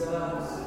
descanso.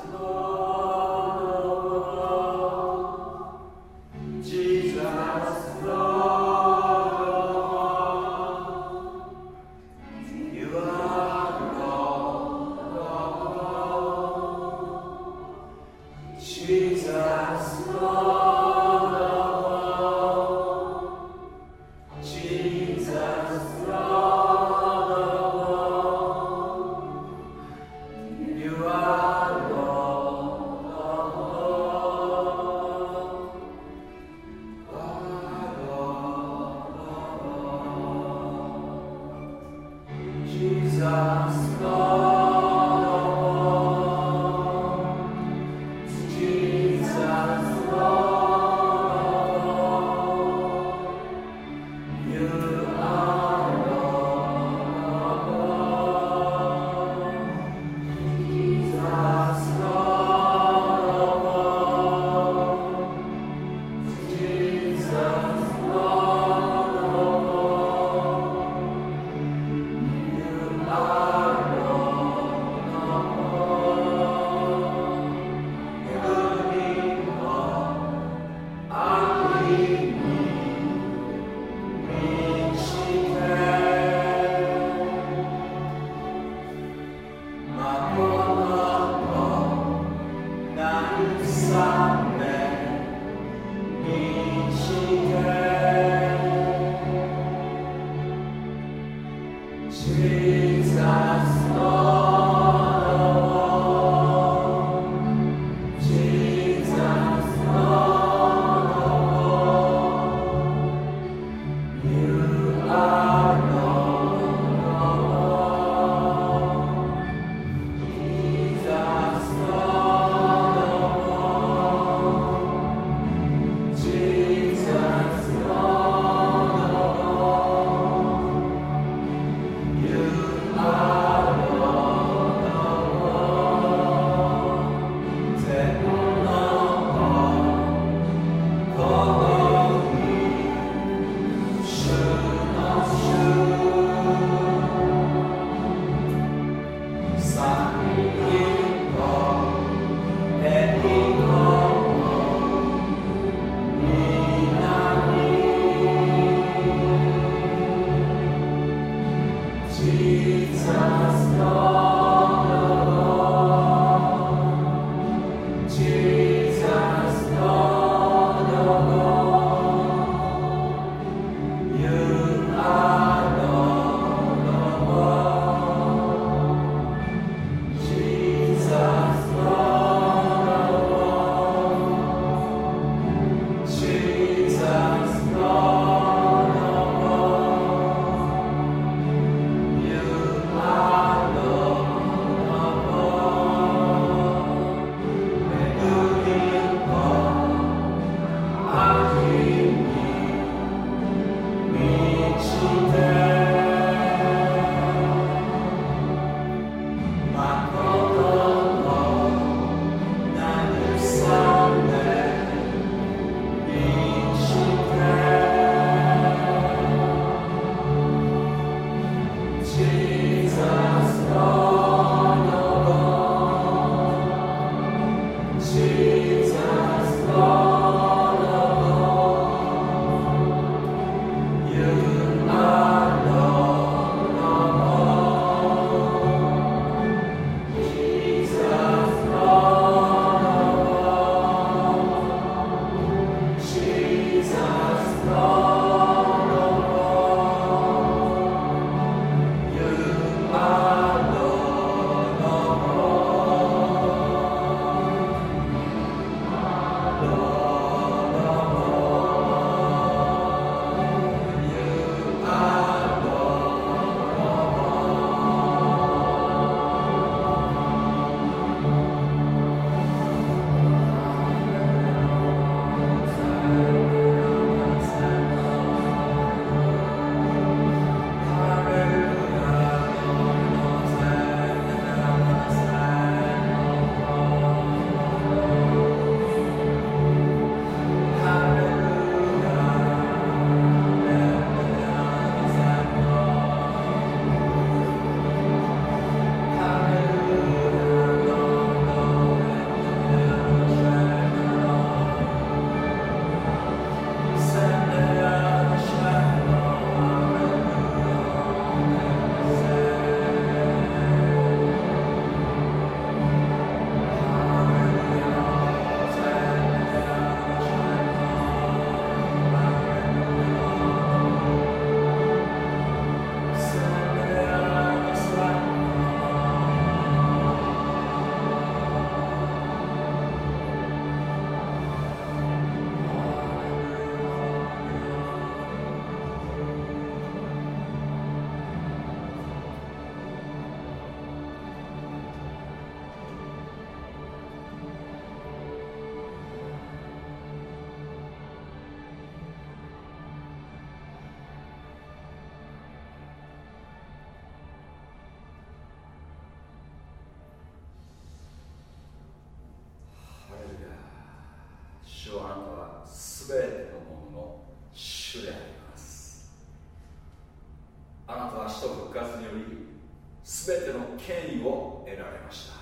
全ての権威を得られました。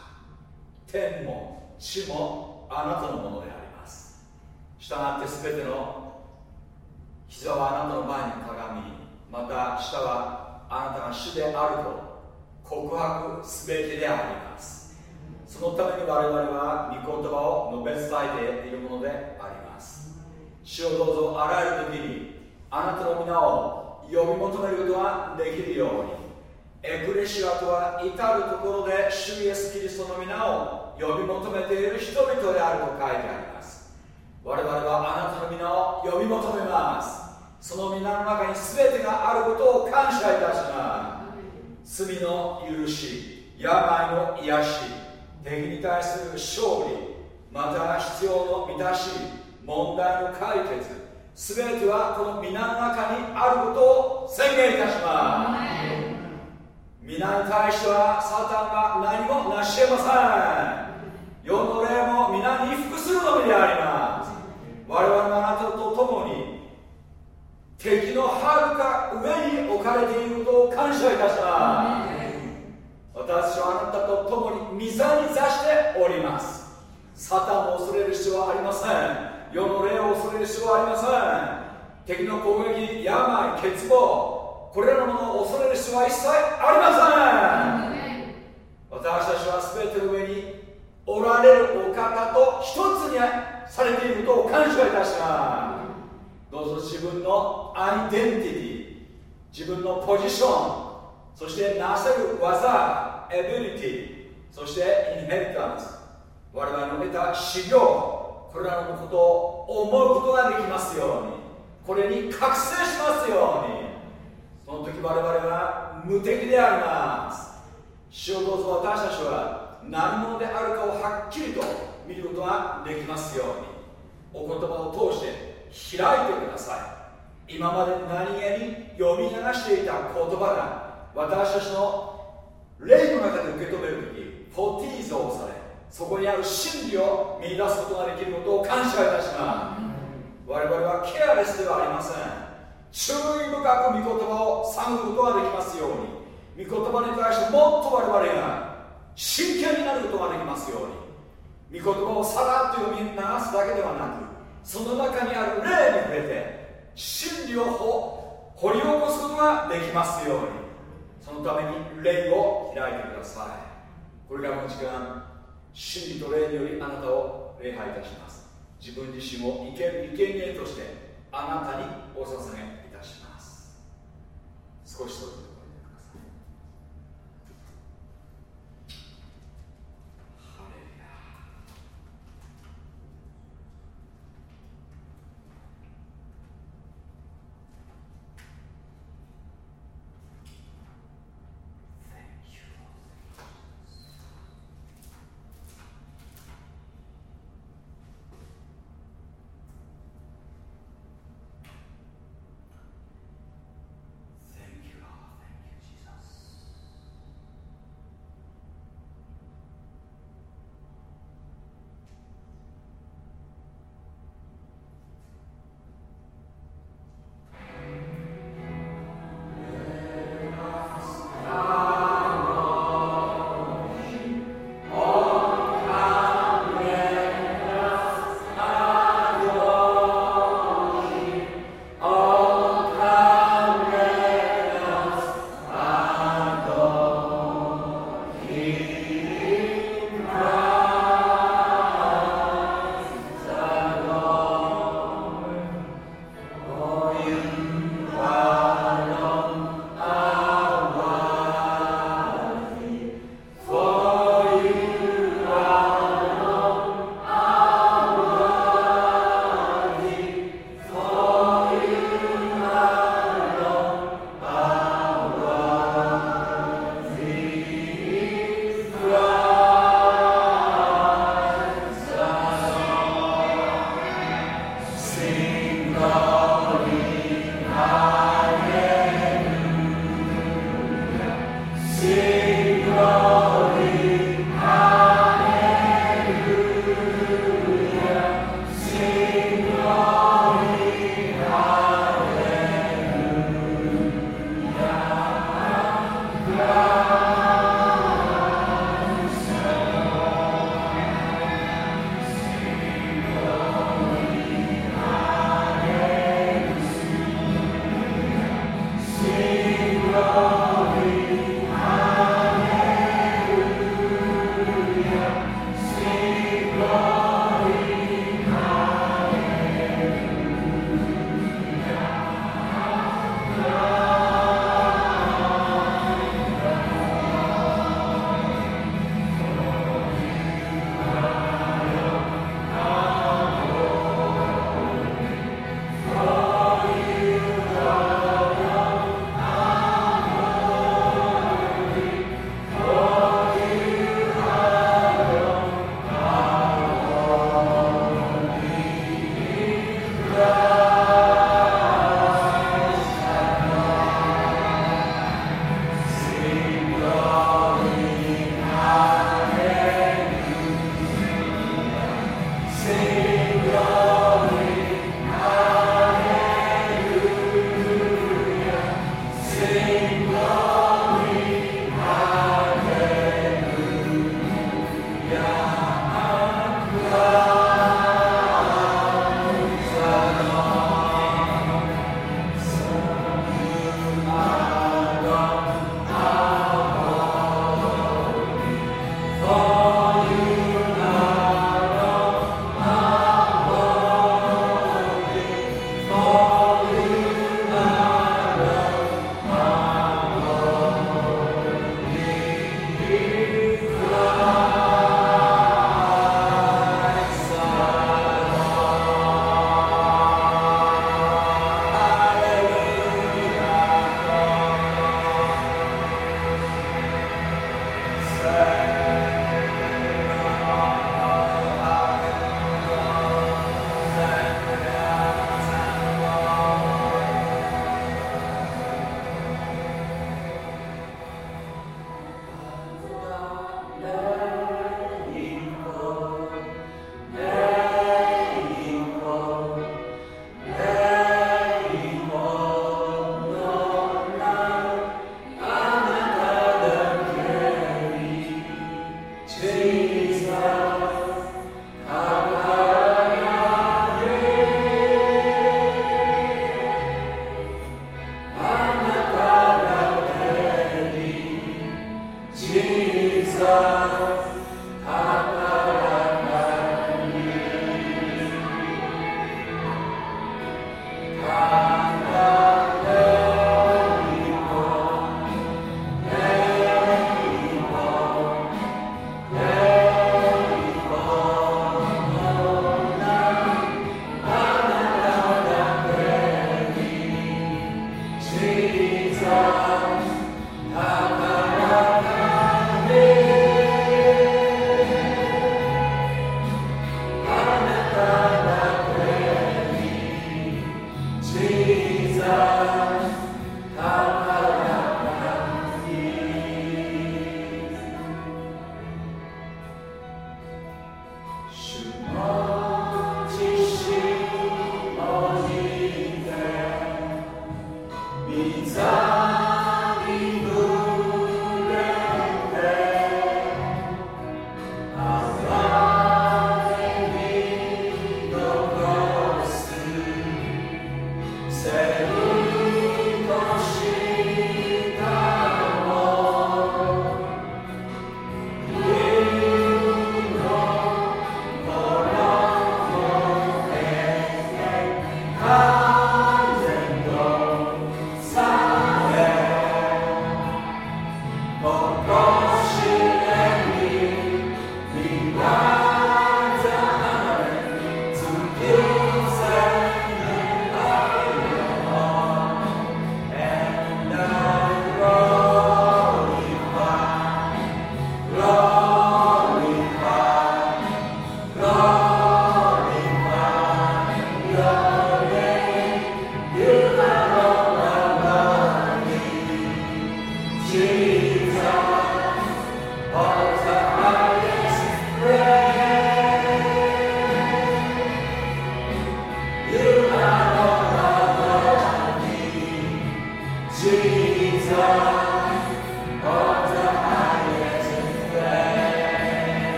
天も地もあなたのものであります。したがって全ての膝はあなたの前に鏡また下はあなたが主であると告白すべきであります。そのために我々は御言葉を述べ伝えているものであります。主をどうぞあらゆる時にあなたの皆を呼び求めることができるように。エクレシアとは至るところで主イエス・キリストの皆を呼び求めている人々であると書いてあります。我々はあなたの皆を呼び求めます。その皆の中に全てがあることを感謝いたします。罪の許し病の癒し敵に対する勝利また必要の満たし問題の解決全てはこの皆の中にあることを宣言いたします。皆に対してはサタンが何も成し得ません世の霊も皆に服するのみであります。我々のあなたと共に敵のはるか上に置かれていることを感謝いたします。私はあなたと共に御座に座しております。サタンを恐れる必要はありません。世の霊を恐れる必要はありません。敵の攻撃病欠乏これらのものを恐れる必要は一切ありません。私たちは全ての上におられるお方と一つにされていることを感謝いたします。どうぞ自分のアイデンティティ自分のポジションそしてなせる技エビリティそしてインヘリタンス我々の得た修行これらのことを思うことができますように。これに覚醒しますように。その時我々は無敵であります。主をどうぞ私たちは何者であるかをはっきりと見ることができますように。お言葉を通して開いてください。今まで何気に読み流していた言葉が私たちの霊の中で受け止める時フォティーゾをされそこにある真理を見出すことができることを感謝いたします。我々はケアレスではありません注意深く御言葉を探ることができますように。御言葉に対してもっと我々が真剣になることができますように。御言葉をさらっと読み流すだけではなくその中にある霊に触れて真理を掘り起こすことができますように。そのために霊を開いてください。これからの時間真理と霊によりあなたを礼拝いたします。自分自身を生け生贄としてあなたにお捧げ。少しと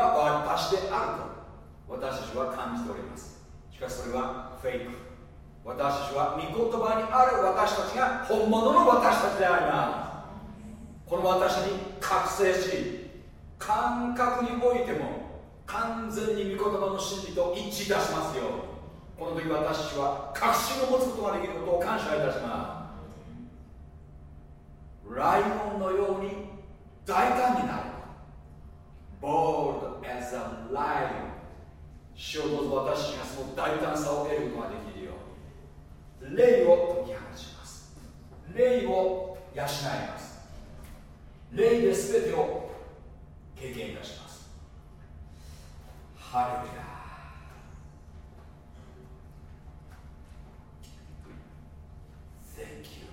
これが私であると私たちは感じております。しかしそれはフェイク。私たちは御言葉にある私たちが本物の私たちであります。この私に覚醒し感覚においても完全に御言葉の真理と一致いたしますよこの時私たちは確信を持つことができることを感謝いたします。ライオンのように大胆になる。Bold as a lion. 主をどうぞ私がその大胆さを得ることができるように。霊を解き放ちます。霊を養います。霊で全てを経験いたします。ハレルヤ。Amen.「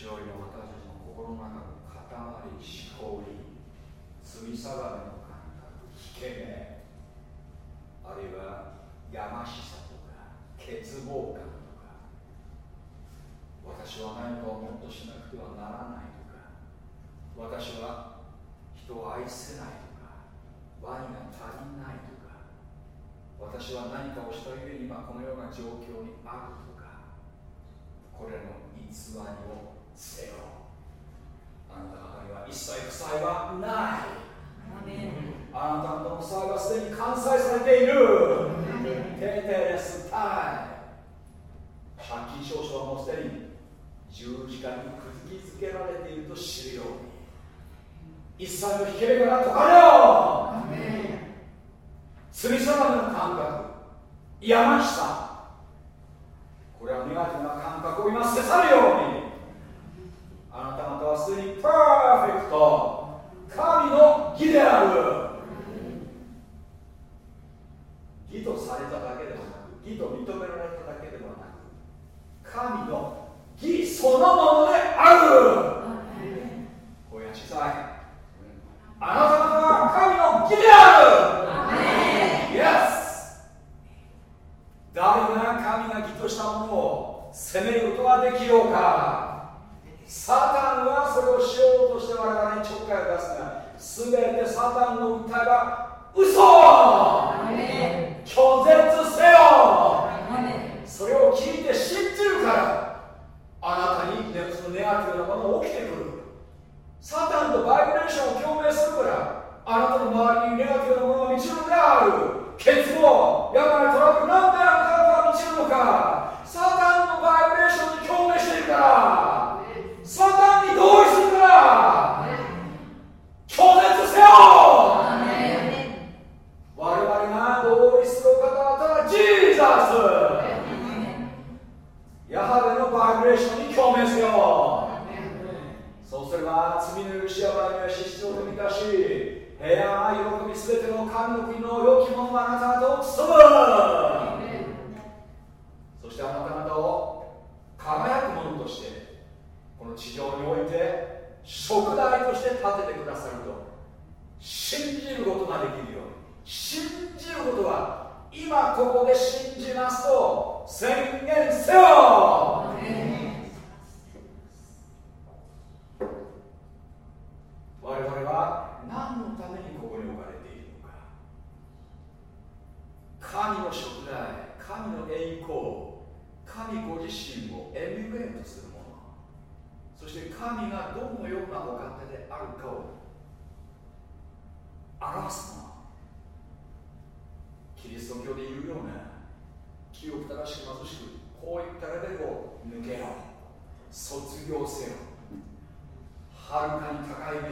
主よ私たちの心の中の塊思考に罪定めの感覚引け目あるいはやましさとか欠乏感とか私は何かをもっとしなくてはならないとか私は人を愛せないとかワイが足りないとか私は何かをしたゆえに今このような状況にあるとか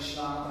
Krishna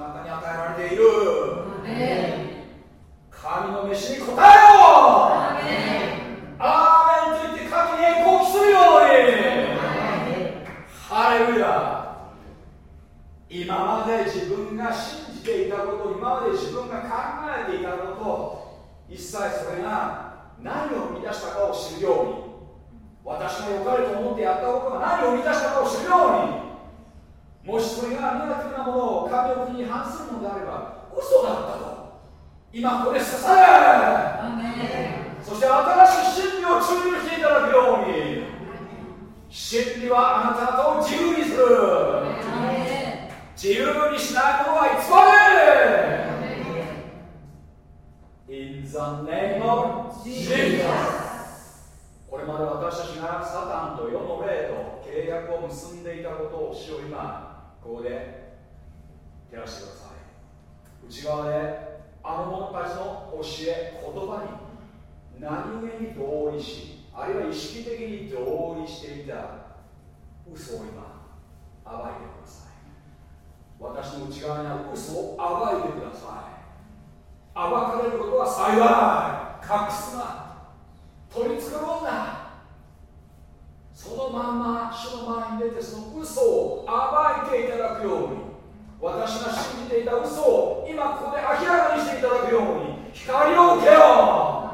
を受けよ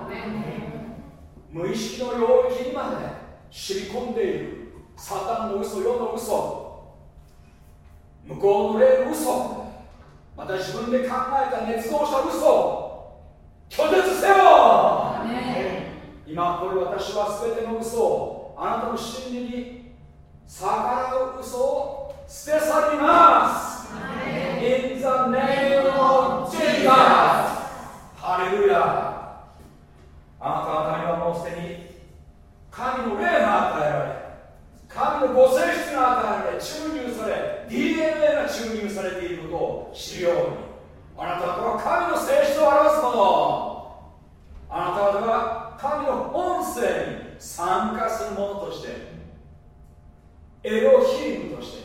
う無意識の領域にまで染み込んでいるサタンの嘘世の嘘。向こうの霊の嘘。また自分で考えた捏造した嘘。拒絶せよ。今これ私は全ての嘘をあなたの真理に逆らう嘘を捨て去ります。In the name of Jesus ハレルヤあなた方にはもうすでに神の霊が与えられ神のご性質が与えられ注入され DNA が注入されていることを知るようにあなた方は神の性質を表すものあなた方は神の音声に参加するものとしてエロヒームとして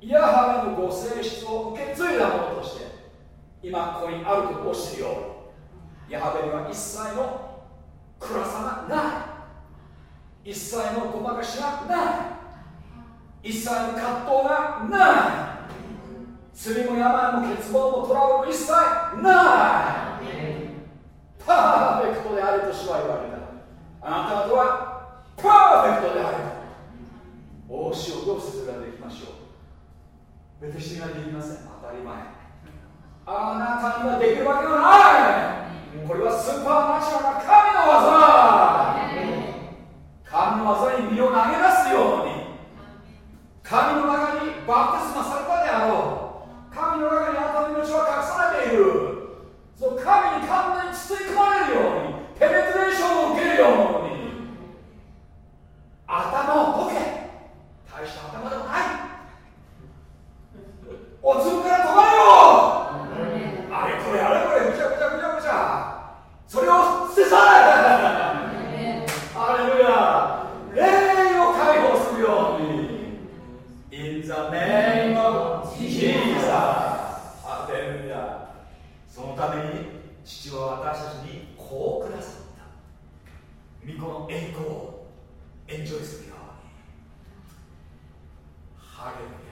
ヤハウェのご性質を受け継いだものとして今ここにあることを知るようにヤハウェには一切の暗さがない。一切のごまかしがない。一切の葛藤がない。罪も病も欠乏もトラブルも一切ない。パーフェクトであると主は言われた。あなた方はパーフェクトである。おしをどうするができましょう。私ができません。当たり前。あなたにはできるわけがない。これはスーパーナチュラル神の技。神の技に身を投げ出すように。神の中にバプテスマされたであろう。神の中にあなたの命は隠されている。その神に完全に包み込まれるようにペネトレーションを受けるように。頭を解け。大した頭でもない。おつから飛ばれよ。あれこれあれこれ。ぐちゃぐちゃぐちゃぐちゃ。それを捨て去れ。ハレルヤ霊を解放するように。In the name of Jesus アレルヤそのために父は私たちにこうくださった。御子の栄光をエンジョイするように。ハレルヤ「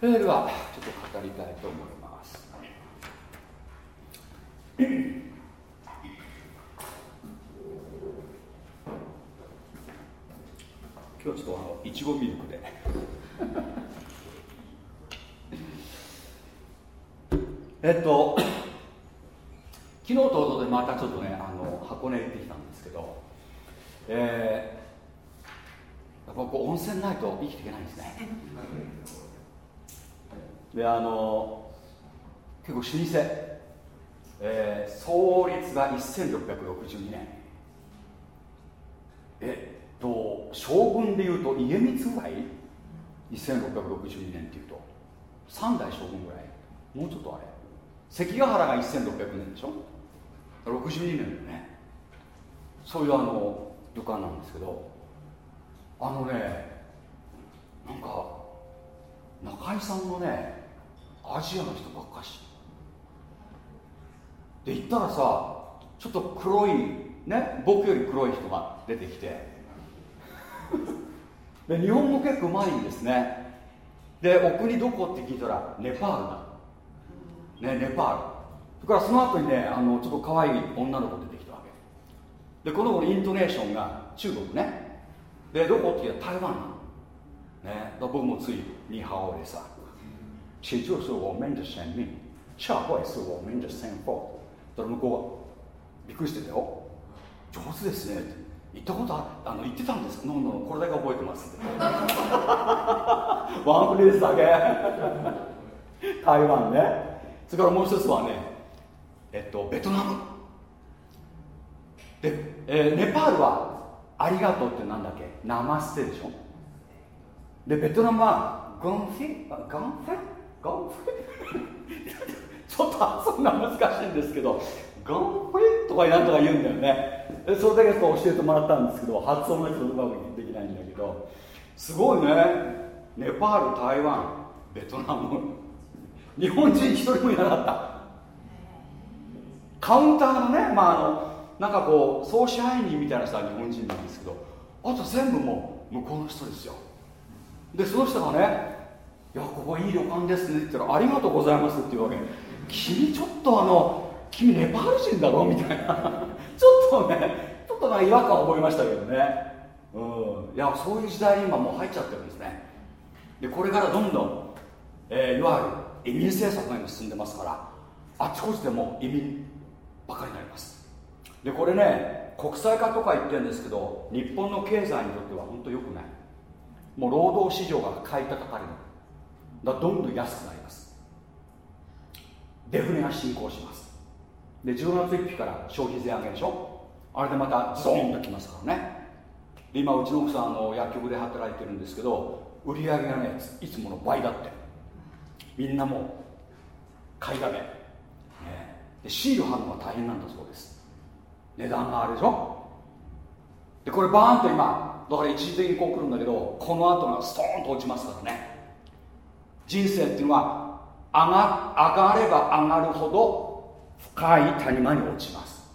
えー、ではちょっと語りたいと思います。今日ちょっとあのいちごミルクで。えっと昨日とおとでまたちょっとねあの箱根行ってきたんですけどえー、やっぱこう温泉ないと生きていけないんですね。であの結構老舗、えー、創立が1662年。えっと将軍でいうと家光ぐらい？1662年っていうと。3代将軍ぐらい？もうちょっとあれ。関ヶ原が1600年でしょ？62年だよね。そういうあの旅館なんですけど。あのねなんか中井さんのねアジアの人ばっかしで行ったらさちょっと黒いね僕より黒い人が出てきて。で日本語結構うまいんですね。でお国どこって聞いたらネパールだ。ねネパール。それからその後にねあのちょっと可愛い女の子出てきたわけ。でこの子のイントネーションが中国ね。でどこって言ったら台湾なの。ね僕もついニハオでさ其就是我们的生命，教会是我们的生活。だから向こうはびっくりしてたよ。上手ですねって。言ったことあの言ってたんですノンノンこれだけ覚えてますワンフレーズだけ台湾ねそれからもう一つはねえっとベトナムで、えー、ネパールはありがとうってなんだっけナマステでしょでベトナムはゴンフィガンフェガンフェ ちょっと発音が難しいんですけどガンフェとかなんとか言うんだよね。それだけ教えてもらったんですけど発音がちょっとうまくできないんだけどすごいね。ネパール台湾ベトナム。日本人一人もいなかった。カウンターのねまああのなんかこう総支配人みたいな人は日本人なんですけどあと全部もう向こうの人ですよ。でその人がねやここいい旅館ですねって言ったらありがとうございますっていうわけ君ちょっとあの君ネパール人だろ？みたいな。ちょっとねちょっとな違和感を覚えましたけどね。うん。いやそういう時代に今もう入っちゃってるんですね。でこれからどんどん、えー、いわゆる移民政策が今進んでますからあちこちでも移民ばかりになります。でこれね国際化とか言ってるんですけど日本の経済にとっては本当よくない。もう労働市場が買いたたかれる。だどんどん安くなります。デフレが進行します。で10月1日から消費税上げでしょ。あれでまたゾーンときますからね。今うちの奥さんの薬局で働いてるんですけど売り上げがねいつもの倍だって。みんなもう買いだめ、ね、でシール貼るのが大変なんだそうです。値段があるでしょ。でこれバーンと今だから一時的にこう来るんだけどこの後がストーンと落ちますからね。人生っていうのは上が上がれば上がるほど深い谷間に落ちます。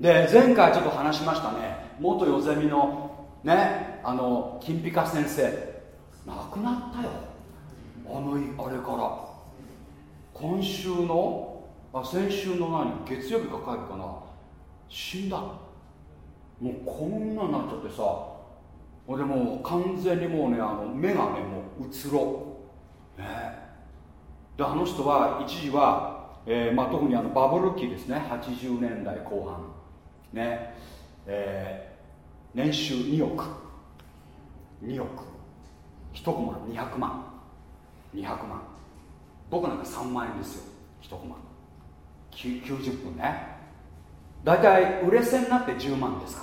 で前回ちょっと話しましたね。元ヨゼミのねあの金ピカ先生。亡くなったよ。あのあれから。今週のあ先週の何？月曜日か帰るかな。死んだ。もうこんなになっちゃってさ。俺もう完全にもうねあの目がねもううつろ。ね。であの人は一時は、えーまあ、特にあのバブル期ですね。80年代後半。ね。えー、年収2億。2億。1コマ200万。200万。僕なんか3万円ですよ。1コマ。90分ね。大体売れ線になって10万ですか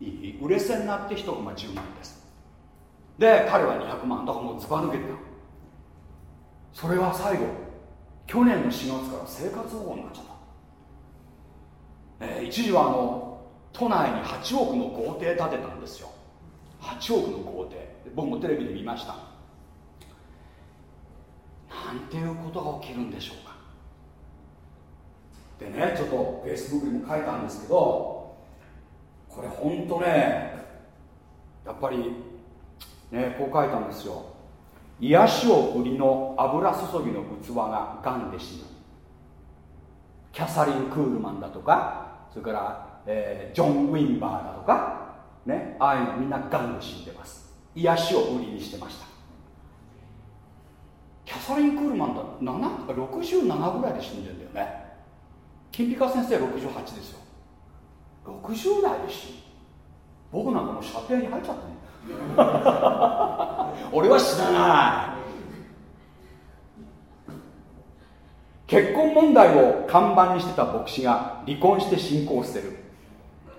ら。いい売れ線になって1コマ10万です。で彼は200万。だからもうずば抜けてた。それは最後去年の4月から生活保護になっちゃった、えー、一時はあの都内に8億の豪邸建てたんですよ。8億の豪邸。僕もテレビで見ました。なんていうことが起きるんでしょうか。でねちょっとフェイスブックにも書いたんですけどこれ本当ねやっぱりねこう書いたんですよ。癒しを売りの油注ぎの器ががんで死ぬ。キャサリン・クールマンだとかそれから、えー、ジョン・ウィンバーだとかねああいうのみんながんで死んでます。癒しを売りにしてました。キャサリン・クールマンだ7 67ぐらいで死んでんだよね。金ピカ先生68ですよ。60代で死ぬ。僕なんかもう射程に入っちゃった 俺は知らない。結婚問題を看板にしてた牧師が離婚して信仰を捨てる。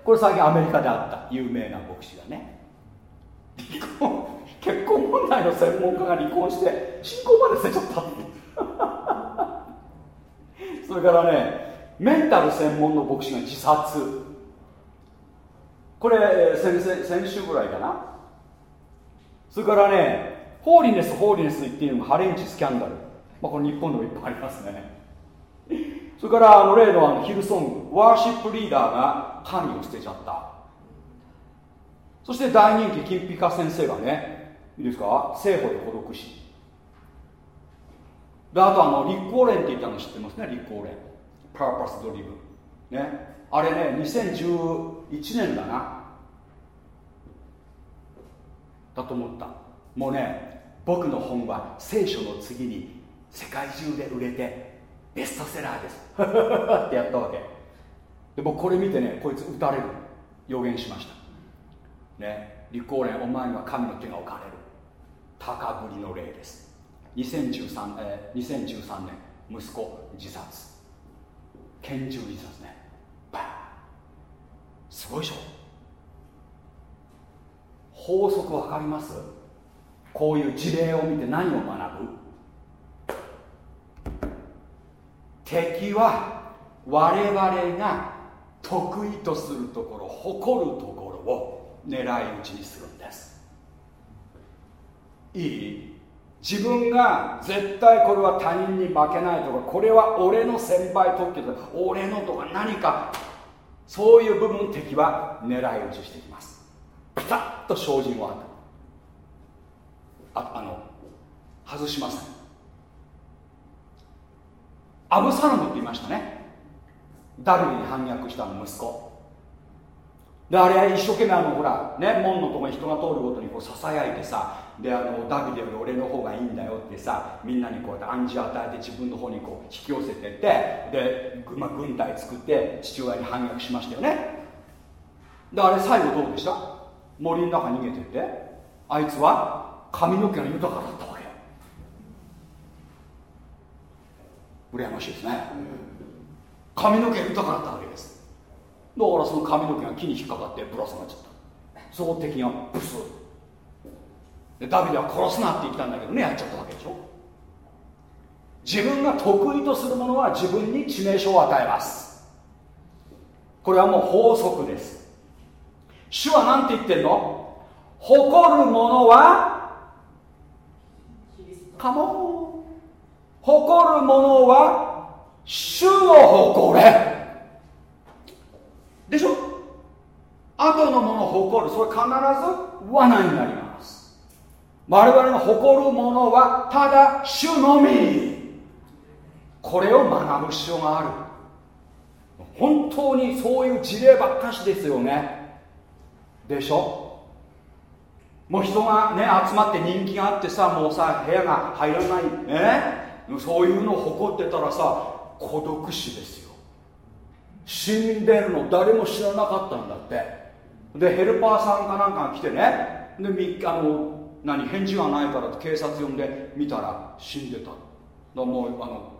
これ最近アメリカであった。有名な牧師がね。離婚結婚問題の専門家が離婚して信仰まで捨てちゃった それからねメンタル専門の牧師が自殺。これ先先週ぐらいかな。それからねホーリネスホーリネスっていうのがハレンチスキャンダル、まあ、これ日本でもいっぱいありますね。それからあの例のあのヒルソングワーシップリーダーが神を捨てちゃった。そして大人気金ピカ先生がねいいですか？聖母で孤独死。であとあのリック・オーレンって言ったの知ってますね？リック・オーレン。パーパスドリブねあれね2011年だな。だと思った。もうね僕の本は聖書の次に世界中で売れてベストセラーです。ってやったわけ。で僕これ見てねこいつ撃たれる。予言しました。ね立候連お前には神の手が置かれる。高ぶりの例です。2013、えー、2013年息子自殺。拳銃自殺ね。バーすごいでしょ？法則分かります？こういう事例を見て何を学ぶ？敵は我々が得意とするところ誇るところを狙い撃ちにするんです。いい。自分が絶対これは他人に負けないとかこれは俺の先輩特許とか俺のとか何か。そういう部分敵は狙い撃ちしてきます。ピタッと精進をああの外しません。アブサロムって言いましたね。ダビデに反逆した息子。であれは一生懸命あのほらね門のとこに人が通るごとにこうささやいてさであのダビデより俺の方がいいんだよってさみんなにこうやって暗示を与えて自分の方にこう引き寄せてってで、まあ、軍隊作って父親に反逆しましたよね。であれ最後どうでした？森の中逃げてってあいつは髪の毛が豊かだったわけ。羨ましいですね。髪の毛が豊かだったわけです。だからその髪の毛が木に引っかかってぶら下がっちゃった。その敵がブスでダビデは殺すなって言ったんだけどねやっちゃったわけでしょ。自分が得意とするものは自分に致命傷を与えます。これはもう法則です。主は何て言ってんの？誇るものは？カモン誇るものは？主を誇れ。でしょ？後のものを誇る。それ必ず罠になります。我々の誇るものは？ただ主のみ。これを学ぶ必要がある。本当にそういう事例ばっかしですよね。でしょ？もう人がね集まって人気があってさもうさ部屋が入らない。ねそういうのを誇ってたらさ孤独死ですよ。死んでるの誰も知らなかったんだって。でヘルパーさんかなんかが来てね。でみあの何返事がないからって警察呼んで見たら死んでた。もうあの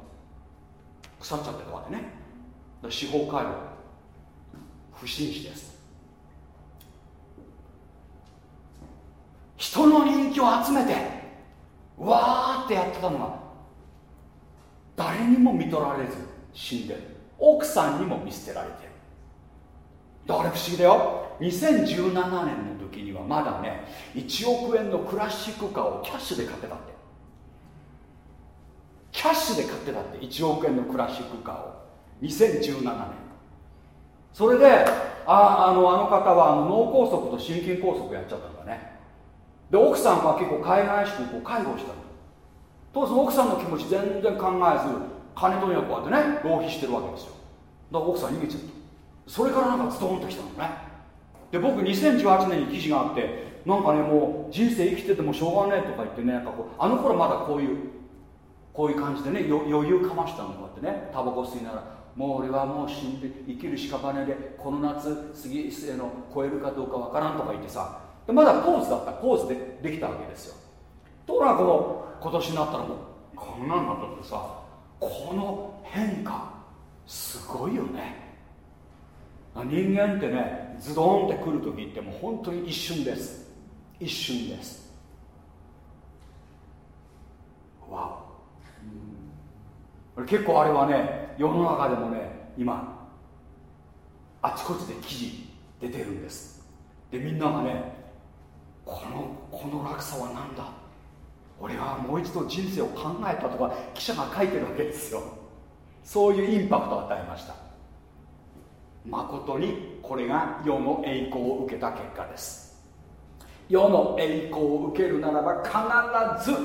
腐っちゃってたわけね。司法解剖。不審死です。人の人気を集めてわーってやってたのが誰にも見取られず死んでる奥さんにも見捨てられてる。だから不思議だよ。2017年の時にはまだね1億円のクラシックカーをキャッシュで買ってたって。キャッシュで買ってたって1億円のクラシックカーを。2017年それでああのあの方はあの脳梗塞と心筋梗塞やっちゃったで奥さんは結構海外しくこう介護したの。当時奥さんの気持ち全然考えず金とにかくこうやってね浪費してるわけですよ。だから奥さん逃げちゃった。それからなんかズドンときたのね。で僕2018年に記事があってなんかねもう人生生きててもしょうがねえとか言ってねなんかこうあの頃まだこういうこういう感じでね余裕かましたのこうやってねタバコ吸いながらもう俺はもう死んで生きる屍でこの夏次の超えるかどうかわからんとか言ってさまだポーズだったポーズでできたわけですよ。ところがこの今年になったらもうこんなんなったってさこの変化すごいよね。人間ってねズドンってくる時ってもう本当に一瞬です。一瞬です。わお。結構あれはね世の中でもね今あちこちで記事出てるんです。でみんながねこのこの落差は何だ？俺はもう一度人生を考えたとか記者が書いてるわけですよ。そういうインパクトを与えました。誠にこれが世の栄光を受けた結果です。世の栄光を受けるならば必ず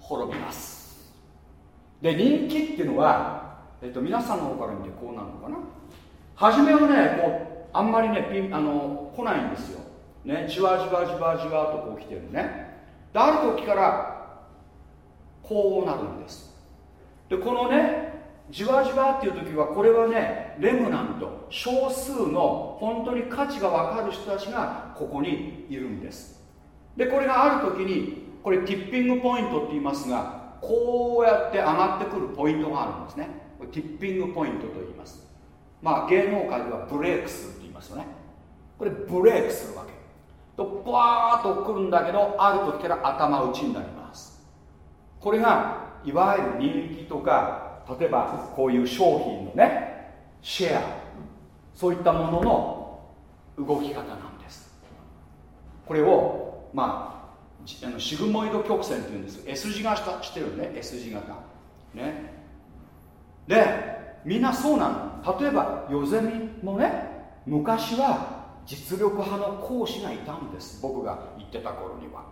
滅びます。で人気っていうのは、えっと、皆さんの方から見てこうなるのかな？初めはねこうあんまりねピンあの来ないんですよ。ねじわじわじわじわとこう来てるね。である時からこうなるんです。でこのねじわじわっていう時はこれはねレムナント少数の本当に価値が分かる人たちがここにいるんです。でこれがある時にこれティッピングポイントって言いますがこうやって上がってくるポイントがあるんですね。これティッピングポイントと言います。まあ芸能界ではブレイクするって言いますよね。これブレイクするわけ。とバーッとくるんだけどある時から頭打ちになります。これがいわゆる人気とか例えばこういう商品のねシェアそういったものの動き方なんです。これをまあシグモイド曲線っていうんです。S 字型してるね S 字型。ね。でみんなそうなの。例えばヨゼミもね昔は実力派の講師がいたんです。僕が言ってた頃には。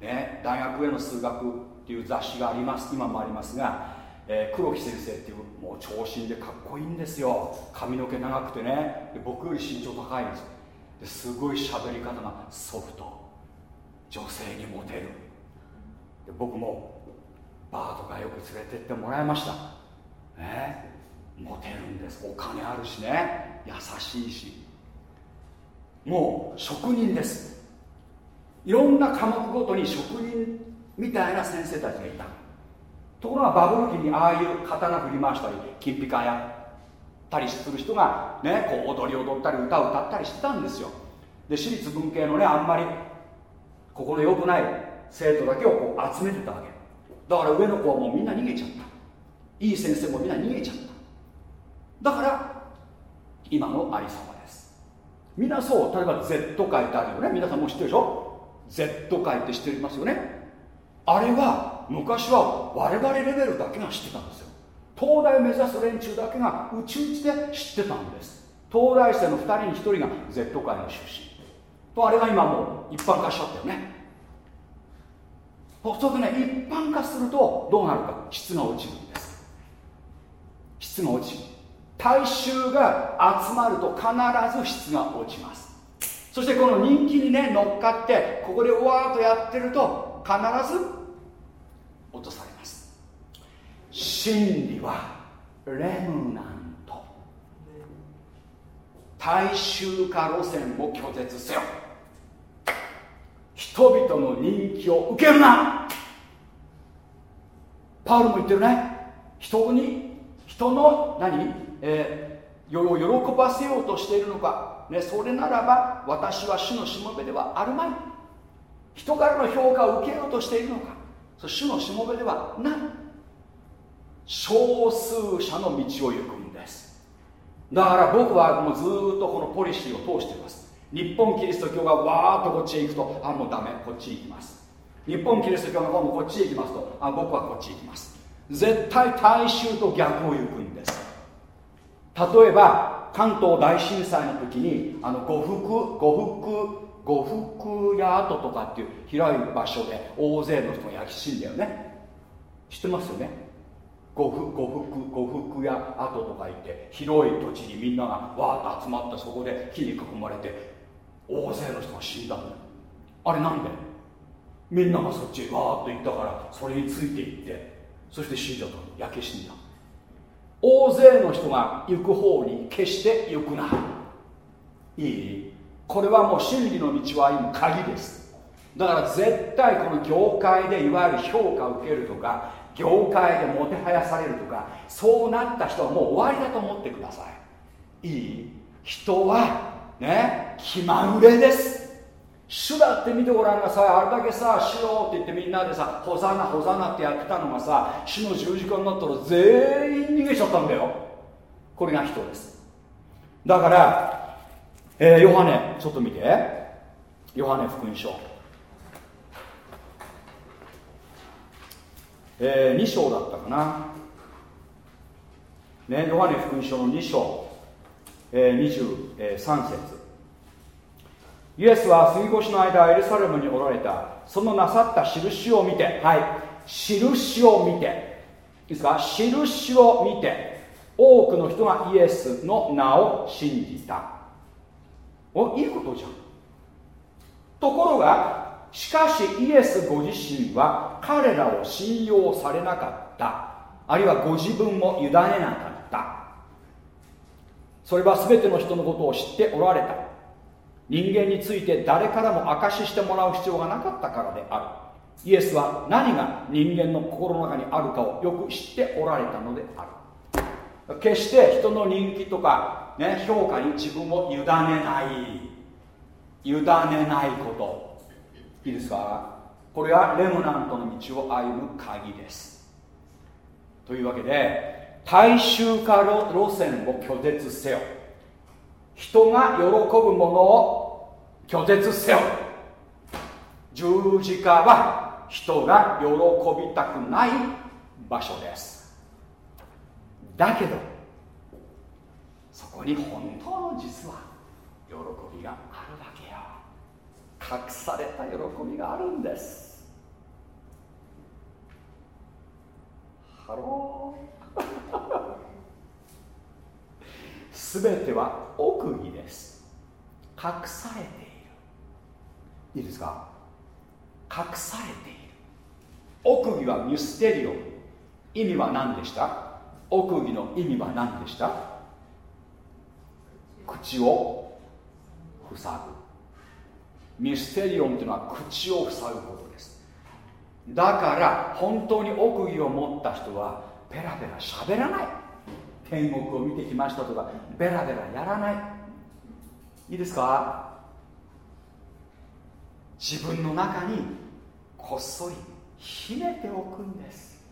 ね大学への数学っていう雑誌があります。今もありますがえー、黒木先生っていうもう長身でかっこいいんですよ。髪の毛長くてね。で僕より身長高いんですですごい喋り方がソフト。女性にモテる。で僕もバーとかよく連れてってもらいました。ねモテるんです。お金あるしね。優しいし。もう職人です。いろんな科目ごとに職人みたいな先生たちがいた。ところがバブル期にああいう刀振り回したり金ピカやったりする人がねこう踊り踊ったり歌を歌ったりしてたんですよ。で私立文系のねあんまり心良くない生徒だけをこう集めてたわけ。だから上の子はもうみんな逃げちゃった。いい先生もみんな逃げちゃった。だから今のありさまみんなそう例えば Z 会ってあるよね。皆さんも知ってるでしょ？Z 会って知ってますよね。あれは昔は我々レベルだけが知ってたんですよ。東大を目指す連中だけがうちうちで知ってたんです。東大生の2人に1人が Z 界の出身。とあれが今もう一般化しちゃったよね。そうするとね一般化するとどうなるか。質が落ちるんです。質が落ちる。大衆が集まると必ず質が落ちます。そしてこの人気にね乗っかってここでわーっとやってると必ず落とされます。真理はレムナント大衆化路線を拒絶せよ。人々の人気を受けるな。パウルも言ってるね。人に人の何、えー、を喜ばせようとしているのか、ね、それならば私は主のしもべではあるまい。人からの評価を受けようとしているのか。そ主のしもべではない。少数者の道を行くんです。だから僕はもうずっとこのポリシーを通しています。日本キリスト教がわーっとこっちへ行くとあもうダメこっちへ行きます。日本キリスト教が今度こっちへ行きますとあ僕はこっちへ行きます。絶対大衆と逆を行くんです。例えば関東大震災の時にあの呉服呉服呉服屋跡とかっていう広い場所で大勢の人が焼き死んだよね。知ってますよね？呉服呉服呉服屋跡とか行って広い土地にみんながわーっと集まってそこで火に囲まれて大勢の人が死んだんだよ。あれなんで？みんながそっちへわーっと行ったからそれについていってそして死んじゃった焼け死んだ大勢の人が行く方に決して行くないい？これはもう真理の道を歩む鍵です。だから絶対この業界でいわゆる評価を受けるとか業界でもてはやされるとかそうなった人はもう終わりだと思ってください。いい？人はね気まぐれです。主だって見てごらんなさい。あれだけさ主よって言ってみんなでさホザナホザナってやってたのがさ主の十字架になったら全員逃げちゃったんだよ。これが人です。だから、えー、ヨハネちょっと見て。ヨハネ福音書。えー、2章だったかな。ねヨハネ福音書の2章、えー、23節。イエスは過ぎ越しの間エルサレムにおられた。そのなさった印を見て。はい。印を見て。いいですか？印を見て。多くの人がイエスの名を信じた。おいいことじゃん。ところがしかしイエスご自身は彼らを信用されなかった。あるいはご自分も委ねなかった。それは全ての人のことを知っておられた。人間について誰からも証ししてもらう必要がなかったからである。イエスは何が人間の心の中にあるかをよく知っておられたのである。決して人の人気とか、ね、評価に自分を委ねない委ねないこと。いいですか？これはレムナントの道を歩む鍵です。というわけで大衆化路線を拒絶せよ。人が喜ぶものを拒絶せよ。十字架は人が喜びたくない場所です。だけどそこに本当の実は喜びがあるわけよ。隠された喜びがあるんです。ハロー。全ては奥義です。隠されている。いいですか？隠されている。奥義はミステリオ。意味は何でした？奥義の意味は何でした？口を塞ぐ。ミステリオンというのは口を塞ぐことです。だから本当に奥義を持った人はペラペラ喋らない。天国を見てきましたとかベラベラやらない。いいですか？自分の中にこっそり秘めておくんです。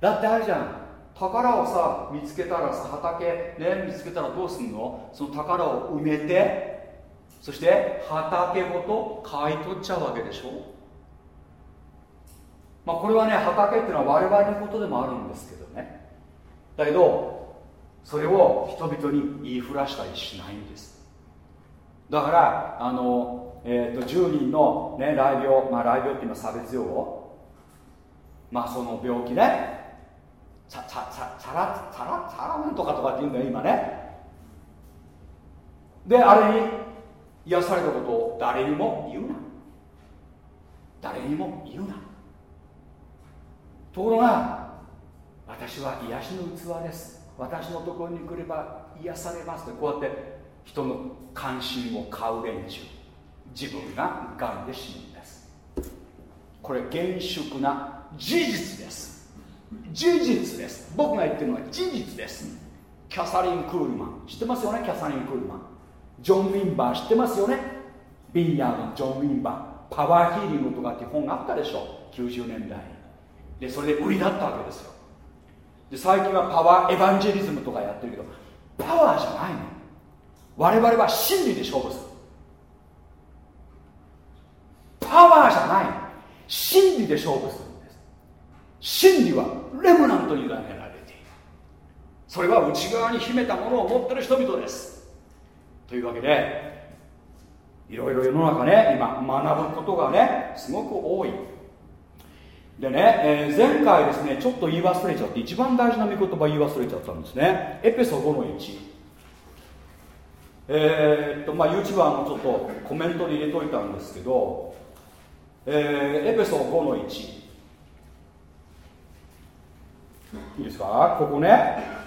だってあるじゃん。宝をさ見つけたらさ畑ね見つけたらどうすんの？その宝を埋めてそして畑ごと買い取っちゃうわけでしょ？まあこれはね畑っていうのは我々のことでもあるんですけどね。だけどそれを人々に言いふらしたりしないんです。だからあの、えーと、10人の、ね、雷病、まあ、雷病っていうのは差別用語。まあその病気ね。チャチャチャチャラチャラチャラなんとかとかって言うんだよ今ね。であれに癒されたことを誰にも言うな。誰にも言うな。ところが私は癒しの器です。私のところに来れば癒されますってこうやって人の関心を買う連中。自分ががんで死ぬんです。これ厳粛な事実です。事実です。僕が言ってるのは事実です。キャサリン・クールマン。知ってますよね？キャサリン・クールマン。ジョン・ウィンバー。知ってますよね？ビンヤードジョン・ウィンバー。パワーヒーリングとかって本があったでしょ？90年代でそれで売りだったわけですよ。で最近はパワーエヴァンジェリズムとかやってるけどパワーじゃないの。我々は真理で勝負する。パワーじゃない真理で勝負するんです。真理はレムナントに委ねられている。それは内側に秘めたものを持ってる人々です。というわけでいろいろ世の中ね今学ぶことがねすごく多い。でね、えー、前回ですねちょっと言い忘れちゃって一番大事な御言葉言い忘れちゃったんですね。エペソ5の1えー、っとまあ YouTuber もちょっとコメントで入れといたんですけど、えー、エペソ5の1いいですか？ここね。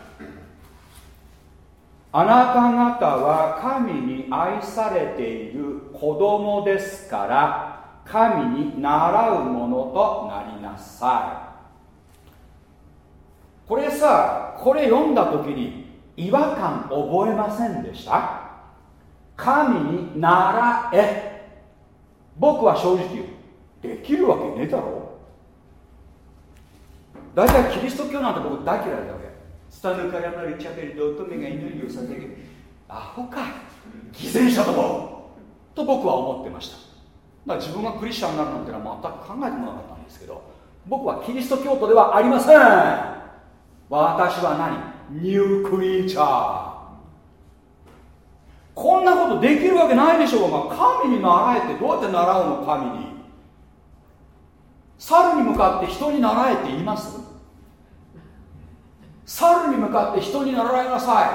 あなた方は神に愛されている子供ですから神に習うものとなりなさい。これさこれ読んだ時に違和感覚えませんでした？神に習え。僕は正直言うできるわけねえだろ。大体キリスト教なんて僕大嫌いだわけ。スタヌカラマリチャペルで乙女が祈りを捧げるアホか偽善者どもと僕は思ってました。だから自分がクリスチャンになるなんてのは全く考えてもなかったんですけど僕はキリスト教徒ではありません。私は何ニュークリーチャー。こんなことできるわけないでしょうが神に習えてどうやって習うの神に。猿に向かって人に習えて言います。猿に向かって人に習いなさい。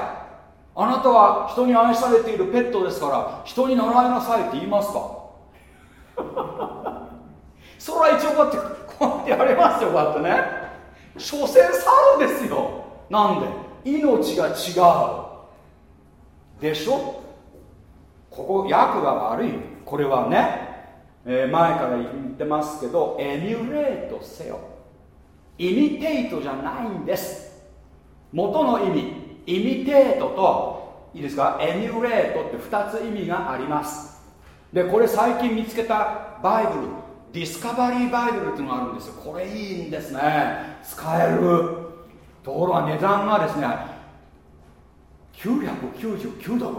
あなたは人に愛されているペットですから人に習いなさいって言いますか？それは一応こうやってこうやってやれますよこうやってね。所詮猿ですよ。なんで？命が違う。でしょ？ここ訳が悪い。これはね、えー、前から言ってますけどエミュレートせよ。イミテイトじゃないんです。元の意味。イミテートといいですか？エミュレートって2つ意味があります。でこれ最近見つけたバイブルディスカバリーバイブルっていうのがあるんですよ。これいいんですね。使える。ところが値段がですね999ドル。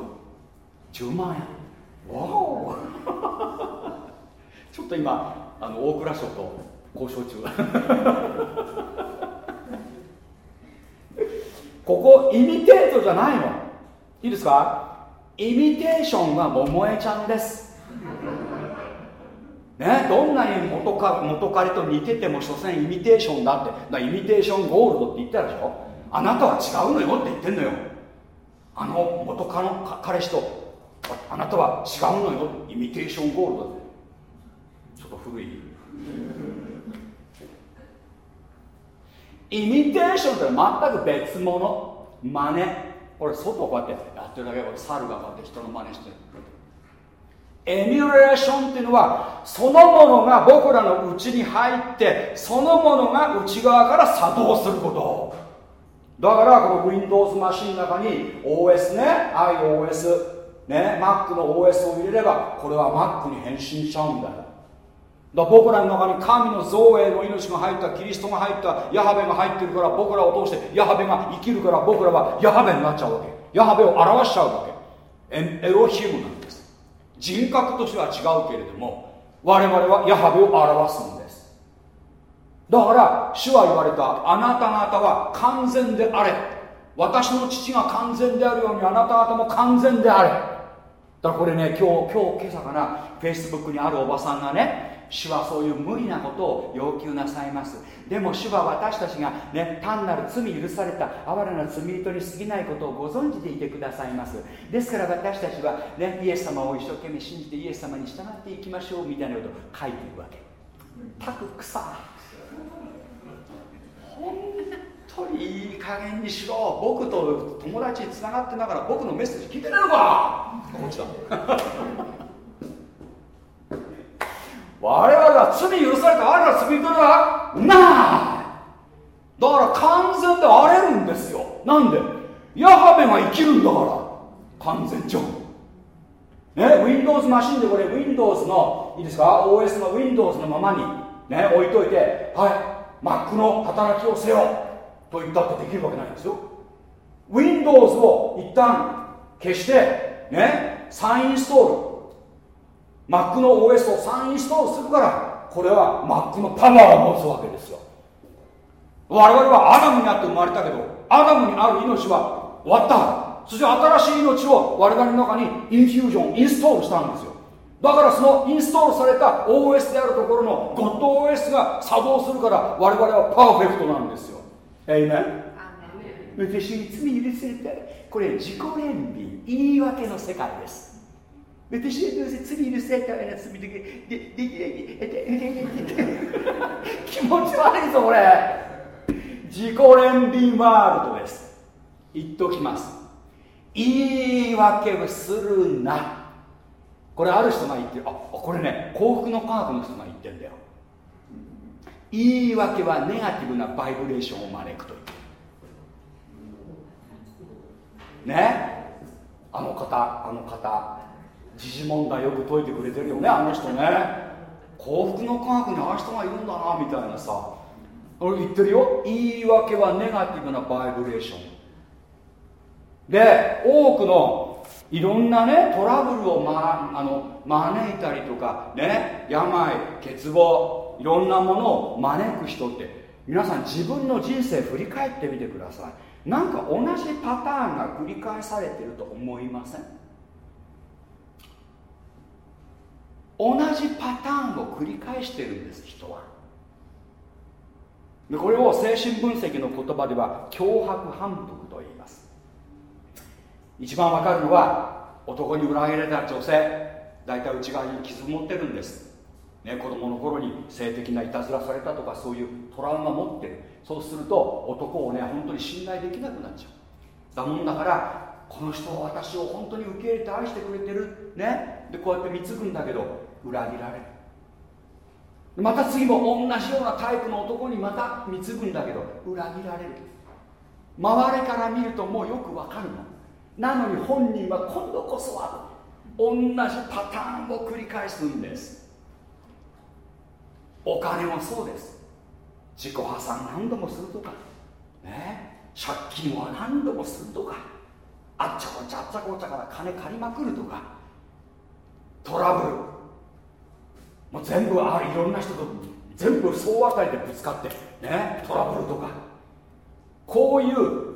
10万円。わお。ちょっと今あの大蔵省と交渉中。ここイミテートじゃないの。いいですか？イミテーションは桃江ちゃんです。ね、どんなに元か元彼と似てても所詮イミテーションだってイミテーションゴールドって言ったでしょ？あなたは違うのよって言ってんのよ。あの元カノ彼氏とあなたは違うのよイミテーションゴールド。ちょっと古い。イミテーションって全く別物。真似。これ外こうやってやってるだけこれ猿がこうやって人の真似してる。エミュレーションっていうのはそのものが僕らの内に入ってそのものが内側から作動すること。だからこの Windows マシンの中に OS ね iOS ね、Mac の OS を入れればこれは Mac に変身しちゃうんだよ。だ僕らの中に神の造営の命が入ったキリストが入ったヤハベが入ってるから僕らを通してヤハベが生きるから僕らはヤハベになっちゃうわけ。ヤハベを表しちゃうわけ。エロヒムなん人格としては違うけれども我々はヤハベを表すんです。だから主は言われたあなた方は完全であれ。私の父が完全であるようにあなた方も完全であれ。だからこれね今日今日今朝かなフェイスブックにあるおばさんがね主はそういう無理なことを要求なさいます。でも主は私たちがね単なる罪許された哀れな罪人に過ぎないことをご存知でいてくださいます。ですから私たちはねイエス様を一生懸命信じてイエス様に従っていきましょうみたいなことを書いているわけ。たくくさ本当にいい加減にしろ。僕と友達につながってながら僕のメッセージ聞いてないのか。こっちだ 我々は罪許されたあれら罪人ではない。だから完全で荒れるんですよ。なんで？ヤハベが生きるんだから。完全上ね？Windows マシンでこれ Windows のいいですか？OS の Windows のままにね？置いといてはい。Mac の働きをせよ。と言ったってできるわけないんですよ。Windows を一旦消してね？再インストール Mac の OS を再インストールするからこれは Mac のパワーを持つわけですよ。我々はアダムにあって生まれたけどアダムにある命は終わったそして新しい命を我々の中に infusion インストールしたんですよ。だからそのインストールされた OS であるところの God OS が作動するから我々はパーフェクトなんですよ。エイメン私に罪許されたこれ自己憐憫言い訳の世界です私はどうせ罪許されたような罪でででで気持ち悪いぞこれ自己憐憫ワールドです言っときます言い訳をするなこれある人が言ってるあこれね幸福の科学の人が言ってるんだよ言い訳はネガティブなバイブレーションを招くというねあの方あの方時事問題よく解いてくれてるよねあの人ね。幸福の科学にああ人がいるんだなみたいなさ。俺言ってるよ。言い訳はネガティブなバイブレーション。で多くのいろんなねトラブルを、ま、あの招いたりとかね病欠乏いろんなものを招く人って皆さん自分の人生振り返ってみてください。なんか同じパターンが繰り返されてると思いません？同じパターンを繰り返してるんです人は。でこれを精神分析の言葉では脅迫反復と言います。一番わかるのは男に裏切られた女性大体内側に傷持ってるんです、ね、子供の頃に性的ないたずらされたとかそういうトラウマ持ってる。そうすると男をね本当に信頼できなくなっちゃう。だもんだからこの人は私を本当に受け入れて愛してくれてる。ね。でこうやって貢ぐんだけど裏切られる。また次も同じようなタイプの男にまた貢ぐんだけど裏切られる。周りから見るともうよくわかるのなのに本人は今度こそは同じパターンを繰り返すんです。お金もそうです。自己破産何度もするとか。ね？借金は何度もするとか。あっちゃこっちゃあっちゃこっちゃから金借りまくるとか。トラブル。もう全部あいろんな人と全部総当たりでぶつかってねトラブルとか。こういう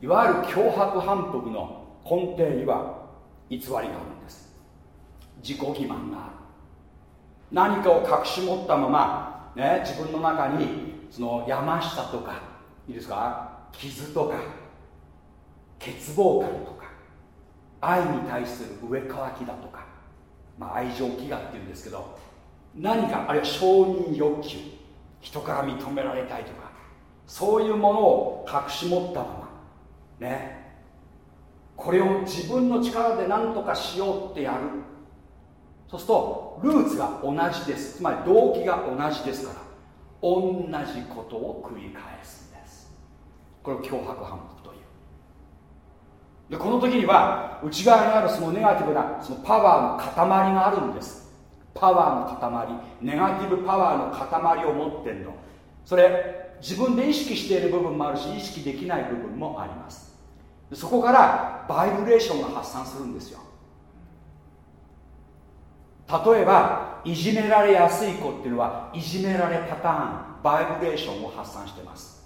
いわゆる脅迫反復の根底には偽りがあるんです。自己欺瞞がある。何かを隠し持ったまま、ね、自分の中にその山下とかいいですか？傷とか欠乏感とか愛に対する上乾きだとか、まあ、愛情飢餓っていうんですけど何かあるいは承認欲求。人から認められたいとか。そういうものを隠し持ったまま。ね。これを自分の力で何とかしようってやる。そうするとルーツが同じです。つまり動機が同じですから同じことを繰り返すんです。これを脅迫反復という。でこの時には内側にあるそのネガティブなそのパワーの塊があるんです。パワーの塊ネガティブパワーの塊を持ってんの。それ自分で意識している部分もあるし意識できない部分もあります。そこからバイブレーションが発散するんですよ。例えばいじめられやすい子っていうのはいじめられパターンバイブレーションを発散してます。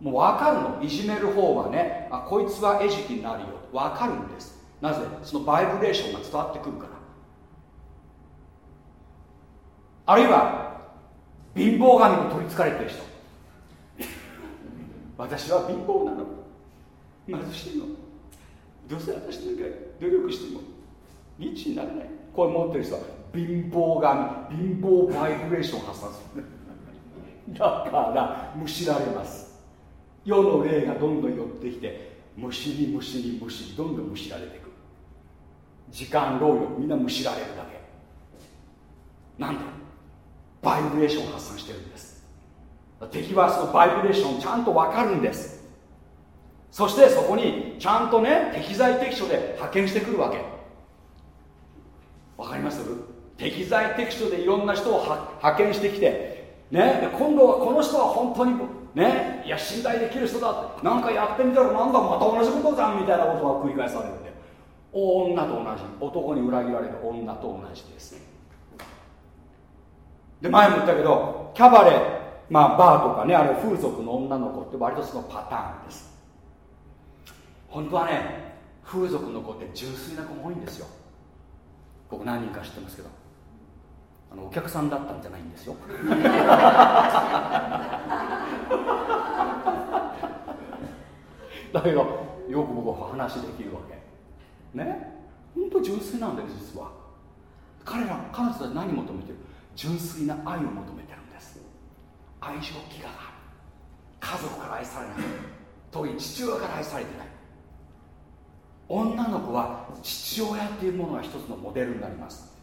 もう分かるの？いじめる方はねあこいつは餌食になるよ。分かるんです。なぜ？そのバイブレーションが伝わってくるから。あるいは貧乏神に取りつかれてる人。私は貧乏なの。貧しいの？どうせ私なんか努力してもリッチになれない。これ持ってる人は貧乏神貧乏バイブレーション発散する。だからむしられます。世の霊がどんどん寄ってきてむしりむしりむしりどんどんむしられていく。時間労力みんなむしられるだけ。なんでバイブレーションを発散してるんです。敵はそのバイブレーションちゃんと分かるんです。そしてそこにちゃんとね適材適所で派遣してくるわけ。わかります？適材適所でいろんな人を派遣してきてね今度はこの人は本当にねいや信頼できる人だって何かやってみたらなんだまた同じことじゃんみたいなことが繰り返されるんで。女と同じ。男に裏切られる女と同じです。で前も言ったけどキャバレーまあバーとかねあれ風俗の女の子って割とそのパターンです。本当はね風俗の子って純粋な子も多いんですよ。僕何人か知ってますけど。あのお客さんだったんじゃないんですよ。だけどよく僕は話できるわけ。ね？本当純粋なんだよ実は。彼ら彼女たち何求めてる純粋な愛を求めてるんです。愛情飢餓がある。家族から愛されない。特に父親から愛されてない。女の子は父親っていうものが一つのモデルになります。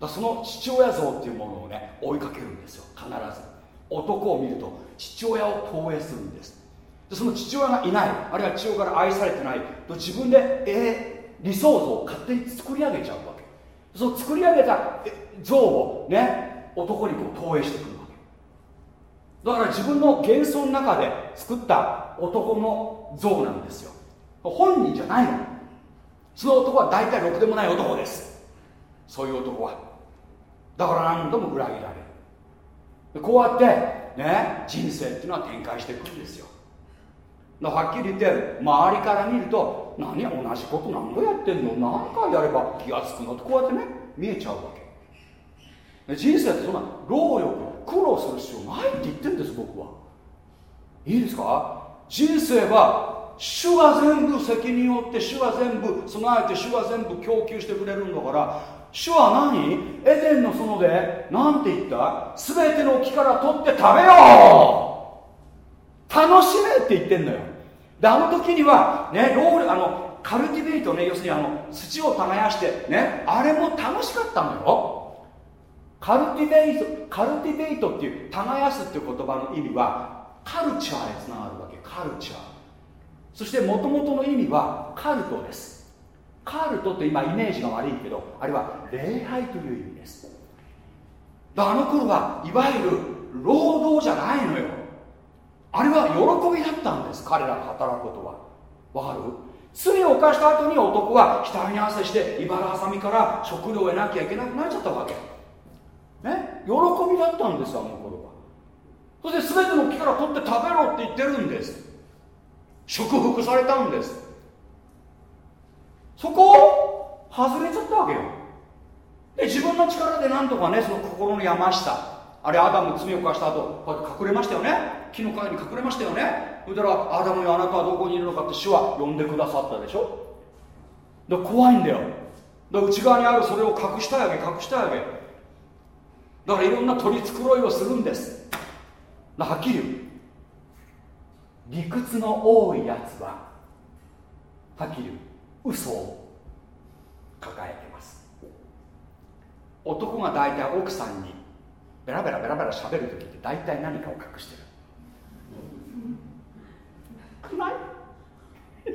だその父親像っていうものをね追いかけるんですよ。必ず。男を見ると父親を投影するんです。でその父親がいない。あるいは父親から愛されてない。と自分で、えー、理想像を勝手に作り上げちゃうわけ。その作り上げた像をね男にこう投影してくるわけ。だから自分の幻想の中で作った男の像なんですよ。本人じゃないの。その男は大体ろくでもない男です。そういう男は。だから何度も裏切られる。こうやってね人生っていうのは展開していくんですよ。はっきり言って周りから見ると何同じこと何度やってんの？何回やれば気が付くの？ってこうやってね見えちゃうわけ。人生ってそんな労力苦労する必要ないって言ってるんです僕は。いいですか？人生は主が全部責任を負って主が全部備えて主が全部供給してくれるんだから主は何？エデンの園で何て言った？全ての木から取って食べよう！楽しめって言ってんのよ。であの時にはねロールあのカルティベイトね要するにあの土を耕してねあれも楽しかったのよ。カルティベイトカルティベイトっていう耕すっていう言葉の意味はカルチャーへつながるわけカルチャー。そしてもともとの意味はカルトです。カルトって今イメージが悪いけどあれは礼拝という意味です。あの頃はいわゆる労働じゃないのよ。あれは喜びだったんです彼らが働くことは。わかる？罪を犯した後に男は額に汗して茨はさみから食料を得なきゃいけなくなっちゃったわけ。ね喜びだったんですあの頃は。そして全ての木から取って食べろって言ってるんです。祝福されたんです。そこを外れちゃったわけよ。で自分の力でなんとかねその心の山下。あれアダム罪を犯した後こうやって隠れましたよね。木の陰に隠れましたよね。そしたらアダムよあなたはどこにいるのかって主は呼んでくださったでしょ。だ怖いんだよ。だ内側にあるそれを隠したいわけ隠したいわけ。だからいろんな取り繕いをするんです。はっきり言う。理屈の多いやつははっきり言う嘘を抱えてます。男が大体奥さんにベラベラベラベラ喋る時って大体何かを隠してる。暗い。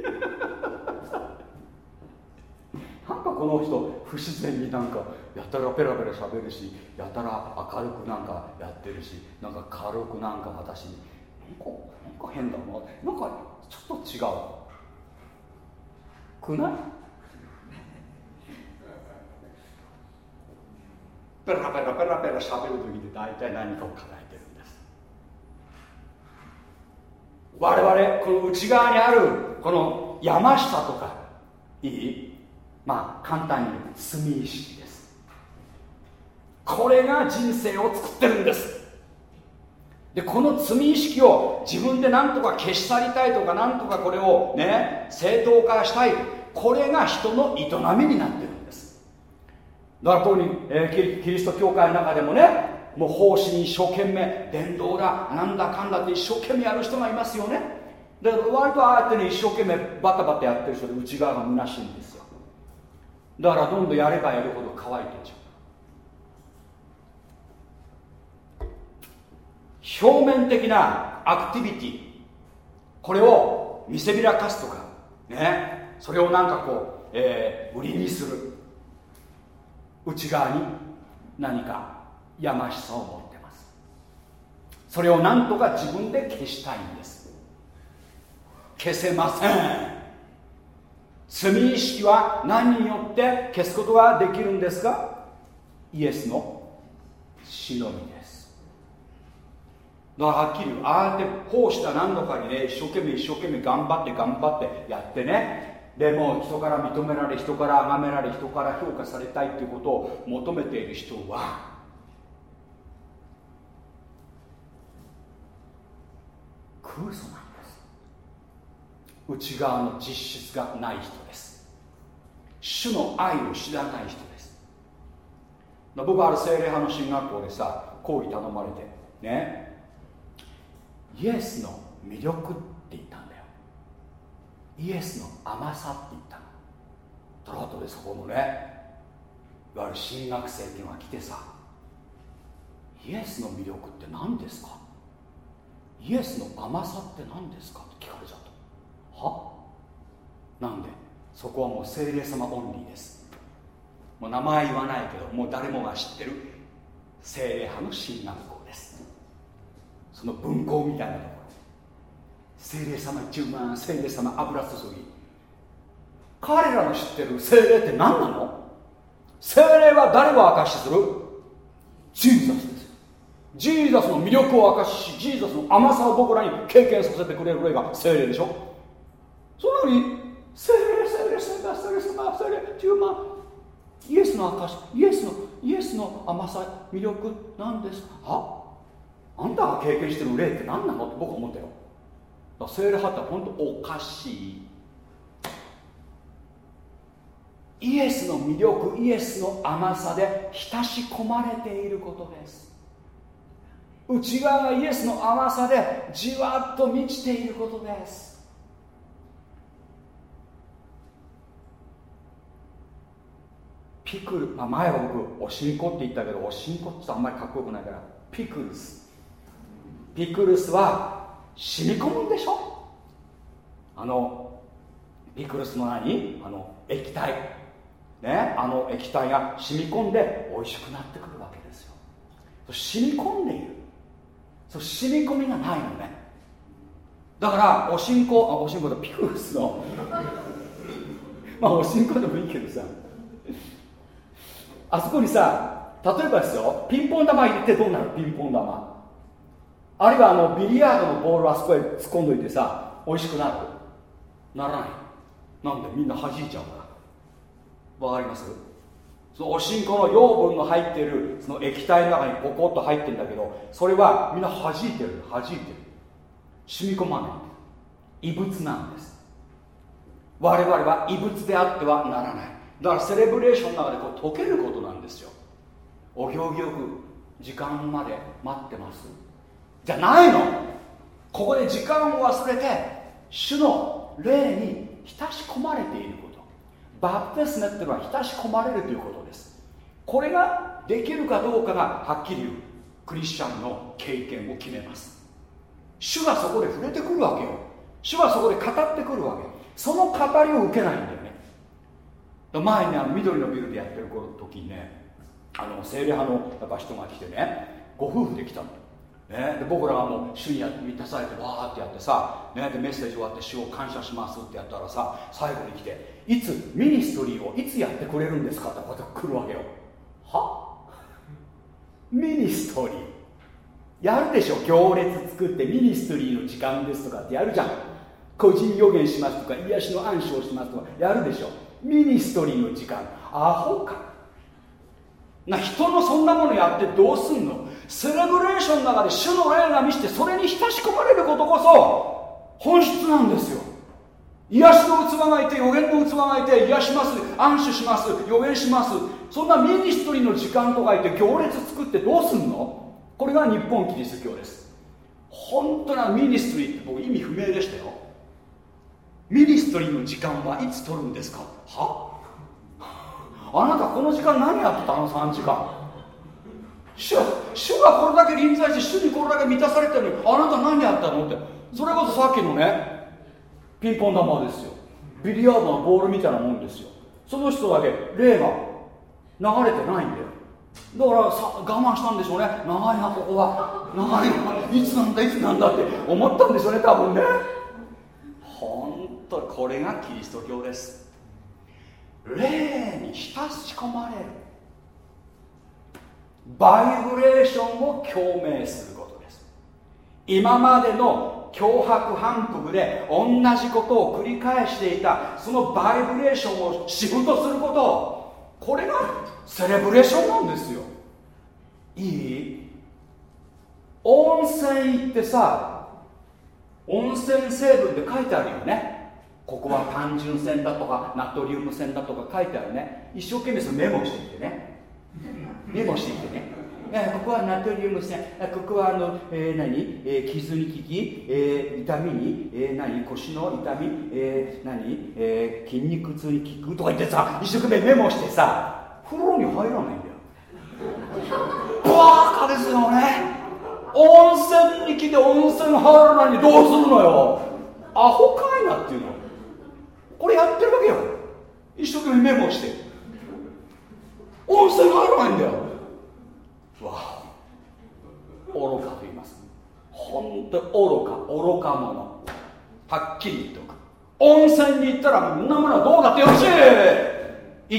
なんかこの人不自然になんかやたらペラペラ喋るしやたら明るくなんかやってるしなんか軽くなんか私なんかなんか変だな。なんかちょっと違う。くない？ペラペラペラペラ喋る時で大体何かを叶えてるんです。我々この内側にあるこの山下とかいい？まあ簡単に言う罪意識ですこれが人生を作ってるんです。でこの罪意識を自分で何とか消し去りたいとか何とかこれをね正当化したいこれが人の営みになってるんです。だから特に、えー、キリスト教会の中でもねもう奉仕に一生懸命伝道だなんだかんだって一生懸命やる人がいますよね。だから割とああやってね一生懸命バタバタやってる人で内側が虚しいんですよ。だからどんどんやればやるほど乾いていっちゃう。表面的なアクティビティ。これを見せびらかすとか。ね。それをなんかこう、えー、売りにする。内側に何かやましさを持ってます。それを何とか自分で消したいんです。消せません。罪意識は何によって消すことができるんですか？イエスの死のみで。すだからはっきりああやって奉仕だ何度かにね一生懸命一生懸命頑張って頑張ってやってね。でも人から認められ人から崇められ人から評価されたいということを求めている人は空想なんです。内側の実質がない人です。主の愛を知らない人です。僕はある精霊派の進学校でさ講義頼まれてね。イエスの魅力って言ったんだよ。イエスの甘さって言ったの。トラウトでそこのねいわゆる新学生っていうのが来てさ。イエスの魅力って何ですか？イエスの甘さって何ですかって聞かれちゃった。は？なんで？そこはもう精霊様オンリーです。もう名前言わないけどもう誰もが知ってる精霊派の進学校ですその分校みたいなところ精霊様一万精霊様油注ぎ彼らの知ってる精霊って何なの？精霊は誰を証しする？ジーザスですジーザスの魅力を明かしジーザスの甘さを僕らに経験させてくれる霊が精霊でしょ。そのように精霊精霊精霊精霊精霊精霊10万イエスの証イエスのイエスの甘さ魅力なんです。ああんたが経験してる霊って何なのって僕は思ったよ。だから精霊派って本当おかしい。イエスの魅力イエスの甘さで親し込まれていることです。内側がイエスの甘さでじわっと満ちていることです。ピクル、まあ、前は僕おしんこって言ったけどおしんこってあんまりかっこよくないからピクルス。ピクルスは染み込むんでしょ？あのピクルスの何？あの液体。ね？あの液体が染み込んで美味しくなってくるわけですよ。染み込んでいる。そう染み込みがないのね。だからおしんこあおしんことピクルスの。まあおしんこでもいいけどさ。あそこにさ例えばですよピンポン玉入れてどうなる？ピンポン玉。あるいはあのビリヤードのボールあそこへ突っ込んどいてさ美味しくなる。ならない。なんでみんな弾いちゃうか。らわかります？そのおしんこの養分の入っているその液体の中にポコッと入ってるんだけどそれはみんな弾いてる。弾いてる。染み込まない異物なんです。我々は異物であってはならない。だからセレブレーションの中でこう溶けることなんですよ。お行儀よく時間まで待ってます。じゃないの。ここで時間を忘れて主の霊に親し込まれていること。バプテスメっていうのは親し込まれるということです。これができるかどうかがはっきり言うクリスチャンの経験を決めます。主がそこで触れてくるわけよ。主はそこで語ってくるわけその語りを受けないんだよね。前にあの緑のビルでやってる時にねあの精霊派のやっぱ人が来てねご夫婦で来たの。ね、で僕らはもう主に満たされてわーってやってさ、ね、でメッセージ終わって主を感謝しますってやったらさ最後に来ていつミニストリーをいつやってくれるんですかってこうやって来るわけよ。は？ ministry。やるでしょ行列作って ministry の時間ですとかってやるじゃん。個人予言しますとか癒しの按手しますとかやるでしょ。 ministry の時間。アホか。な人のそんなものやってどうすんの？セレブレーションの中で主の霊が満たしてそれに浸し込まれることこそ本質なんですよ。癒しの器がいて予言の器がいて癒します按手します予言します。そんな ministry の時間とかいて行列作ってどうすんの？これが日本キリスト教です。本当な ministry って僕意味不明でしたよ。 ministry の時間はいつ取るんですか？は？あなたこの時間何やってたの？3時間。主主がこれだけ臨在して主にこれだけ満たされてるのにあなた何やったのって。それこそさっきのねピンポン玉ですよ。ビリヤードのボールみたいなもんですよ。その人だけ霊が流れてないんだよ。だからさ我慢したんでしょうね。長いなここは長いないつなんだいつなんだって思ったんでしょうね多分ね。本当これがキリスト教です。霊に親し込まれる。バイブレーションを共鳴することです。今までの脅迫反復で同じことを繰り返していたそのバイブレーションをシフトすること。これがセレブレーションなんですよ。いい？温泉行ってさ温泉成分って書いてあるよね。ここは単純泉だとかナトリウム泉だとか書いてあるね。一生懸命それメモしていてね。メモしていってね。ここはナトリウム泉ここはあの、えー、何、えー、傷に効き、えー、痛みに、えー、何？腰の痛み、えー、何、えー、筋肉痛に効くとか言ってさ一生懸命メモしてさ風呂に入らないんだよ。バカですよね。温泉に来て温泉入らないにどうするのよ。アホかいなっていうの。これやってるわけよ。一生懸命メモして。温泉入らないんだよ。わ愚かと言います。本当愚か愚か者。はっきり言っておく。温泉に行ったらみんなものはどうだってよろしい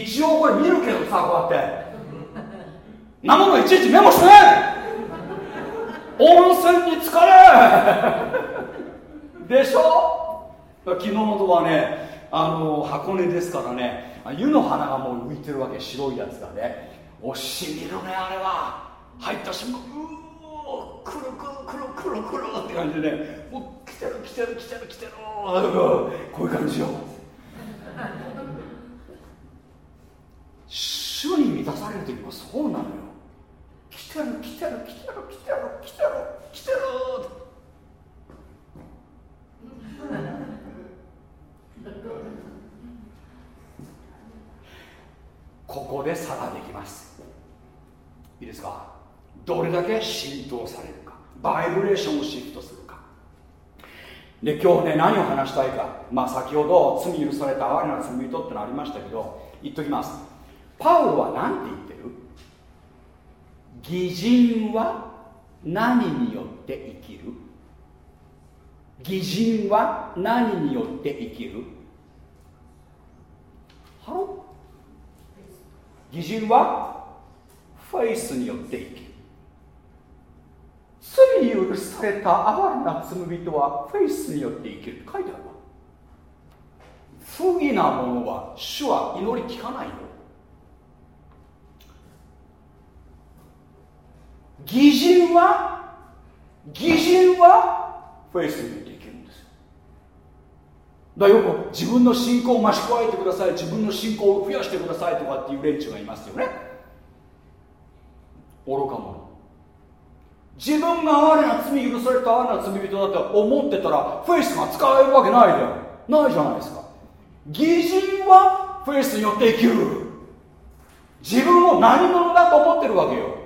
一応これ見るけどさこうやって。なものいちいちメモして温泉に疲れ。でしょ？昨日のとはねあの箱根ですからね。湯の花がもう浮いてるわけ。白いやつがね。おしみるねあれは。入った瞬間うおくるくるくるくるくるって感じでね。もう来てる来てる来てる来てる。こういう感じよ。主に満たされる時もそうなのよ。来てる来てる来てる来てる来てる来てるここで差ができます。いいですか？どれだけ浸透されるか。バイブレーションをシフトするか。で今日ね何を話したいか。まあ先ほど罪許された哀れな罪人ってのありましたけど言っときます。パウロは何て言ってる？義人は何によって生きる？義人は何によって生きる？ハロ義人はフェイスによって生きる。罪に許された哀れな罪人はフェイスによって生きるって書いてあるわ。不義なものは主は祈り聞かないよ義人は？義人は？フェイスによって生きるんですよ。だよく自分の信仰を増し加えてください自分の信仰を増やしてくださいとかっていう連中がいますよね。愚か者。自分が哀れな罪許された哀れな罪人だって思ってたらフェイスが使えるわけないじゃん。ないじゃないですか。義人はフェイスによって生きる。自分を何者だと思ってるわけよ。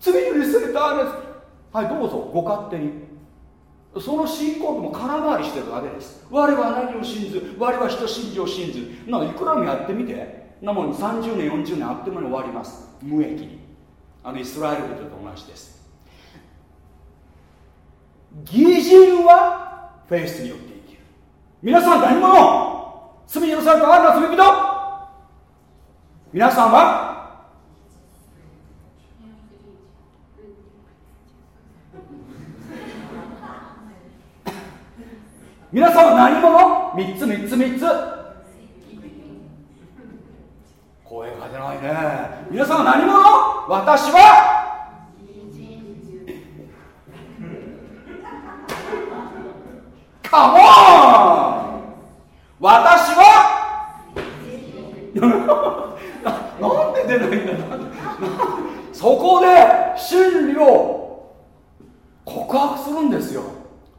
罪許された哀れはいどうぞご勝手に。その信仰とも空回りしてるだけです。我は何を信ず我は人信じを信ず。なんかいくらもやってみて。なもん30年40年あっという間に終わります。無益に。あのイスラエル人と同じです。義人はフェイスによって生きる。皆さん何者？罪許されたあるな罪人？皆さんは皆さんは何者 ?3 つ3つ3つ。声が出ないね。皆さんは何者？私は。カモン私は。なんで出ないんだ？そこで真理を告白するんですよ。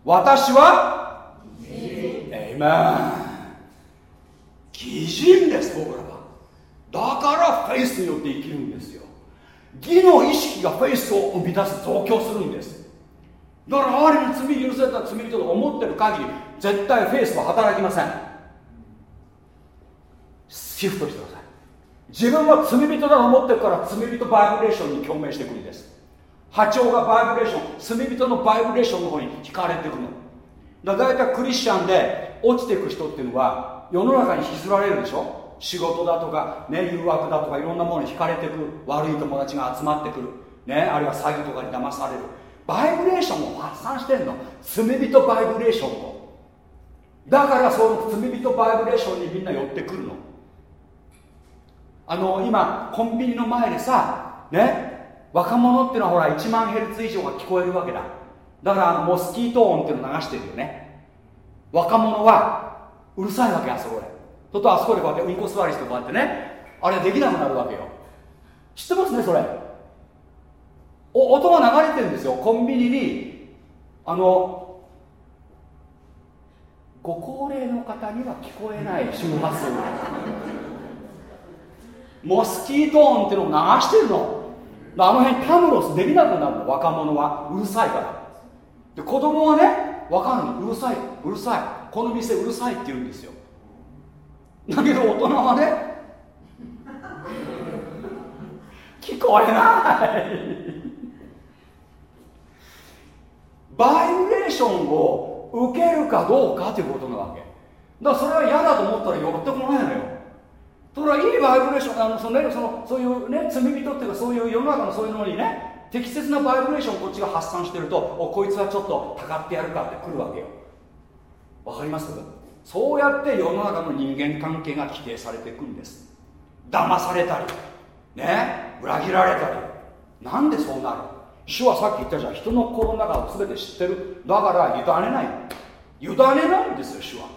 私は。メン偽人です僕らは。だからフェイスによって生きるんですよ義の意識がフェイスを生み出す増強するんです。だから周りに罪許された罪人と思ってる限り絶対フェイスは働きません。シフトしてください。自分は罪人だと思ってるから罪人バイブレーションに共鳴してくるんです。波長がバイブレーション罪人のバイブレーションの方に惹かれてくるの。だから大体クリスチャンで落ちていく人っていうのは世の中に引きずられるでしょ？仕事だとか、ね、誘惑だとかいろんなものに惹かれてく悪い友達が集まってくる、ね、あるいは詐欺とかに騙される。バイブレーションを発散してんの。罪人バイブレーションをだからその罪人バイブレーションにみんな寄ってくるの。あの今コンビニの前でさね若者っていうのはほら1万ヘルツ以上が聞こえるわけだ。だからあのモスキート音っていうの流してるよね。若者はうるさいわけあそこで。そとあそこでこうやってうんこ座りしてこうやってねあれできなくなるわけよ。知ってますねそれ。お音が流れてるんですよ。コンビニにあのご高齢の方には聞こえない周波数モスキート音っていうのを流してるの。あの辺タムロスできなくなるの若者は。うるさいから。で子供はね分かるのうるさい。うるさい。この店うるさいって言うんですよ。だけど大人はね聞こえない。バイブレーションを受けるかどうかということなわけ。だからそれは嫌だと思ったら寄ってこないのよ。それはいいバイブレーションあのその、ね、そのそういうね罪人っていうかそういう世の中のそういうのにね適切なバイブレーションをこっちが発散してるとおこいつはちょっとたかってやるかってくるわけよ。わかります？そうやって世の中の人間関係が規定されていくんです。騙されたりね裏切られたり。なんでそうなる？主はさっき言ったじゃん。人の心の中を全て知ってる。だから委ねない。委ねないんですよ主は。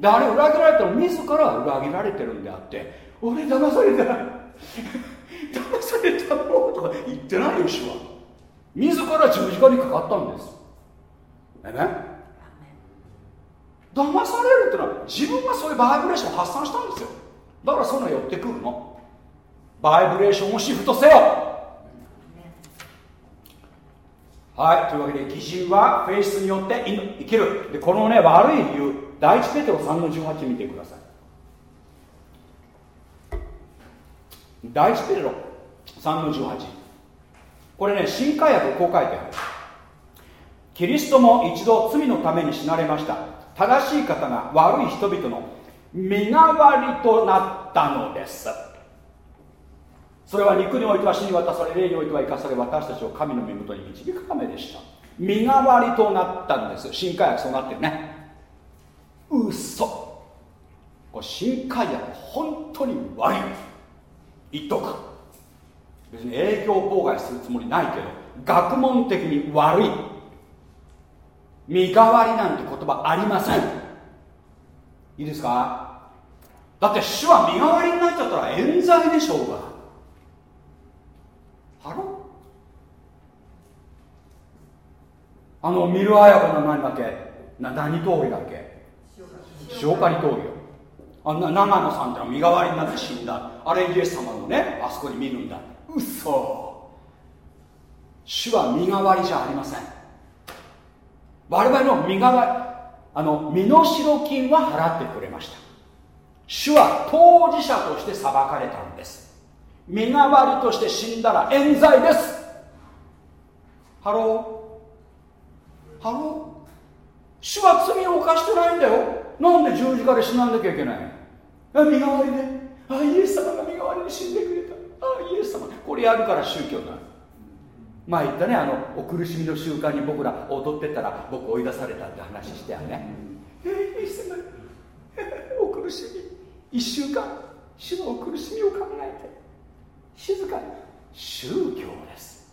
であれ裏切られたら自ら裏切られてるんであって俺騙された。騙されたのとか言ってないよ主は。自ら十字架にかかったんです。えね騙されるってのは自分がそういうバイブレーションを発散したんですよ。だからそんな寄ってくるの。バイブレーションをシフトせよ。はいというわけで偽人はフェイスによって生きる。でこのね悪い理由。第一ペテロ3の18見てください第一ペテロ3の18これね新海訳こう書いてある。キリストも一度罪のために死なれました。正しい方が悪い人々の身代わりとなったのです。それは肉においては死に渡され霊においては生かされ私たちを神の身元に導くためでした。身代わりとなったんです。新海訳そうなってるね。嘘。これ新海訳本当に悪い。言っとく。別に影響妨害するつもりないけど学問的に悪い。身代わりなんて言葉ありません。いいですか？だって主は身代わりになっちゃったら冤罪でしょうが。あのミルアヤコの何だっけ。な何峠だっけ？塩刈峠あんな長野さんってのは身代わりになって死んだ。あれイエス様のねあそこに見るんだ。嘘。主は身代わりじゃありません。我々の身代わりあの身代金は払ってくれました。主は当事者として裁かれたんです。身代わりとして死んだら冤罪です。Hello。Hello。主は罪を犯してないんだよ。なんで十字架で死なんなきゃいけないあ身代わりね。あイエス様が身代わりに死んでくれた。あイエス様。これやるから宗教になる。前言ったねあのお苦しみの週間に僕ら踊ってたら僕追い出されたって話してやね。えー、イエス様。お苦しみ。一週間。主のお苦しみを考えて。静かに。宗教です。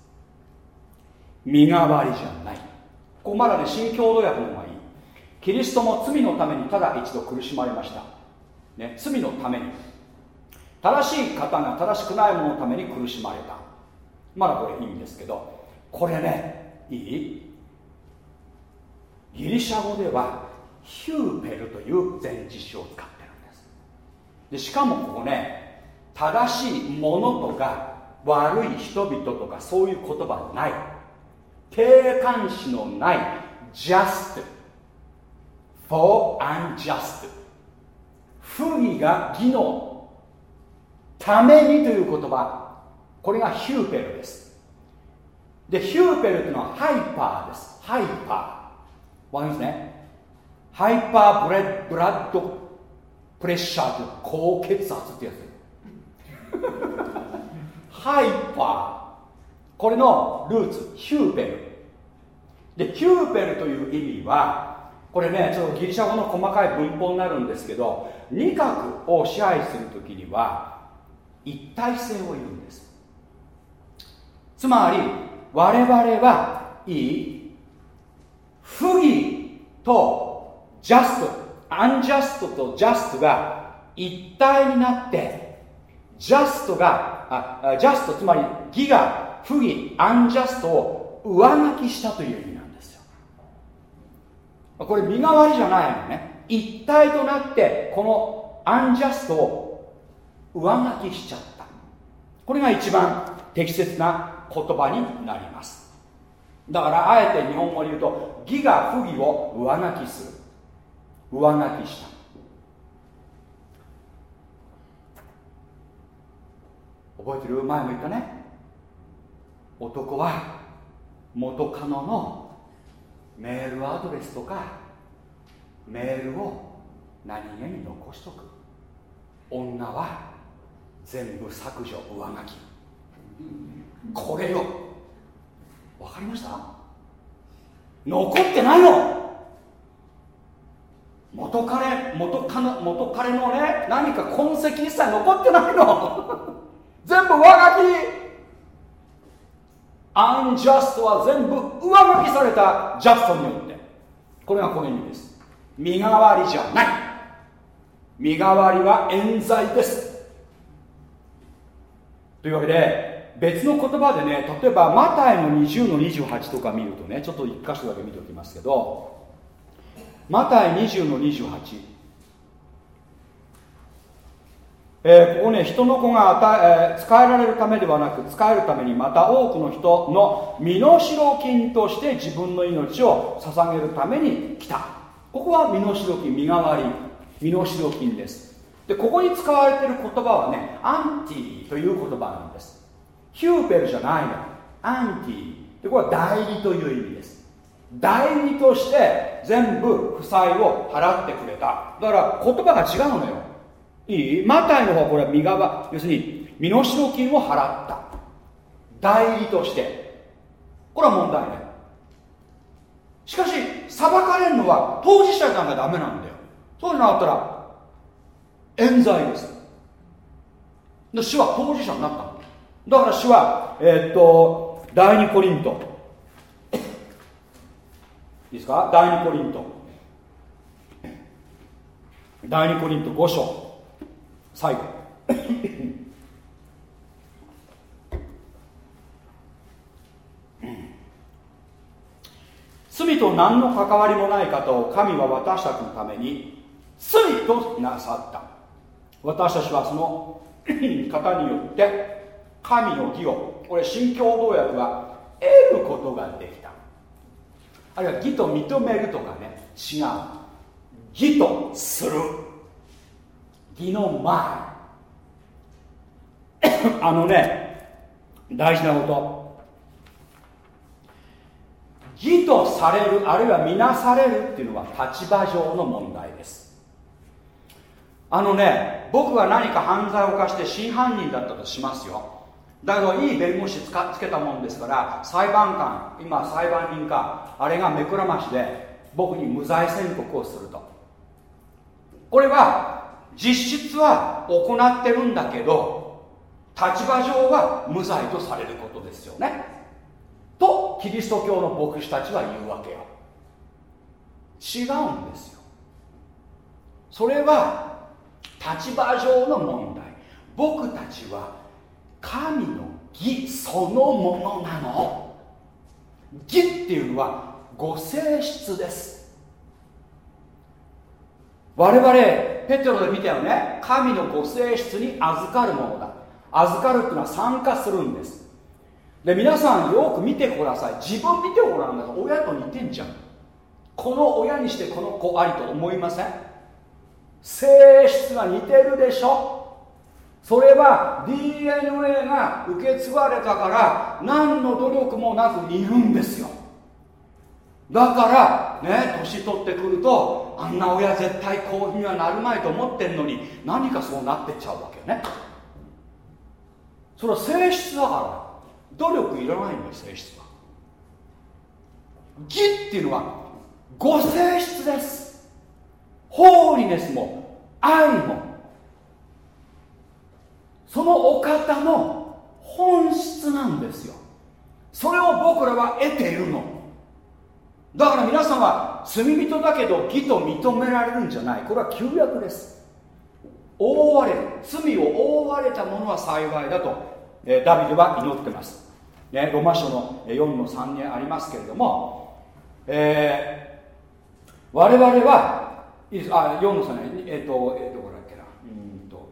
身代わりじゃない。ここまだね新共同訳の方がいいキリストも罪のためにただ一度苦しまれました、ね、罪のために。正しい方が正しくないもののために苦しまれた。まだこれいいんですけど。これねいい？ギリシャ語ではヒューペルという前置詞を使ってるんです。でしかもここね正しいものとか悪い人々とかそういう言葉ない。定冠詞のない just for unjust 不義が義のためにという言葉。これがヒューペルです。でヒューペルというのはハイパーです。ハイパー。わかりますね？ハイパーブレブラッドプレッシャーという高血圧ってやつ。ハイパー。これのルーツ。ヒューペル。でヒューペルという意味はこれねちょっとギリシャ語の細かい文法になるんですけど二角を支配するときには一体性を言うんです。つまり我々はいい不義と just unjust と just が一体になって just があ just つまり義が不義 unjust を上書きしたという意味。これ身代わりじゃないのね。一体となってこの unjust を上書きしちゃった。これが一番適切な言葉になります。だからあえて日本語で言うと義が不義を上書きする。上書きした。覚えてる？前も言ったね。男は元カノのメールアドレスとかメールを何気に残しとく。女は全部削除上書き。これよ。わかりました？残ってないの。元彼元カノ元彼のね何か痕跡一切残ってないの。全部上書き。アンジャストは全部上書きされたジャストによって。これがこの意味です。身代わりじゃない。身代わりは冤罪です。というわけで別の言葉でね例えばマタイの20の28とか見るとねちょっと1箇所だけ見ておきますけどマタイ20の28えー、ここね人の子が与え、えー、使えられるためではなく使えるためにまた多くの人の身代金として自分の命を捧げるために来た。ここは身代金身代わり身代金です。でここに使われている言葉はねアンティという言葉なんです。ヒューペルじゃないの。アンティ。でこれは代理という意味です。代理として全部負債を払ってくれた。だから言葉が違うのよ。いい？マタイの方はこれは身側。要するに身代金を払った。代理として。これは問題ないしかし裁かれるのは当事者なんかダメなんだよ。そういうのあったら冤罪です。で主は当事者になった。だから主はえー、っと第二コリント。いいですか？第二コリント。第二コリント5章。最後。罪と何の関わりもない方を神は私たちのために罪となさった。私たちはその 方によって神の義をこれ新共同訳は得ることができた。あるいは義と認めるとかね違う。義とする。義の前。あのね大事なこと。義とされるあるいは見なされるっていうのは立場上の問題です。あのね僕が何か犯罪を犯して真犯人だったとしますよ。だけどいい弁護士つかつけたもんですから裁判官今裁判人かあれが目くらましで僕に無罪宣告をすると。これは実質は行ってるんだけど立場上は無罪とされることですよね。とキリスト教の牧師たちは言うわけよ。違うんですよ。それは立場上の問題。僕たちは神の義そのものなの。義っていうのはご性質です。我々ペテロで見たよね。神のご性質に預かるものだ。預かるっていうのは参加するんです。で皆さんよく見てください。自分見てごらんなさい。親と似てんじゃん。この親にしてこの子ありと思いません？性質が似てるでしょ？それは DNA が受け継がれたから何の努力もなく似るんですよ。だからね年取ってくるとあんな親絶対こういうふうにはなるまいと思ってんのに何かそうなってっちゃうわけね。それは性質だから。努力いらないんだよ性質は。義っていうのはご性質です。ホーリネスも愛も。そのお方の本質なんですよ。それを僕らは得ているの。だから皆さんは罪人だけど義と認められるんじゃない。これは旧約です。覆われる。罪を覆われた者は幸いだと、ダビデは祈ってます、ね、ロマ書の4の3にありますけれども、えー、我々はあ4の3ね。えっ、ー、と、えー、どこだっけな。うんと、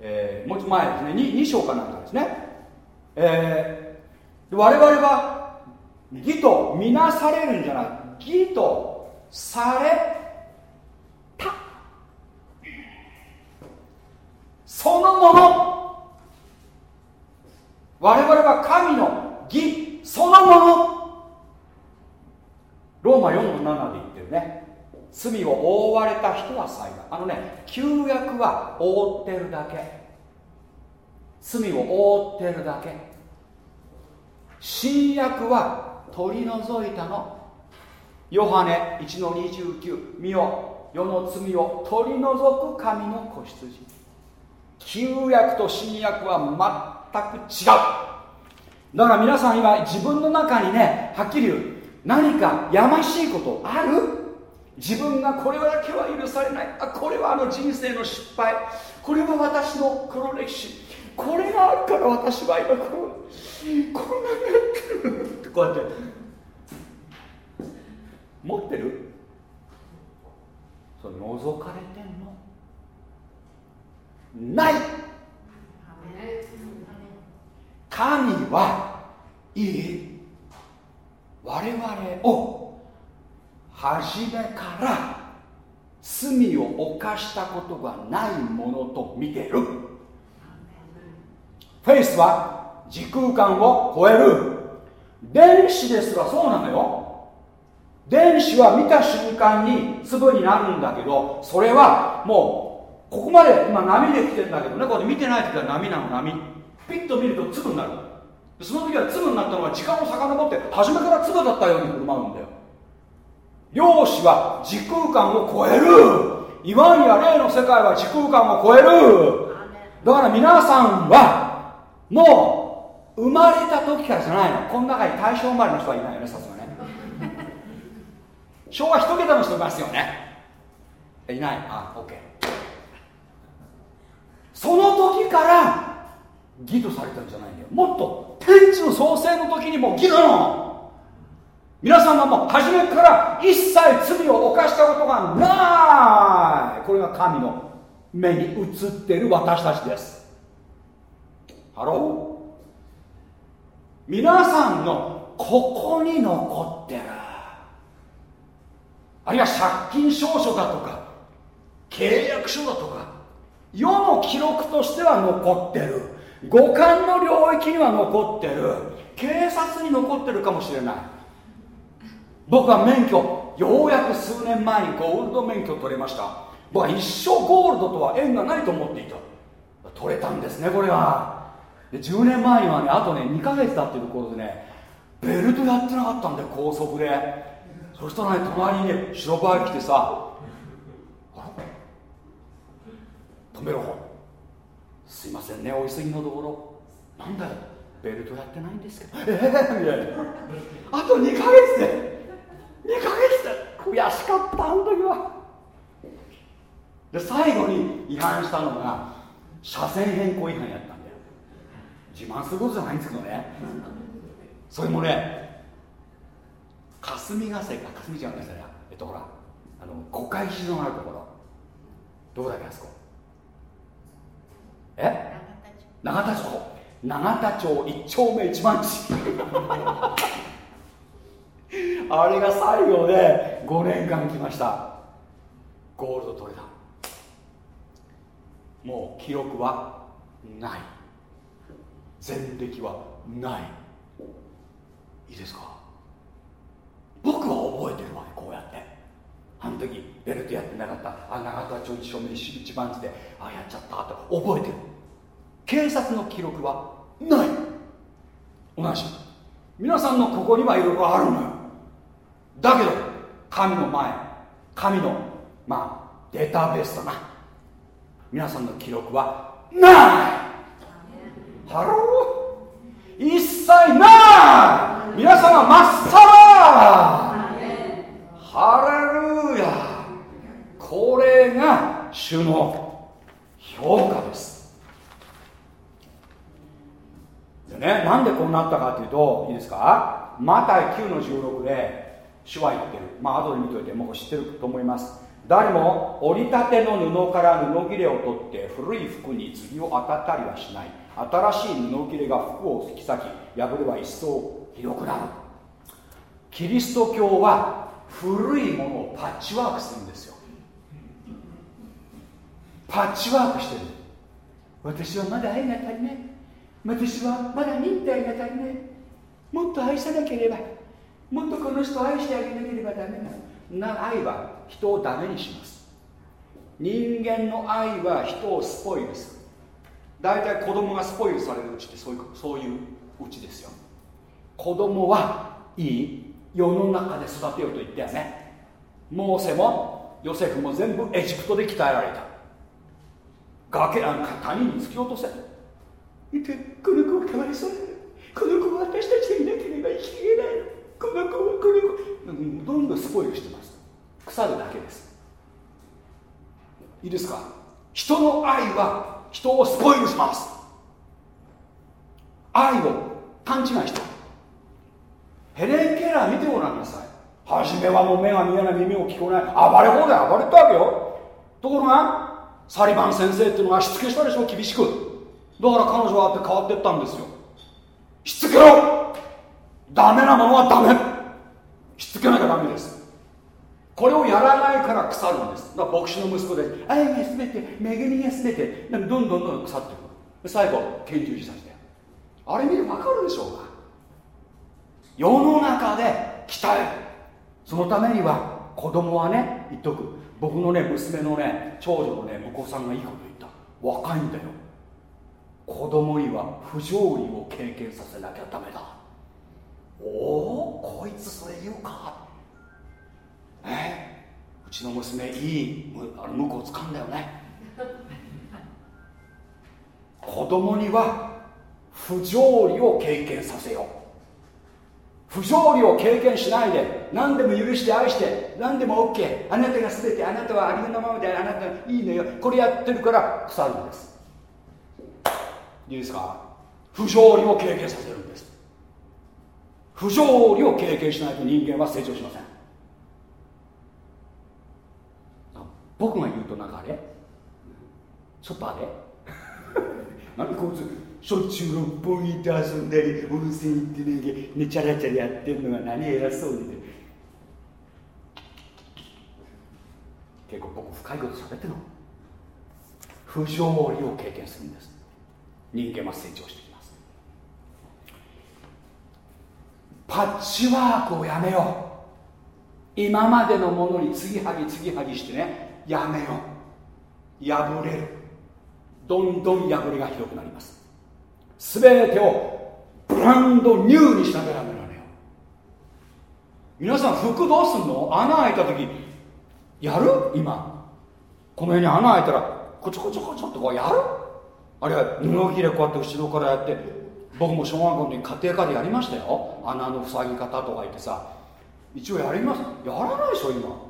えー、もうちょっと前ですね。2, 2章かなんかですね、えー、我々は義とみなされるんじゃない。義とされた。そのもの。我々は神の義そのもの。ローマ4の7で言ってるね。罪を覆われた人は幸い。あのね旧約は覆ってるだけ。罪を覆ってるだけ。新約は取り除いたの。ヨハネ1の29見よ。世の罪を取り除く神の子羊。旧約と新約は全く違う。だから皆さん今自分の中にねはっきり言う。何かやましいことある？自分がこれだけは許されない。あこれはあの人生の失敗。これは私の黒歴史。これがあるから私は今ここんなになってるってこうやって。持ってる？それ覗かれてんの？ない。神はいい我々を初めから罪を犯したことがないものと見てる。フェイスは時空間を超える。電子ですらそうなのよ。電子は見た瞬間に粒になるんだけどそれはもうここまで今波で来てるんだけどね。こうやって見てない時は波なの波。ピッと見ると粒になる。その時は粒になったのは時間を遡って初めから粒だったように振る舞うんだよ。量子は時空間を超える。いわんや霊の世界は時空間を超える。だから皆さんはもう生まれた時からじゃないの。この中に大正生まれの人はいないよねさすがね。昭和一桁の人いますよね。いない。あオッケーその時から義とされたんじゃないんだよ。もっと天地の創生の時にも義なの。皆さんはもう初めから一切罪を犯したことがない。これが神の目に映ってる私たちです。ハロー皆さんのここに残ってる。あるいは借金証書だとか契約書だとか世の記録としては残ってる。五感の領域には残ってる。警察に残ってるかもしれない。僕は免許ようやく数年前にゴールド免許取れました。僕は一生ゴールドとは縁がないと思っていた。取れたんですねこれは。が10年前にはねあとね2ヶ月だっていうころでねベルトやってなかったんだよ高速で。そしたらね隣にね白バイ来てさ止めろ。すいませんねお急ぎのところ。なんだよベルトやってないんですけど。ええー、みたいな。あと2ヶ月で2ヶ月で悔しかったあの時は。で最後に違反したのが車線変更違反やった。自慢することじゃないんですけどね。それもね霞ヶ瀬か霞じゃないですかえっとほらあの五回地のあるところ。どこだっけあそこ。え？永田町。永田町一丁目一番地。あれが最後で5年間来ました。ゴールド取れた。もう記録はない。前歴はない。いいですか？僕は覚えてるわけこうやって。あの時ベルトやってなかった。あ永田町一丁目一番地であやっちゃったと。覚えてる。警察の記録はない。同じ。皆さんのここにはいろいろあるのよ。だけど神の前神のまあデータベースだな。皆さんの記録はない。 Hello。一切ない。皆様まっさら。ハレルヤ。これが主の評価です。でねなんでこうなったかというといいですか？マタイ9の16で主は言ってる。まあ後で見といてもう知ってると思います。誰も折りたての布から布切れを取って古い服に次を当たったりはしない。新しい布切れが服を引き裂き破れば一層ひどくなる。キリスト教は古いものをパッチワークするんですよ。パッチワークしてる。私はまだ愛が足りない。私はまだ忍耐が足りない。もっと愛さなければ。もっとこの人を愛してあげなければダメな愛は人をダメにします。人間の愛は人をスポイルする。大体子供がスポイルされるうちってそういうそういううちですよ。子供はいい世の中で育てようと言ったよね。モーセもヨセフも全部エジプトで鍛えられた。崖あ谷に突き落とせ。見てこの子はかわいそうだ。この子は私たちがいなければ生きていけないの。この子はこの子。どんどんスポイルしてます。腐るだけです。いいですか？人の愛は人をスポイルします。愛を勘違いしたヘレン・ケラー見てごらんなさい。初めはもう目が見えない耳を聞こえない。暴れ放題暴れたわけよ。ところがサリバン先生っていうのがしつけしたでしょ厳しく。だから彼女はあって変わってったんですよ。しつけろ。ダメなものはダメ。しつけなきゃダメです。これをやらないから腐るんです。だから牧師の息子で愛が全て恵みが全てどんどんどんどん腐っていく最後拳銃自殺だよあれ見て分かるでしょうか。世の中で鍛える。そのためには子供はね言っとく。僕のね娘のね長女のね婿さんがいいこと言った。若いんだよ。子供には不条理を経験させなきゃダメだおおこいつそれ言うか？えうちの娘いいあの婿を掴んだよね。子供には不条理を経験させよう。不条理を経験しないで何でも許して愛して何でも OK あなたが全てあなたはありのままであなたいいのよ。これやってるから腐るんです。いいですか？不条理を経験させるんです。不条理を経験しないと人間は成長しません。僕が言うとなんかあれ？ちょっとあれ？なんこいつしょっちゅう六本木行って遊んだり温泉行ってねねチャラチャラやってんのが何偉そうにね。結構僕深いこと喋ってるの？不条理を経験するんです。人間は成長してパッチワークをやめよう。今までのものに継ぎはぎ継ぎはぎしてねやめよう。破れる。どんどん破れがひどくなります。全てをブランドニューにしなきゃダメなのよ。皆さん服どうすんの？穴開いた時。やる？今。この辺に穴開いたらコチョコチョコチョってこうやる？あるいは布切れこうやって後ろからやって僕も小学校の時家庭科でやりましたよ。穴の塞ぎ方とか言ってさ。一応やります。やらないでしょ今。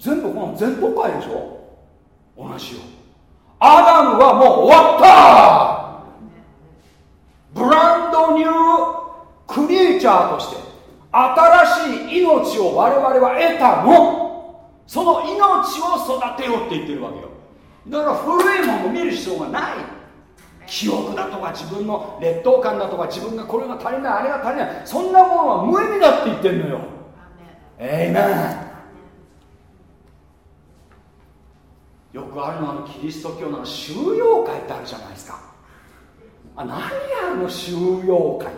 全部この全都会でしょ？同じよ。アダムはもう終わった。ブランドニュークリーチャーとして新しい命を我々は得たの。その命を育てようって言ってるわけよ。だから古いものを見る必要がない。記憶だとか自分の劣等感だとか自分がこれが足りないあれが足りない。そんなものは無意味だって言ってんのよ。えいめよくあるのはキリスト教の収容会ってあるじゃないですか。あ何やるの収容会。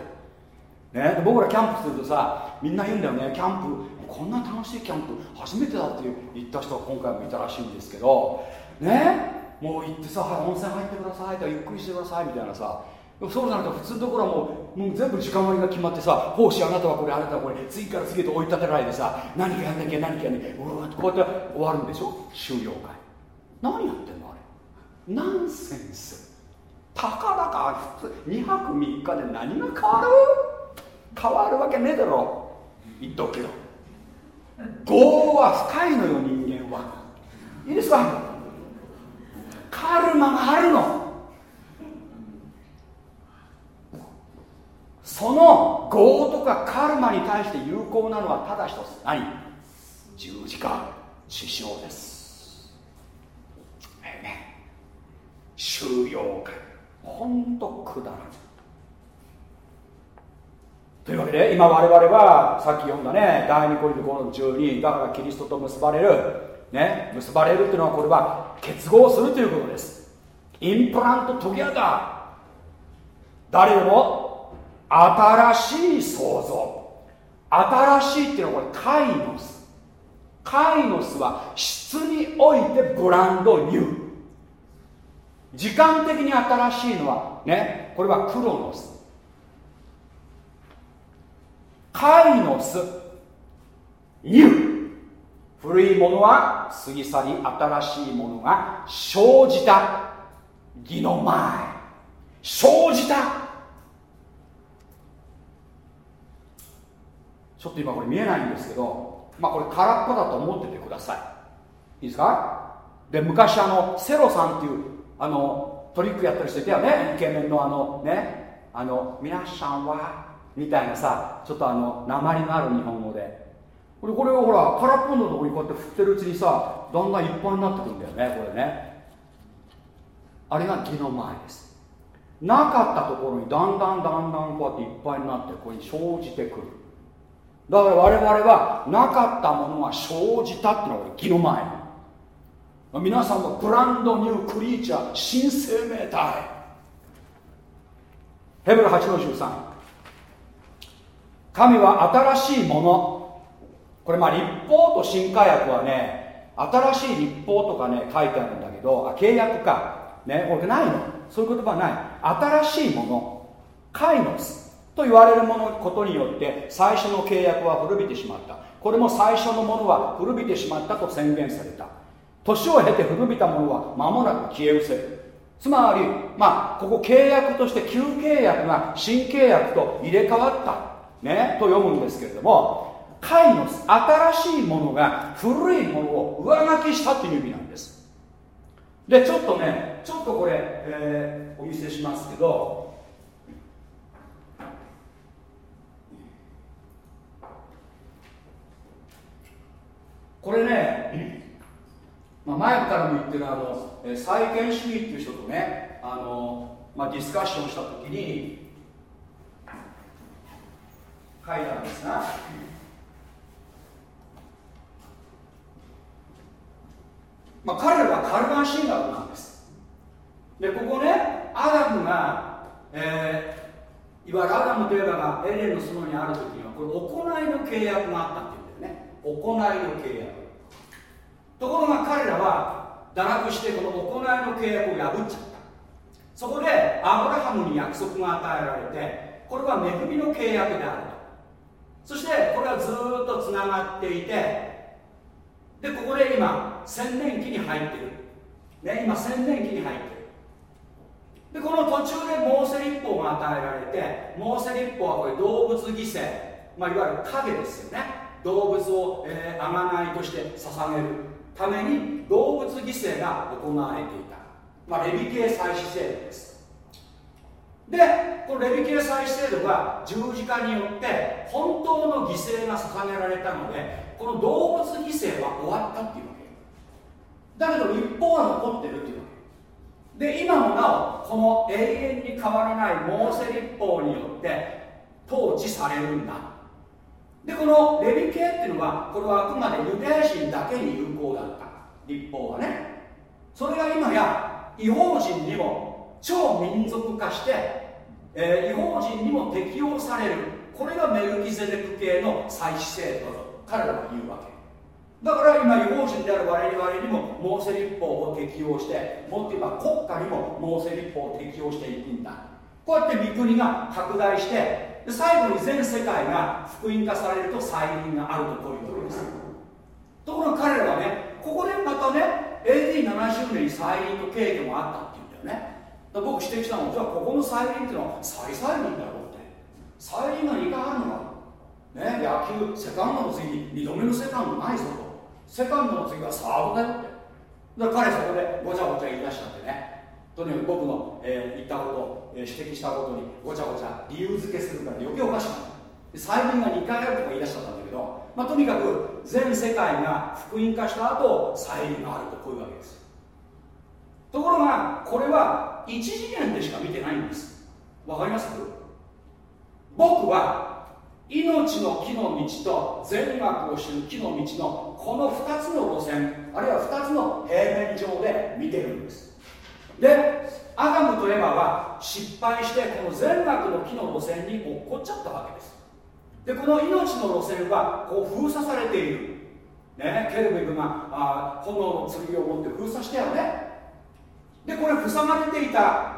ね、僕らキャンプするとさみんな言うんだよね。キャンプこんな楽しいキャンプ初めてだって言った人が今回もいたらしいんですけどねもう行ってさ、温泉入ってくださいとかゆっくりしてくださいみたいなさそうなくて普通のところはもうもう全部時間割が決まってさ奉仕あなたはこれあなたはこれ次から次へと追い立てられてさ何かやんなきゃ何かやんなきゃうわこうやって終わるんでしょ？収容会。何やってんのあれ。ナンセンス。たか。だか普通2泊3日で何が変わる？変わるわけねえだろ。言っとくけど。業は深いのよ人間は。いいですか？カルマがあるの。その業とかカルマに対して有効なのはただ一つ。何？十字架。師匠です。収容会。ほんとくだらないというわけで今我々はさっき読んだね第2コリント5の12だからキリストと結ばれるね結ばれるっていうのはこれは結合するということです。インプラントトギャダー。誰よも新しい創造。新しいっていうのはこれカイノス。カイノスは質においてブランドニュー。時間的に新しいのはねこれはクロノス。カイノス。ニュー。古いものは過ぎ去り新しいものが生じた。義の前。生じた。ちょっと今これ見えないんですけどまあこれ空っぽだと思っててください。いいですか？で昔あのセロさんっていうあのトリックやったりしてたよね？イケメンのあのね？あの皆さんは？みたいなさちょっとあの鉛のある日本語で。これこれをほら空っぽのとこにこうやって振ってるうちにさだんだんいっぱいになってくるんだよねこれね。あれが義の前です。なかったところにだんだんだんだんこうやっていっぱいになってここに生じてくる。だから我々はなかったものが生じたっていうのが義の前皆さんはブランドニュークリーチャー新生命体ヘブル8の13神は新しいもの。これまあ立法と新化薬はね新しい立法とかね書いてあるんだけどあ契約か。ねこれないの。そういう言葉はない。新しいもの。カイノス。と言われるものことによって最初の契約は古びてしまった。これも最初のものは古びてしまったと宣言された。年を経て古びたものは間もなく消え失せる。つまりまあここ契約として旧契約が新契約と入れ替わった。ね、と読むんですけれどもカイノス新しいものが古いものを上書きしたっていう意味なんです。でちょっとねちょっとこれ、えー、お見せしますけどこれね、まあ、前からも言ってるあの再建主義っていう人とねあの、まあ、ディスカッションした時に書いたんですがまあ、彼らはカルバン神学なんです。でここねアダムが、えー、いわゆるアダムといえばがエレンの園にある時にはこれ行いの契約があったっていうんだよね。行いの契約。ところが彼らは堕落してこの行いの契約を破っちゃった。そこでアブラハムに約束が与えられてこれは恵みの契約であると。そしてこれはずっとつながっていてでここで今千年期に入ってる、ね、今千年期に入ってる。でこの途中でモーセ立法が与えられてモーセ立法はこれ動物犠牲、まあ、いわゆる影ですよね。動物を、えー、贖いとして捧げる。ために動物犠牲が行われていた、まあ、レビ系祭祀制度です。でこのレビ系祭祀制度が十字架によって本当の犠牲が捧げられたのでこの動物犠牲は終わったっていうわけ。だけど立法は残ってるっていうわけ。で今もなおこの永遠に変わらないモーセ立法によって統治されるんだ。でこのレビ系っていうのはこれはあくまでユダヤ人だけに有効だった。立法はね。それが今や違法人にも超民族化して、えー、違法人にも適用される。これがメルキゼデク系の祭祀制度と彼らは言うわけ。だから今違法人である我々にもモーセ立法を適用してもっと言えば国家にもモーセ立法を適用していくんだ。こうやって御国が拡大して最後に全世界が福音化されると再臨があるとこういうわけです。ところが彼らはねここでまたね AD70 年に再臨の経験もあったっていうんだよね。だ僕指摘したのはじゃあここの再臨っていうのは再再臨だろうって。再臨が2回あるのかね野球セカンドの次に2度目のセカンドないぞと。セカンドの次はサードだよって。だから彼そこでごちゃごちゃ言い出したんでね。とにかく僕の、えー、言ったこと、えー、指摘したことにごちゃごちゃ理由付けするから余計おかしくなる再臨が2回あるとか言い出しちゃったんだけど、まあ、とにかく全世界が福音化した後再臨があるとこういうわけです。ところがこれは一次元でしか見てないんです。わかります？僕は命の木の道と善悪を知る木の道のこの2つの路線あるいは2つの平面上で見てるんです。でアダムとエバは失敗してこの善悪の木の路線に落っこっちゃったわけです。でこの命の路線はこう封鎖されている、ね、ケルベルがあ炎の剣を持って封鎖したよね。でこれ塞がれていた。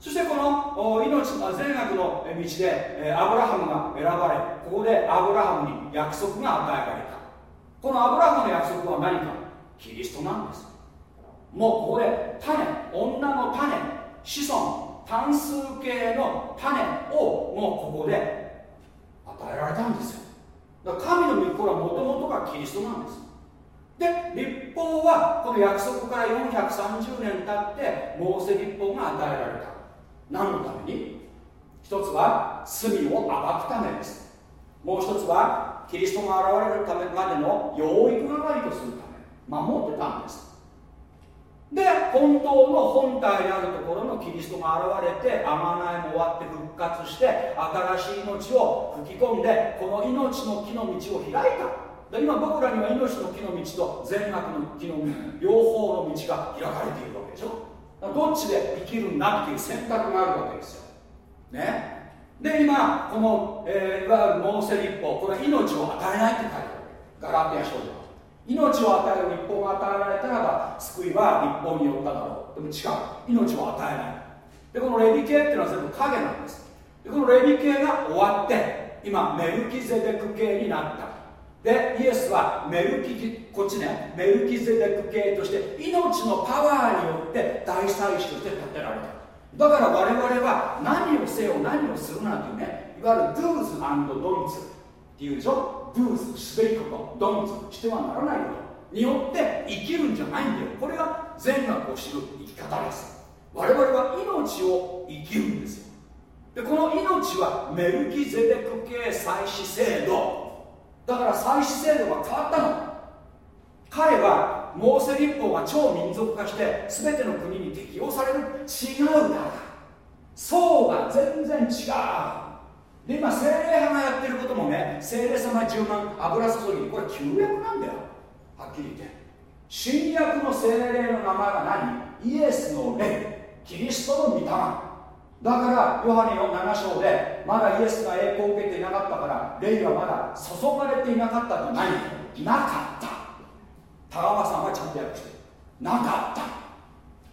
そしてこの命善悪の道でアブラハムが選ばれここでアブラハムに約束が与えられた。このアブラハムの約束は何か？キリストなんです。もうここで種女の種子孫単数形の種をもうここで与えられたんですよ。だから神の御子はもともとがキリストなんです。で立法はこの約束から430年経ってモーセ立法が与えられた。何のために？一つは罪を暴くためです。もう一つはキリストが現れるためまでの養育係とするため守ってたんです。で本当の本体であるところのキリストが現れて甘ないも終わって復活して新しい命を吹き込んでこの命の木の道を開いた。で今僕らには命の木の道と善悪の木の両方の道が開かれているわけでしょ。どっちで生きるんだっていう選択があるわけですよ。ね。で今この、えー、いわゆるモーセ立法これは命を与えないって書いてある。ガラティア書では。命を与える立法が与えられたらば救いは立法によっただろう。でも違う。命を与えない。でこのレビ系っていうのは全部影なんです。でこのレビ系が終わって今メルキゼデク系になった。でイエスはメルキこっちねメルキゼデク系として命のパワーによって大祭司として建てられた。だから我々は何をせよ何をするなんていうねいわゆる do's and don'ts っていうでしょ？Do's すべきこと don'ts してはならないことによって生きるんじゃないんだよ。これが善悪を知る生き方です。我々は命を生きるんですよ。でこの命はメルキゼデク系祭祀制度。だから祭祀制度が変わったの。彼はモーセ立法が超民族化して全ての国に適用される。違うだ層が全然違う。で今精霊派がやってることもね精霊様10万油注ぎこれ旧約なんだよ。はっきり言って。新約の精霊の名前は何？イエスの霊。キリストの御霊。だからヨハネの7章でまだイエスが栄光を受けていなかったから霊はまだ注がれていなかったと何なかった。田川さんはちゃんと訳して。なかった。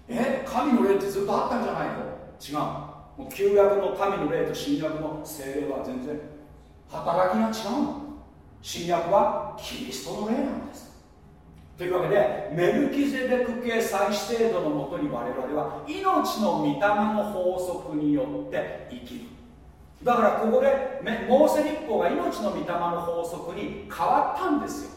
え？神の霊ってずっとあったんじゃないの？違う。もう旧約の神の霊と新約の精霊は全然働きが違うの。新約はキリストの霊なんです。というわけでメルキゼデク系再指定度のもとに我々は命の御霊の法則によって生きる。だからここでモーセ立法が命の御霊の法則に変わったんですよ。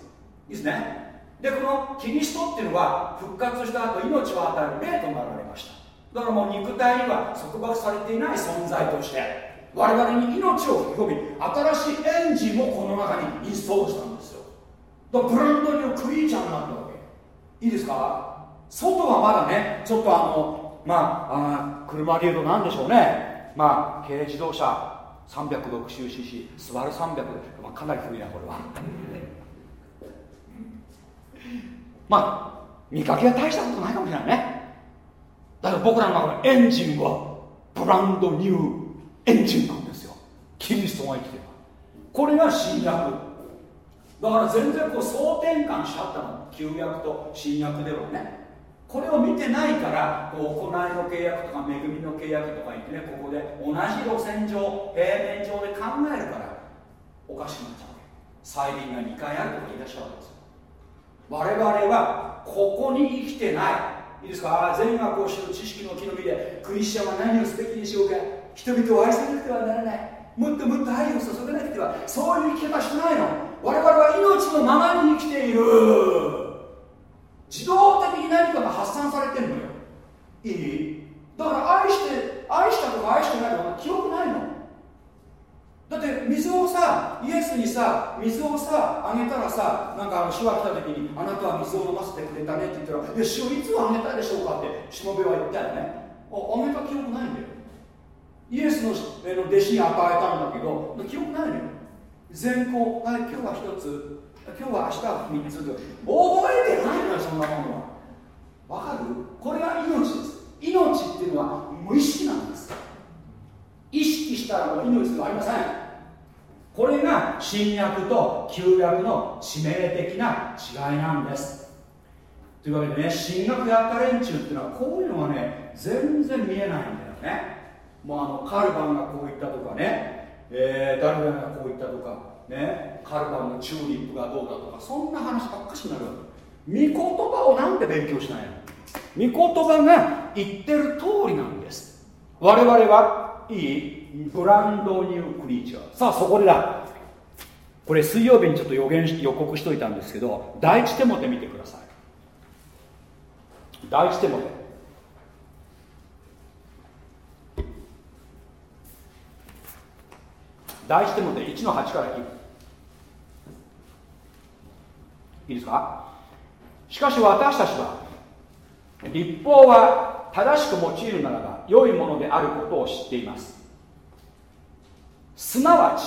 いいですね？でこのキリストっていうのは復活した後命を与える霊となられました。だからもう肉体には束縛されていない存在として我々に命を吹き込み新しいエンジンもこの中にインストールしたんですよ。だからブランドニュークリーチャーになったわけ。いいですか？外はまだねちょっとあのまああ車でいうと何でしょうね。まあ軽自動車 360cc スバル300、まあ、かなり古いなこれは。まあ見かけは大したことないかもしれないね。だから僕らの中のエンジンはブランドニューエンジンなんですよ。キリストが生きてる。これが新約。だから全然こう総転換しちゃったの。旧約と新約ではね。これを見てないからこう行いの契約とか恵みの契約とか言ってねここで同じ路線上平面上で考えるからおかしくなっちゃうわけ。再臨が2回あるとか言い出しちゃうわけですよ。我々はここに生きてない。いいですか？全学を知る知識の木の実でクリスチャンは何をすべきにしようか。人々を愛さなくてはならない。もっともっと愛を注がなくては。そういう生き方してないの。我々は命のままに生きている。自動的に何かが発散されてるのよ。いい？だから愛して愛したとか愛してないとか記憶ないの。だって水をさイエスにさ水をさあげたらさなんかあの主が来た時にあなたは水を飲ませてくれたねって言ったら「いや主いつあげたでしょうか?」ってしもべは言ったよね。ああげた記憶ないんだよ。イエスの弟子に与えたんだけど記憶ないのよ。善行。はい今日は一つ今日は明日は三つ覚えてないのよそんなものは。わかる？これが命です。命っていうのは無意識なんです。意識したらもう命ではありません。これが新約と旧約の致命的な違いなんです。というわけでね進学やった連中っていうのはこういうのがね全然見えないんだよね。もうあのカルバンがこう言ったとかね、えー、ダルベンがこう言ったとかねカルバンのチューリップがどうだとかそんな話ばっかしになる御言葉をなんで勉強しないの？御言葉が言ってる通りなんです。我々はいいブランドニュークリーチャー。さあそこでだ。これ水曜日にちょっと予言予告しといたんですけど第一手モて見てください。第一手モて第一手モて1の8から9いいですか？しかし私たちは立法は正しく用いるならば良いものであることを知っています。すなわち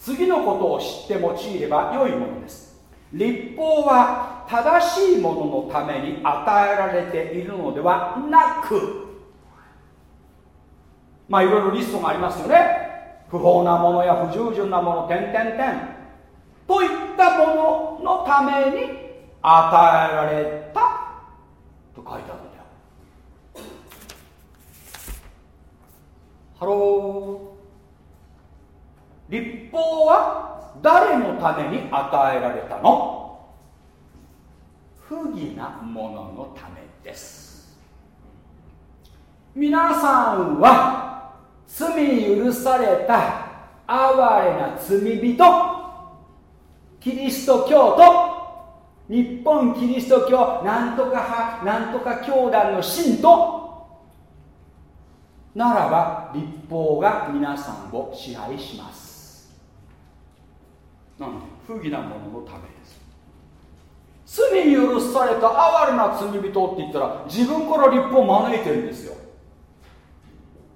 次のことを知って用いれば良いものです。立法は正しいもののために与えられているのではなくまあいろいろリストがありますよね。不法なものや不従順なもの点々点といったもののために与えられたと書いてあるHello。律法は誰のために与えられたの？不義なもののためです。皆さんは罪に許された哀れな罪人。キリスト教と日本キリスト教なんとか派なんとか教団の信徒。ならば律法が皆さんを支配します。なんで不義なもののためです罪に許された哀れな罪人って言ったら自分から律法を招いてるんですよ。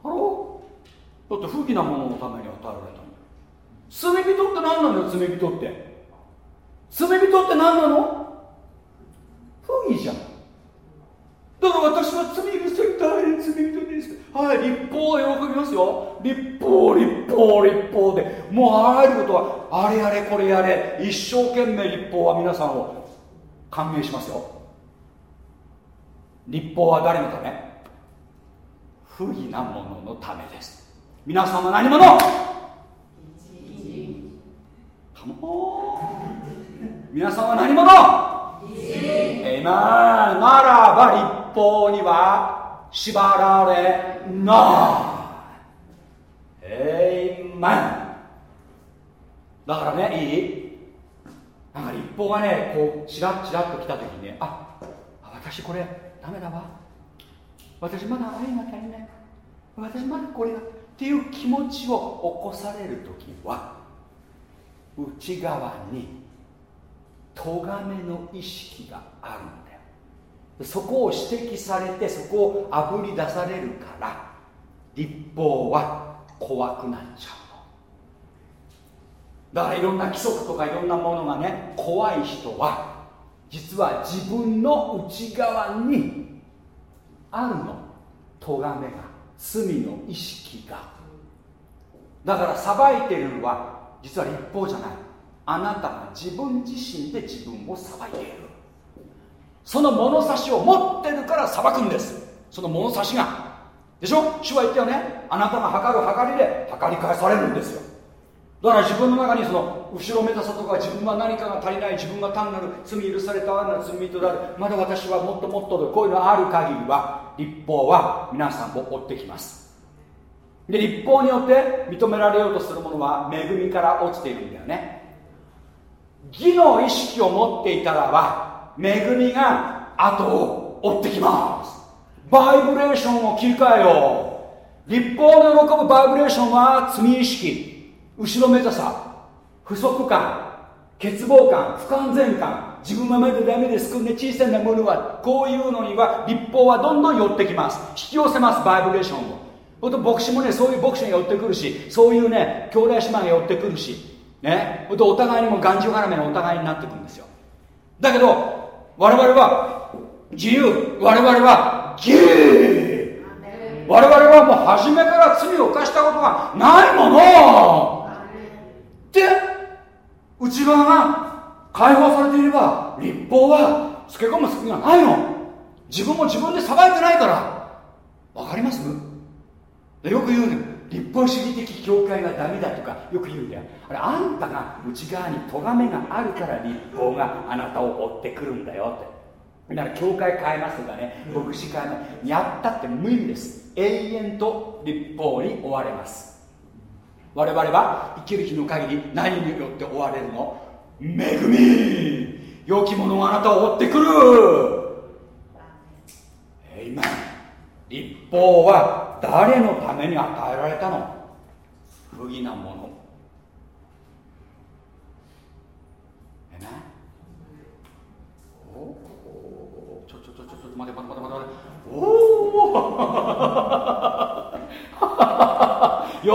Hello？だって不義なもののために与えられたんだ罪人って何なのよ罪人って。罪人って何なの？不義じゃん。だから私は罪許された罪人です。はい立法は喜びますよ。立法立法立法で。もうあらゆることはあれやれこれやれ。一生懸命立法は皆さんを歓迎しますよ。立法は誰のため？不義なもののためです。皆さんは何者？カモン皆さんは何者？えまならば立法には縛られな。いえいまだからねいい？なんか立法がねこうチラッチラッと来た時にねあ私これダメだわ。私まだ愛が足りない。私まだこれがっていう気持ちを起こされる時は内側に咎めの意識があるんだよ。そこを指摘されてそこをあぶり出されるから立法は怖くなっちゃうの。だからいろんな規則とかいろんなものがね怖い人は実は自分の内側にあるの。咎めが。罪の意識が。だから裁いてるのは実は立法じゃない。あなたが自分自身で自分を裁いている。その物差しを持ってるから裁くんです。その物差しが。でしょ？主は言ったよね。あなたが測る測りで測り返されるんですよ。だから自分の中にその後ろめたさとか自分は何かが足りない自分が単なる罪許された単な罪人である。まだ私はもっともっととこういうのある限りは立法は皆さんを追ってきます。で立法によって認められようとするものは恵みから落ちているんだよね。義の意識を持っていたらば恵みが後を追ってきます。バイブレーションを切り替えよう。立法の喜ぶバイブレーションは罪意識後ろめたさ不足感欠乏感不完全感自分はまだダメですこんな小さなものはこういうのには立法はどんどん寄ってきます。引き寄せますバイブレーションを。ほんと牧師もねそういう牧師が寄ってくるしそういうね兄弟姉妹が寄ってくるしね。お互いにもがんじゅう絡めのお互いになっていくんですよ。だけど我々は自由。我々は義我々はもう初めから罪を犯したことがないもの。で内側が解放されていれば立法はつけ込む隙がないの。自分も自分で裁いてないから。わかります？よく言うね立法主義的教会がダメだとかよく言うんだよ。あれあんたが内側に咎めがあるから立法があなたを追ってくるんだよって。だから教会変えますとかね牧師変えます。やったって無意味です。永遠と立法に追われます。我々は生きる日の限り何によって追われるの？恵み。良きものがあなたを追ってくる。今立法は誰のために与えられたの？不義なもの。えな？おおちょちょちょちょちょ待て待て待て待て。おお喜び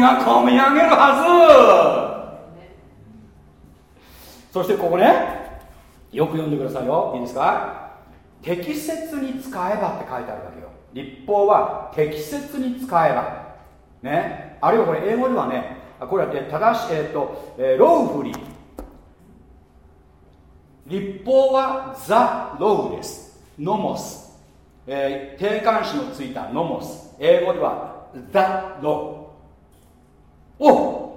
が込み上げるはず。そしてここねよく読んでくださいよ。いいですか？適切に使えばって書いてあるわけよ。立法は適切に使えば。ね。あるいはこれ英語ではねこれは正しいえっ、ー、と、えー、ローフリー立法はザ・ローです。ノモス、えー、定冠詞のついたノモス英語では the law を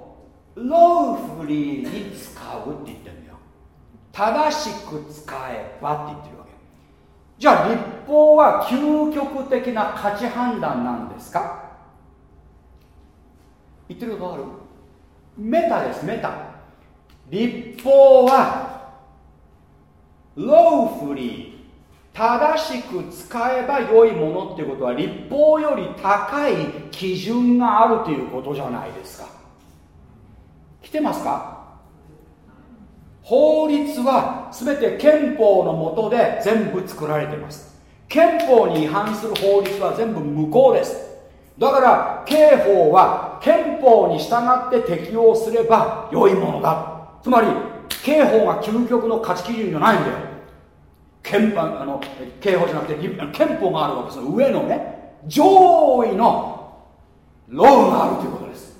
ローフリーに使うって言ってるんだよ。正しく使えばって言ってるわけ。じゃあ立法法は究極的な価値判断なんですか？言ってることある？メタですメタ。立法はローフリー正しく使えば良いものっていうことは立法より高い基準があるということじゃないですか。来てますか？法律は全て憲法のもとで全部作られています憲法に違反する法律は全部無効です。だから刑法は憲法に従って適用すれば良いものだ。つまり刑法が究極の価値基準じゃないんだよ。憲法あの刑法じゃなくて憲法があるわけです上のね上位のローがあるということです。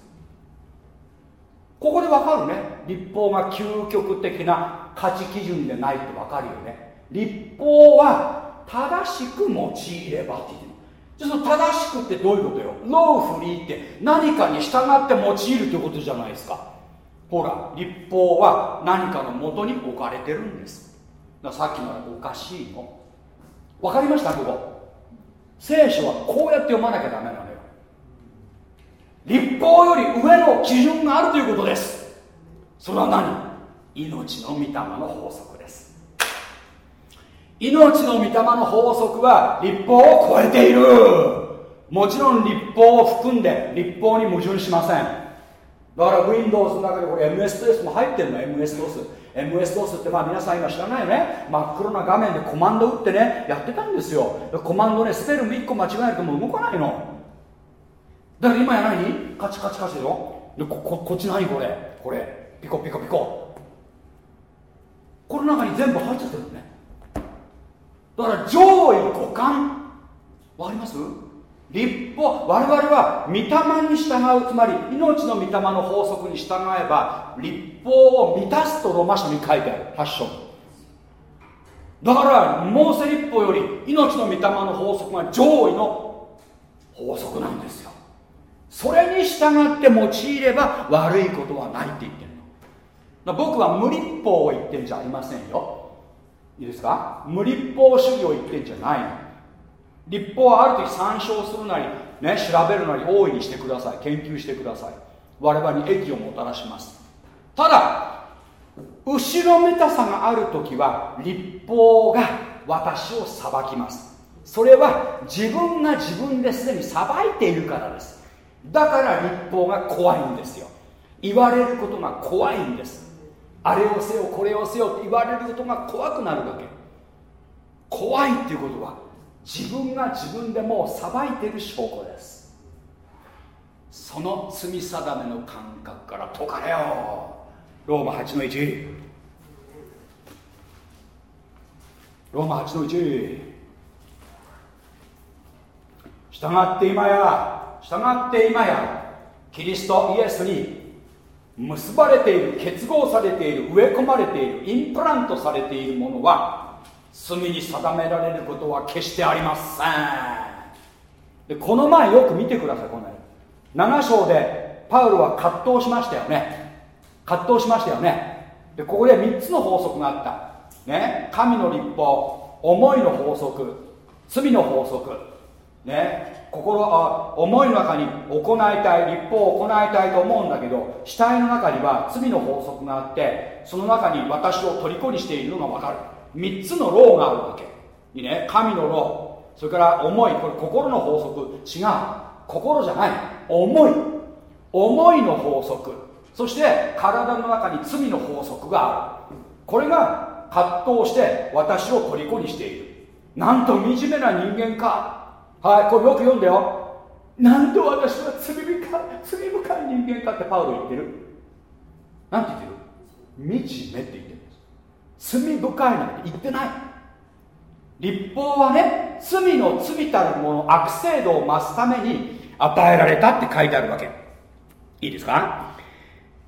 ここでわかるね。立法が究極的な価値基準でないってわかるよね。立法は正しく用いればって言ってる。じゃその正しくってどういうことよ？ローフリーって何かに従って用いるということじゃないですか。ほら立法は何かのもとに置かれてるんです。さっきのおかしいの。分かりました？ここ。聖書はこうやって読まなきゃダメなのよ。立法より上の基準があるということです。それは何？命の御霊の法則です。命の御霊の法則は立法を超えている。もちろん立法を含んで立法に矛盾しません。だから Windows の中でこれ MS-DOS も入ってるの MS-DOS MS-DOS ってまあ皆さん今知らないよね。真っ黒な画面でコマンド打ってねやってたんですよ。コマンドねスペルも1個間違えるともう動かないの。だから今や何カチカチカチでしょ？こここっち何？これ。これ。ピコピコピコ。この中に全部入っちゃってるのね。だから上位互換。わかります？立法我々は御霊に従うつまり命の御霊の法則に従えば立法を満たすとロマ書に書いてある。ファッションだからモーセ立法より命の御霊の法則が上位の法則なんですよ。それに従って用いれば悪いことはないって言ってるの。僕は無立法を言ってるんじゃありませんよ。いいですか？無立法主義を言ってんじゃないの。立法はある時参照するなり、ね、調べるなり大いにしてください。研究してください。我々に益をもたらします。ただ後ろめたさがある時は立法が私を裁きます。それは自分が自分ですでに裁いているからです。だから立法が怖いんですよ。言われることが怖いんです。あれをせよこれをせよって言われることが怖くなるわけ。怖いっていうことは自分が自分でもう裁いてる証拠です。その罪定めの感覚から解かれよローマ8の1ローマ8の1従って今や従って今やキリストイエスに結ばれている結合されている植え込まれているインプラントされているものは罪に定められることは決してありません。でこの前よく見てくださいこの7章でパウロは葛藤しましたよね。葛藤しましたよね。でここで3つの法則があった。ね。神の立法思いの法則罪の法則。ね心あ思いの中に行いたい立法を行いたいと思うんだけど死体の中には罪の法則があってその中に私を虜にしているのが分かる。3つのローがあるわけ。いいね。神のローそれから思い。これ心の法則。違う。心じゃない。思い。思いの法則。そして体の中に罪の法則がある。これが葛藤して私を虜にしている。なんと惨めな人間か。はいこれよく読んだよ。なんと私は罪深い罪深い人間かってパウロ言ってる。なんて言ってる？惨めって言ってるんです。罪深いなんて言ってない。立法はね罪の罪たるもの悪制度を増すために与えられたって書いてあるわけ。いいですか？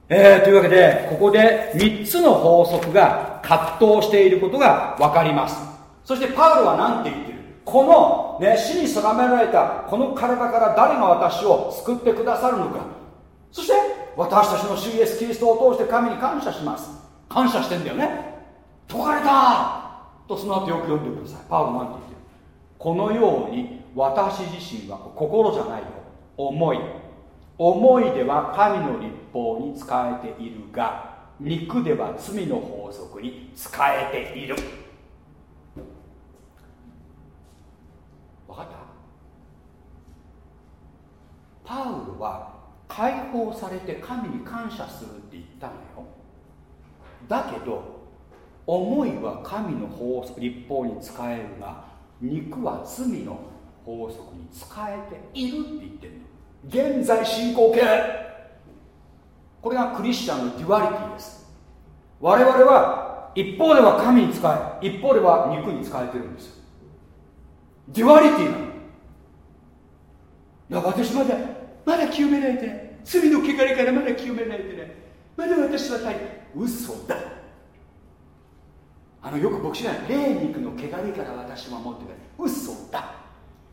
えー、というわけでここで3つの法則が葛藤していることが分かります。そしてパウロは何て言ってる？この、ね、死に定められたこの体から誰が私を救ってくださるのか。そして私たちの主イエスキリストを通して神に感謝します。感謝してんだよね。解かれた！とその後よく読んでください。パウロなんて言ってる。このように私自身は心じゃないよ。思い。思いでは神の立法に仕えているが肉では罪の法則に仕えているかったパウロは解放されて神に感謝するって言ったのよ。だけど思いは神の法則律法に仕えるが肉は罪の法則に仕えているって言ってるの。現在進行形。これがクリスチャンの duality です。我々は一方では神に仕え一方では肉に仕えてるんです。duality なの。だから私まだまだ清められてない。罪の汚れからまだ清められてない。まだ私は大嘘だ。あのよく牧師が霊肉の汚れから私は持ってくる。嘘だ。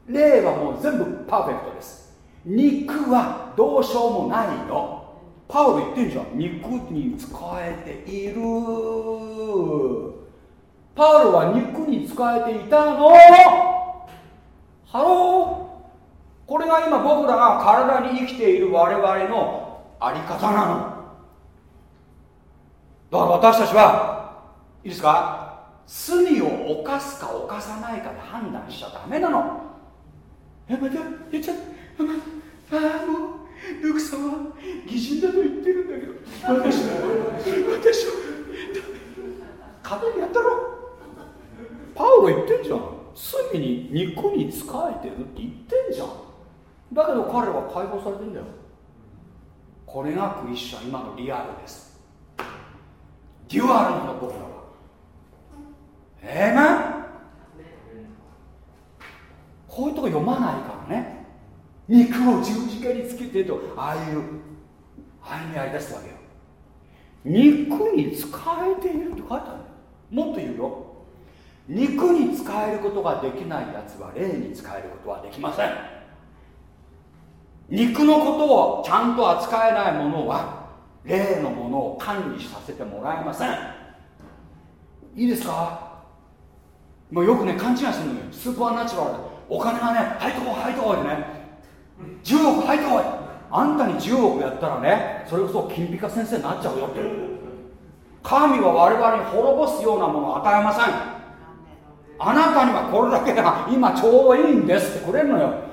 霊はもう全部パーフェクトです。肉はどうしようもないの。パウロ言ってんじゃん。肉に仕えている。パウロは肉に仕えていたの。 Hello。これが今僕らが体に生きている我々のあり方なの。だから私たちはいいですか？罪を犯すか犯さないかで判断しちゃダメなの。えまた言っちゃった。ああもうルクさんは義人だと言ってるんだけど。私は私は壁にやったろ。パウロ言ってんじゃん。罪に肉に仕えてるって言ってんじゃん。だけど彼は解放されてんだよ。これがクリスチャン今のリアルです。デュアルなの僕らは。ええー、こういうとこ読まないからね。肉を十字架につけてとああいうああいうにやりだすわけよ。肉に使えているって書いてあるもっと言うよ。肉に使えることができないやつは霊に使えることはできません。肉のことをちゃんと扱えないものは霊のものを管理させてもらえません。いいですか？もうよくね勘違いするのよ。スーパーナチュラル。でお金がね入ってこい入ってこいでね。10億入ってこい。あんたに10億やったらねそれこそ金ピカ先生になっちゃうよって。神は我々に滅ぼすようなものを与えません。あなたにはこれだけが今ちょうどいいんですってくれるのよ。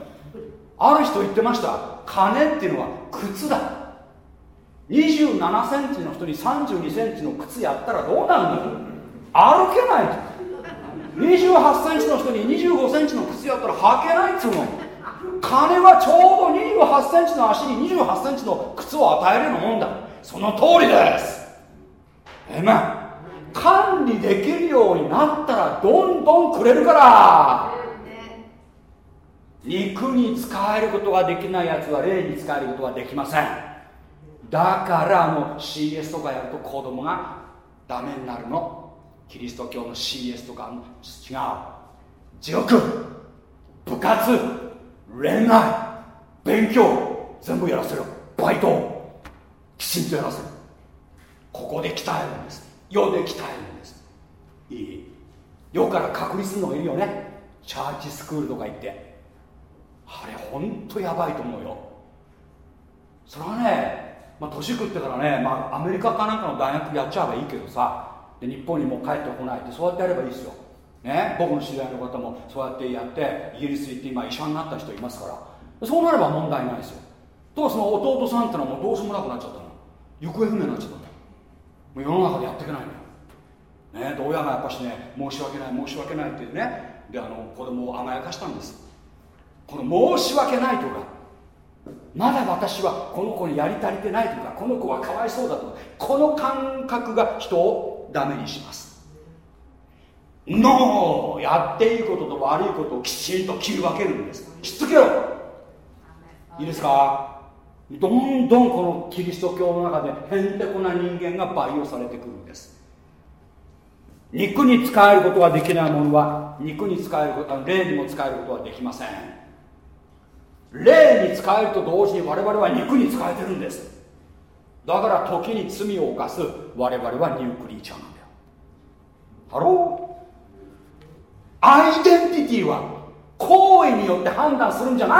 ある人言ってました。金っていうのは靴だ。27センチの人に32センチの靴やったらどうなるの歩けない28センチの人に25センチの靴やったら履けないっつうの。金はちょうど28センチの足に28センチの靴を与えるようなもんだ。その通りです。えま管理できるようになったらどんどんくれるから。肉に使えることができないやつは霊に使えることはできません。だからあの CS とかやると子供がダメになるの。キリスト教の CS とか違う。地獄。部活。恋愛。勉強。全部やらせるバイト。きちんとやらせるここで鍛えるんです。世で鍛えるんです。いい。世から隔離するのがいるよね。チャーチスクールとか行って。あれほんとやばいと思うよ。それはね、まあ、年食ってからね、まあ、アメリカかなんかの大学やっちゃえばいいけどさで日本にも帰ってこないってそうやってやればいいですよ、ね、僕の知り合いの方もそうやってやってイギリス行って今医者になった人いますから。そうなれば問題ないですよ。とその弟さんってのはもうどうしようもなくなっちゃったの。行方不明になっちゃったの。もう世の中でやっていけないのよ、ね、で親がやっぱしね申し訳ない申し訳ないってね。であの子供を甘やかしたんです。この申し訳ないとかまだ私はこの子にやり足りてないとかこの子はかわいそうだとかこの感覚が人をダメにします。ノーやっていいことと悪いことをきちんと切り分けるんです。しつけろ。いいですか？どんどんこのキリスト教の中でへんてこな人間が培養されてくるんです。肉に使えることができないものは肉に使えること霊にも使えることはできません霊に仕えると同時に我々は肉に仕えてるんです。だから時に罪を犯す我々は new creature なんだよ。 Hello？アイデンティティは行為によって判断するんじゃない。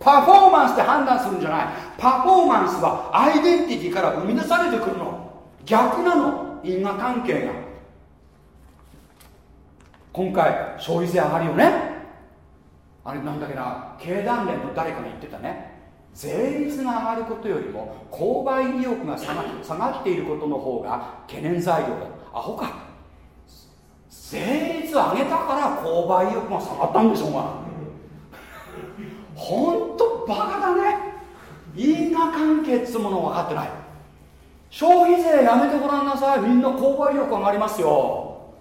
パフォーマンスで判断するんじゃない。パフォーマンスはアイデンティティから生み出されてくるの。逆なの。因果関係が。今回消費税上がるよね。あれなんだっけな経団連の誰かが言ってたね。税率が上がることよりも購買意欲が下が下がっていることの方が懸念材料だ。アホか。税率上げたから購買意欲が下がったんでしょうが。ほんとバカだね。因果関係っつうもの分かってない。消費税やめてごらんなさい。みんな購買意欲上がりますよ。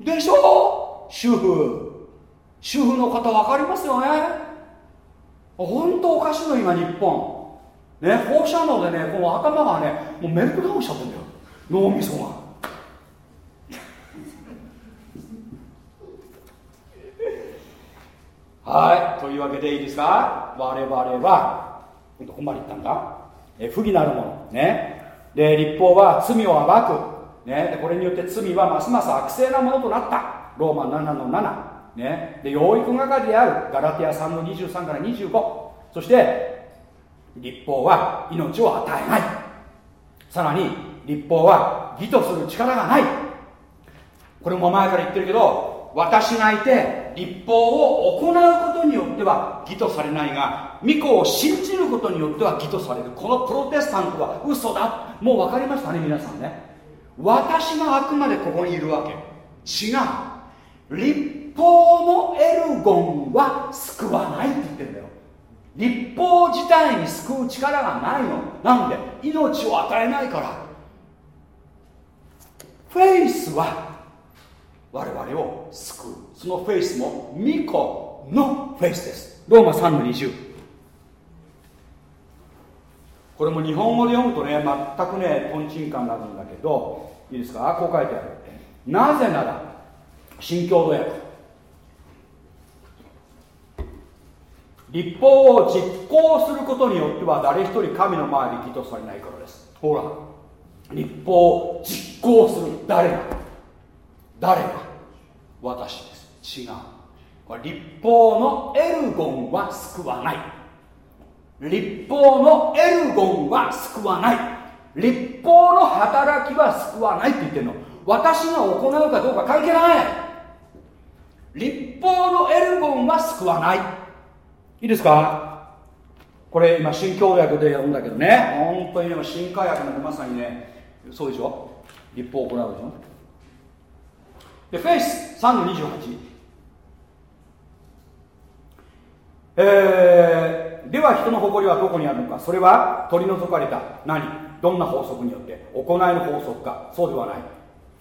でしょ？主婦。主婦の方分かりますよね？本当おかしいの今日本。ね放射能でねこの頭がねもうメルトダウンしちゃってんだよ。脳みそが。はいというわけでいいですか？我々はどこまで行ったんだ。え不義なるもの。ね。で立法は罪を暴く。ね、でこれによって罪はますます悪性なものとなった。ローマ7の7、ね、で養育係であるガラティア3の23から25そして立法は命を与えない。さらに立法は義とする力がない。これも前から言ってるけど私がいて立法を行うことによっては義とされないが御子を信じることによっては義とされる。このプロテスタントは嘘だ。もう分かりましたね皆さんね。私があくまでここにいるわけ。違う。立法のエルゴンは救わないって言ってるんだよ。立法自体に救う力がないの。なんで？命を与えないから。フェイスは我々を救う。そのフェイスも巫女のフェイスです。ローマ3の20これも日本語で読むとね全くねとんちんカンになるんだけどいいですか？こう書いてある。なぜなら新共同訳。立法を実行することによっては誰一人神の前で義とされないからです。ほら。立法を実行する誰が？誰が？私です。違う。立法のエルゴンは救わない。立法のエルゴンは救わない。立法の働きは救わないって言ってるの。私が行うかどうか関係ない。立法のエルゴンは救わないいいですか？これ今新教訳で読んだけどね。本当にでも新科学なんてまさにねそうでしょ？立法を行うでしょ？でフェイス3の28えー、では人の誇りはどこにあるのか？それは取り除かれた何？どんな法則によって？行いの法則か？そうではない。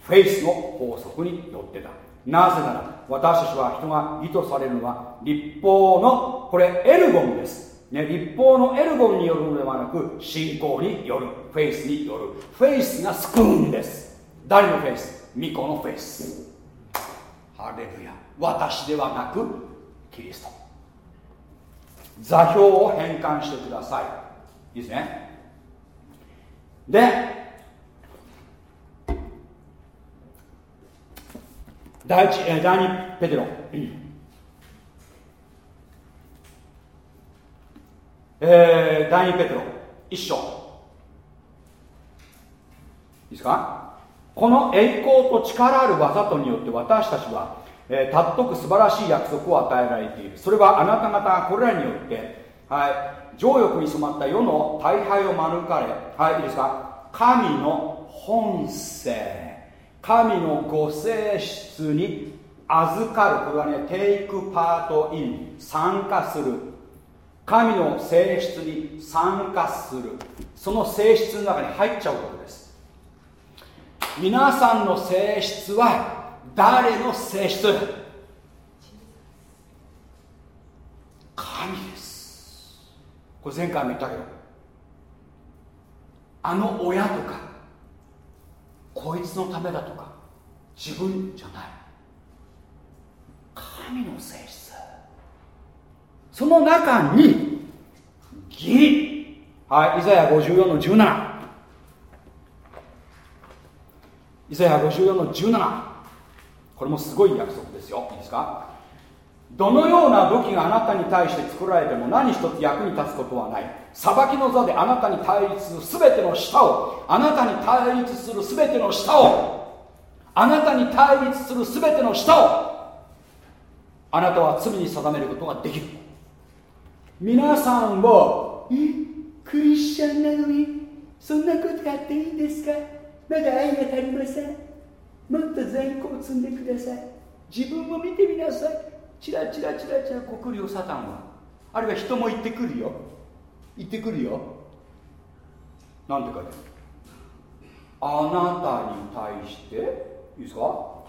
フェイスの法則によってだ。なぜなら私たちは人が義とされるのは律法のこれ ergon です。ね、律法の ergon によるのではなく信仰による。フェイスによる。フェイスが救うんです。誰のフェイス？巫女のフェイス。ハレルヤ。私ではなくキリスト。座標を変換してください。いいですね。で第一、第二ペテロ、えー、第二ペテロ。一章。いいですか？この栄光と力ある技とによって私たちは、えー、尊く素晴らしい約束を与えられている。それはあなた方がこれらによってはい情欲に染まった世の大敗を免れはいいいですか？神の本性。神のご性質に預かる。これはねテイクパートイン参加する。神の性質に参加する。その性質の中に入っちゃうことです。皆さんの性質は誰の性質神です。これ前回も言ったけどあの親とかこいつのためだとか自分じゃない。神の性質。その中に義。はいイザヤ54の17イザヤ54の17これもすごい約束ですよ。いいですか？どのような武器があなたに対して作られても何一つ役に立つことはない。裁きの座であなたに対立する全ての舌をあなたに対立する全ての舌をあなたに対立する全ての舌をあなたは罪に定めることができる。皆さんはえクリスチャンなのにそんなことやっていいんですか？まだ愛が足りません。もっと善行を積んでください。自分を見てみなさい。チラチラチラチラ告るよサタンはあるいは人も言ってくるよ。言ってくるよ。なんて書いてある？あなたに対していいですか？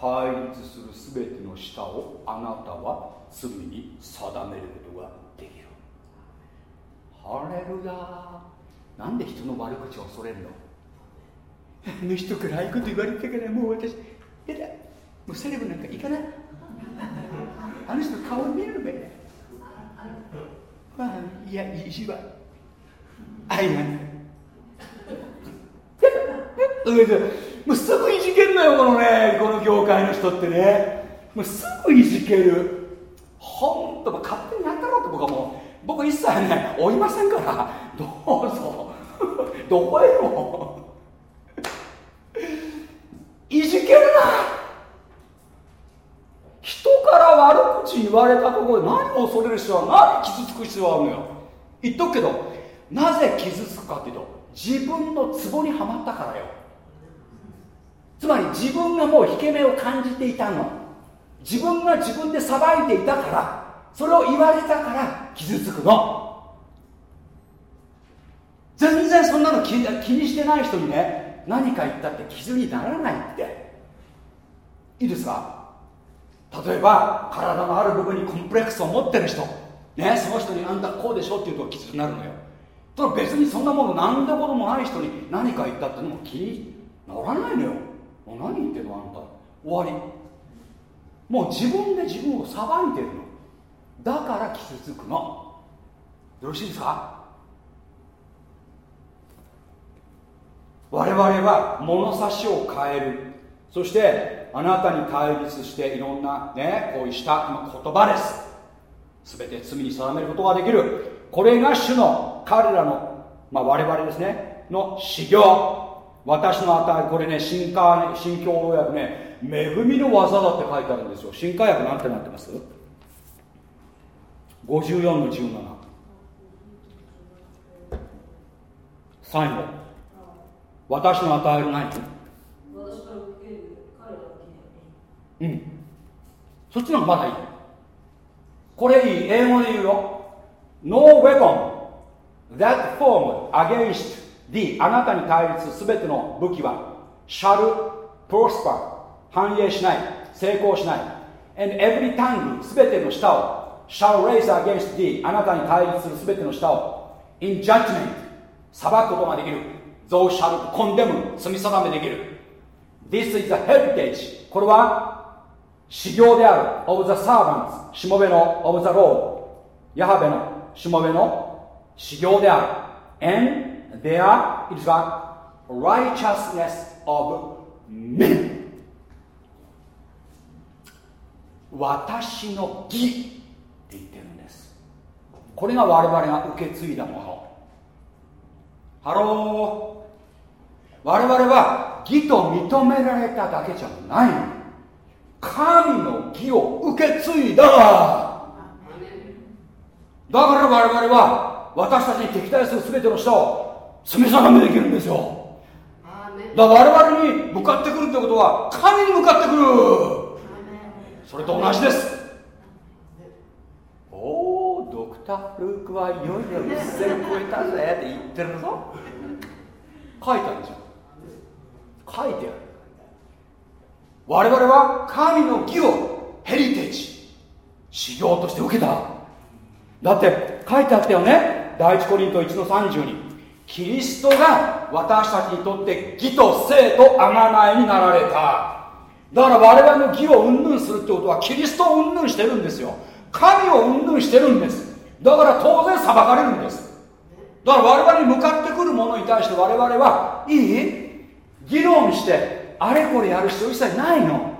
対立する全ての舌をあなたは罪に定めることができる。ハレルヤなんで人の悪口を恐れるの？あの人からああいうこと言われたからもう私やだ。もうセレブなんか行かないあの人顔見るべ。まあいや意地は愛がないもうすぐいじけるのよこのねこの業界の人ってねもうすぐいじけるほんと勝手にやったろって僕はもう僕一切ね追いませんからどうぞどこへもいじけるな人から悪口言われたところで何を恐れる必要は何傷つく必要があるのよ。言っとくけどなぜ傷つくかっていうと自分のツボにはまったからよ。つまり自分がもう引け目を感じていたの。自分が自分で裁いていたからそれを言われたから傷つくの。全然そんなの気にしてない人にね何か言ったって傷にならないって。いいですか？例えば体のある部分にコンプレックスを持ってる人。ねその人にあんたこうでしょって言うと傷になるのよ。と別にそんなもの何でこともない人に何か言ったってのも気にならないのよ。もう何言ってんのあんた。終わり。もう自分で自分を裁いてるの。だから傷つくの。よろしいですか？我々は物差しを変える。そしてあなたに対立していろんなねこうした言葉です。全て罪に定めることができる。これが主の彼らの、まあ、我々ですねの修行。私の与えこれね新化新共同訳ね恵みの技だって書いてあるんですよ。新化訳なんてなってます？54の17最後。私の与える何うんそっちの方がまだいいこれいい英語で言うよ No weapon that formed against D あなたに対立すべての武器は shall prosper 繁栄しない成功しない and every tongue すべての舌を shall raise against thee あなたに対立するすべての舌を in judgment 裁くことができる thou shall condemn 罪定めできる This is a heritage これは嗣業である。of the servants しもべの。of the Lord ヤハウェの。しもべの。嗣業である。and their righteousness is of me 私の義って言ってるんです。これが我々が受け継いだもの。 Hello。我々は義と認められただけじゃないの。神の義を受け継いだ。だから我々は私たちに敵対する全ての人を罪定めできるんですよ。だから我々に向かってくるってことは神に向かってくる。それと同じです。おおドクター・ルークはいよいよ一線超えたぜって言ってるぞ。書いてあるんですよ書いてある我々は神の義をヘリテージ修行として受けた。だって書いてあったよね？第一コリント1の30にキリストが私たちにとって義と生と贖いになられた。だから我々の義を云々するってことはキリストを云々してるんですよ。神を云々してるんです。だから当然裁かれるんです。だから我々に向かってくるものに対して我々はいい？議論してあれこれやる必要一切ないの。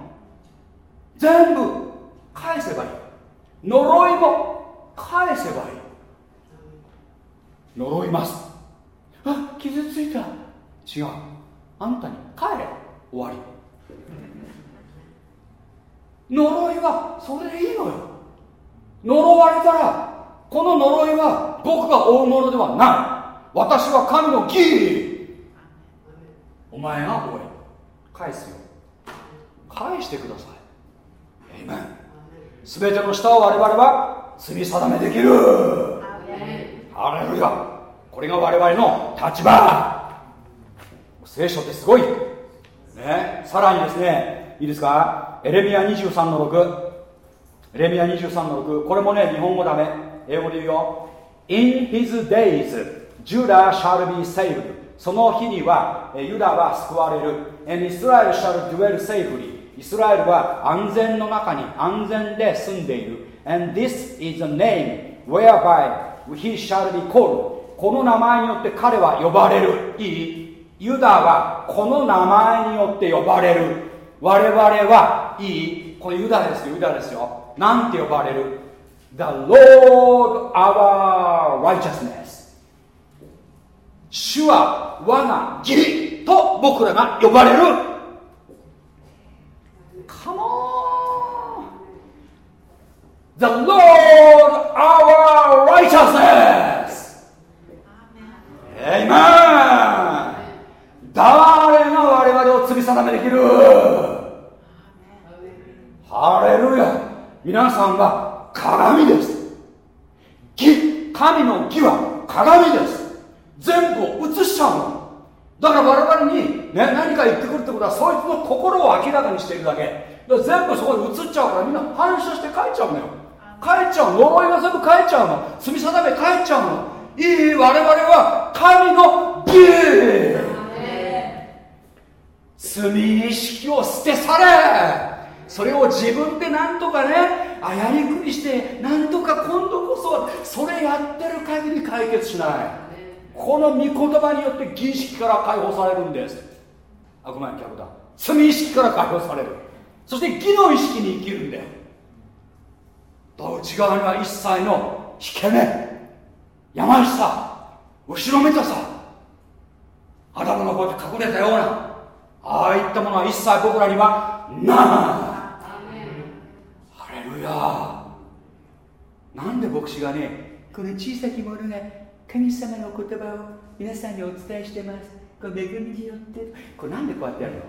全部返せばいい。呪いも返せばいい。呪います。あ傷ついた。違う。あんたに帰れ。終わり。呪いはそれでいいのよ。呪われたらこの呪いは僕が負うものではない。私は神の義。お前がおい返すよ。返してください。エイメン全ての下を我々は罪定めできる。ハレルヤこれが我々の立場。聖書ってすごい。ね。さらにですねいいですか？エレミア23の6エレミア23の6これもね日本語ダメ。英語で言うよ。In his days Judah shall be saved. その日にはユダは救われる。And Israel shall dwell safely. イスラエルは安全の中に安全で住んでいる。And this is the name whereby he shall be called. この名前によって彼は呼ばれる。いい。ユダはこの名前によって呼ばれる。我々はいい。これユダですよユダですよ。なんて呼ばれる？The Lord our righteousness. 主は我が義と僕らが呼ばれる。Come on! The Lord our righteousness! Amen! 誰が我々を罪定めできる？ハレルヤ皆さんは鏡です。義神の義は鏡です。全部を映しちゃうの。だから我々に、ね、何か言ってくるってことはそいつの心を明らかにしているだけ。だ全部そこに映っちゃうからみんな反射して帰っちゃうのよ。帰っちゃう呪いが全部帰っちゃうの。罪定め帰っちゃうの。いい我々は神の義。罪意識を捨て去れ。それを自分でなんとかねあやりくりしてなんとか今度こそそれやってる限り解決しない。この御言葉によって儀式から解放されるんです。あごめん逆だ。罪意識から解放される。そして義の意識に生きるんだよ。内側には一切の引け目。山しさ後ろめたさ。アダムのこうやって隠れたような。ああいったものは一切僕らにはない。ハレルヤなんで牧師がねこの小さき者が神様の言葉を皆さんにお伝えしてます。この恵みによって。これなんでこうやってやるの？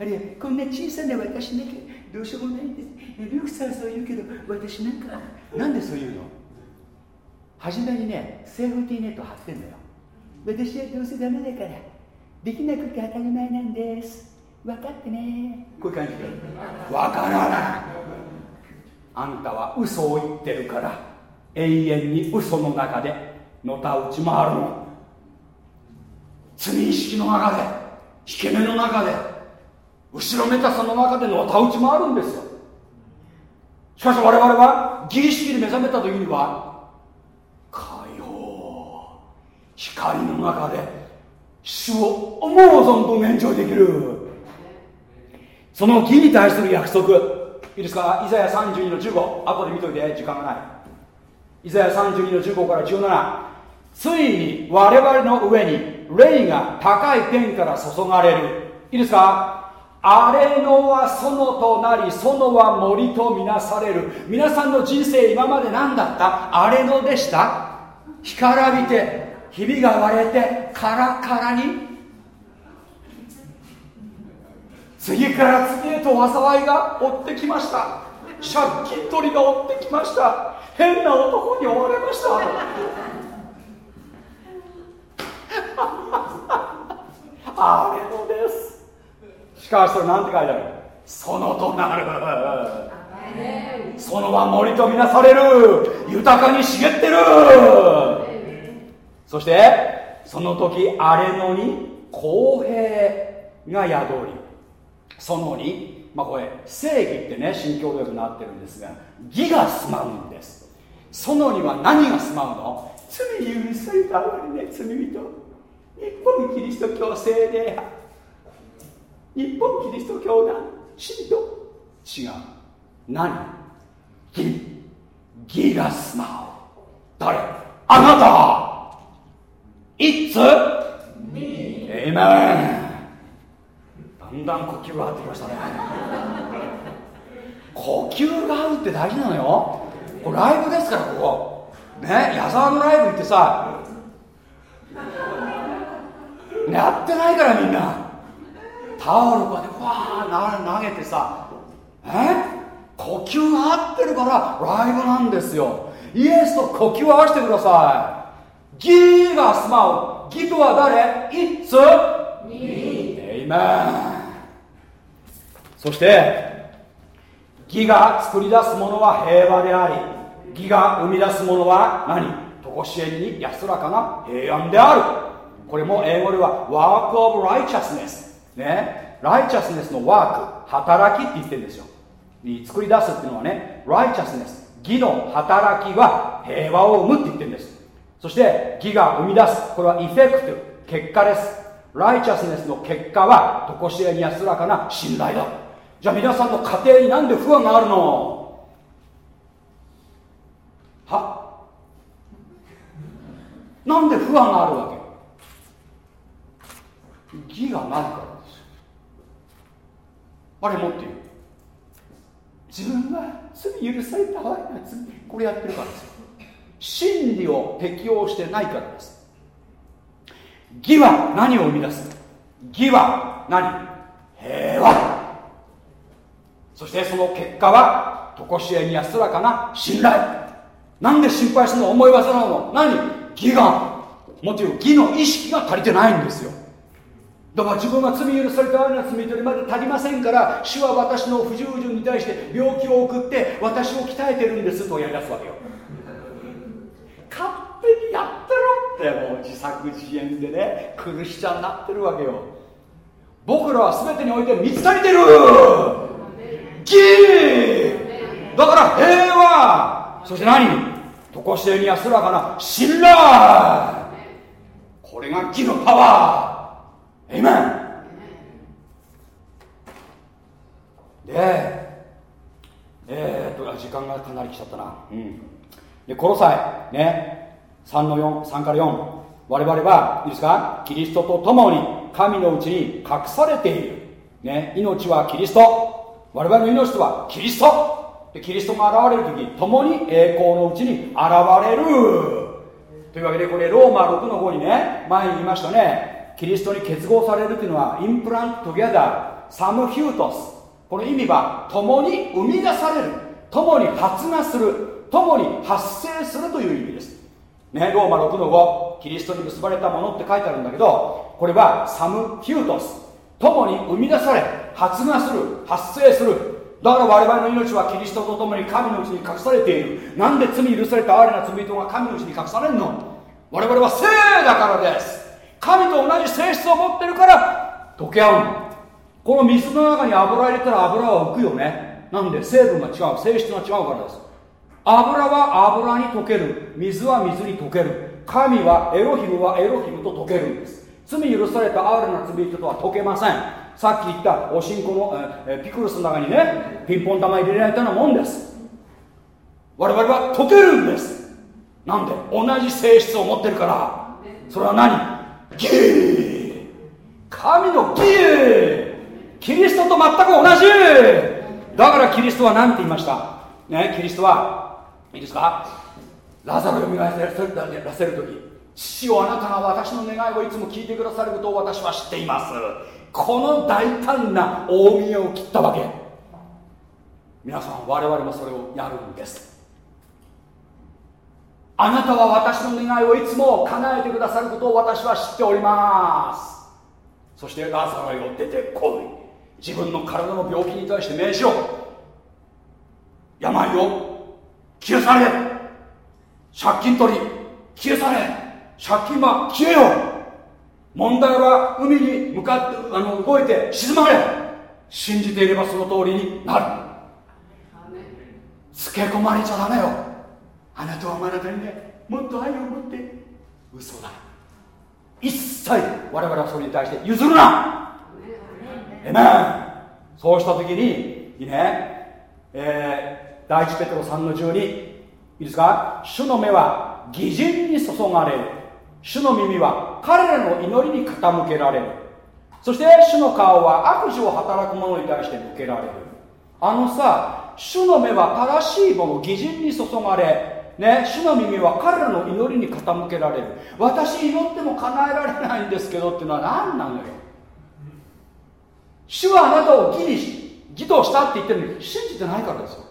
あるいはこんな小さな私だけ。どうしようもないんです。ルークさんはそう言うけど私なんかなんでそう言うの？初めにねセーフティーネット貼ってんのよ。私はどうせダメだから。できなくて当たり前なんです。分かってね。こういう感じで。分からない。あんたは嘘を言ってるから。永遠に嘘の中でのたうち回るの。罪意識の中で引け目の中で後ろめたさの中でのたうち回るんですよ。しかし我々は儀式に目覚めた時には解放光の中で主を思う存分エンジョイできる。その義に対する約束。いいですか？イザヤ32の15後で見といて時間がない。イザヤ32の15から17ついに我々の上に霊が高い天から注がれる。いいですか？荒れ野は園となり園は森とみなされる。皆さんの人生今まで何だった？荒れ野でした？干からびてひびが割れてカラカラに？次から次へと災いが追ってきました。借金取りが追ってきました。変な男に追われました。あれのです。しかしそれなんて書いてある？そのとなる。そのは森とみなされる。豊かに茂ってる。そしてその時荒れ野に公平が宿り。そのに、まあ、これ正義ってね新教でなってるんですが義が住まうんです。そのには何が住まうの？罪許されたわりね罪人日本キリスト教聖霊。派日本キリスト教団。信徒違う。何？義義が住まう誰？あなた。It's Amen だんだん呼吸が合ってきましたね。呼吸が合うって大事なのよ。これライブですからここ。ね矢沢のライブ行ってさやってないからみんな。タオルこうやってわー投げてさ。え？呼吸が合ってるからライブなんですよ。イエスと呼吸を合わせてください。義が住まう義とは誰 ?It's エイメン。そして義が作り出すものは平和であり義が生み出すものは何？常しえに安らかな平安である。これも英語では work of righteousness ねライチャスネスのワーク働きって言ってるんですよ。作り出すっていうのはねライチャスネス義の働きは平和を生むって言ってるんです。そして義が生み出す。これはイフェクティブ結果です。ライチャスネスの結果は常しえに安らかな信頼だ。じゃあ皆さんの家庭になんで不安があるの？は？なんで不安があるわけ？義がないからです。あれ持っている。自分は罪許されたわけな罪これやってるからですよ。真理を適用してないからです。義は何を生み出す？義は何？平和。そしてその結果は常しえに安らかな信頼。なんで心配するの？思い煩うの？何？義が。もちろん義の意識が足りてないんですよ。だから自分が罪許されたような罪取りまで足りませんから主は私の不従順に対して病気を送って私を鍛えてるんですとやり出すわけよ。勝手にやってろってもう自作自演でねクリスチャンになってるわけよ。僕らは全てにおいて満ち足りてる。義だから平和。そして何？常しえに安らかな信頼。これが義のパワー。エイメンでえー、っと時間がかなり来ちゃったな。うん。でこの際ね3の4 3から4我々はいいですか？キリストと共に神のうちに隠されている、ね、命はキリスト。我々の命とはキリスト。でキリストが現れる時共に栄光のうちに現れる。というわけでこれローマ6の5にね前に言いましたねキリストに結合されるというのはインプラントトギャダーサムヒュートス。この意味は共に生み出される共に発芽する共に発生するという意味です。ねローマ6の5キリストに結ばれたものって書いてあるんだけどこれはサムヒュートス。共に生み出され発芽する発生する。だから我々の命はキリストと共に神のうちに隠されている。なんで罪許された哀れな罪人が神のうちに隠されるの？我々は聖だからです。神と同じ性質を持ってるから溶け合うこの水の中に油入れたら油は浮くよね。なんで成分が違う。性質が違うからです。油は油に溶ける。水は水に溶ける。神はエロヒムはエロヒムと溶けるんです。罪許された哀れな罪人とは溶けません。さっき言ったおしんこのえピクルスの中にねピンポン玉入れられたようなもんです。我々は溶けるんです。なんで同じ性質を持ってるから。それは何？義神の義キリストと全く同じ。だからキリストは何て言いました？ねキリストはいいですか？ラザロを蘇らせる時父をあなたが私の願いをいつも聞いてくださることを私は知っています。この大胆な大見えを切ったわけ。皆さん我々もそれをやるんです。あなたは私の願いをいつも叶えてくださることを私は知っております。そしてラザロよ出てこい。自分の体の病気に対して命じろ病を消え去れ。借金取り消え去れ。借金は消えよ。問題は海に向かってあの動いて沈まれ。信じていればその通りになる。つけ込まれちゃダメよあなたはあなたにねもっと愛を持って。嘘だ。一切我々はそれに対して譲るな。えめそうした時にいいね。えー、第一ペテロ3の12いいですか？主の目は義人に注がれる。主の耳は彼らの祈りに傾けられる。そして主の顔は悪事を働く者に対して向けられる。あのさ主の目は正しいもの義人に注がれね、主の耳は彼らの祈りに傾けられる。私祈っても叶えられないんですけどっていうのは何なのよ。主はあなたを義にし義としたって言ってるのに信じてないからですよ。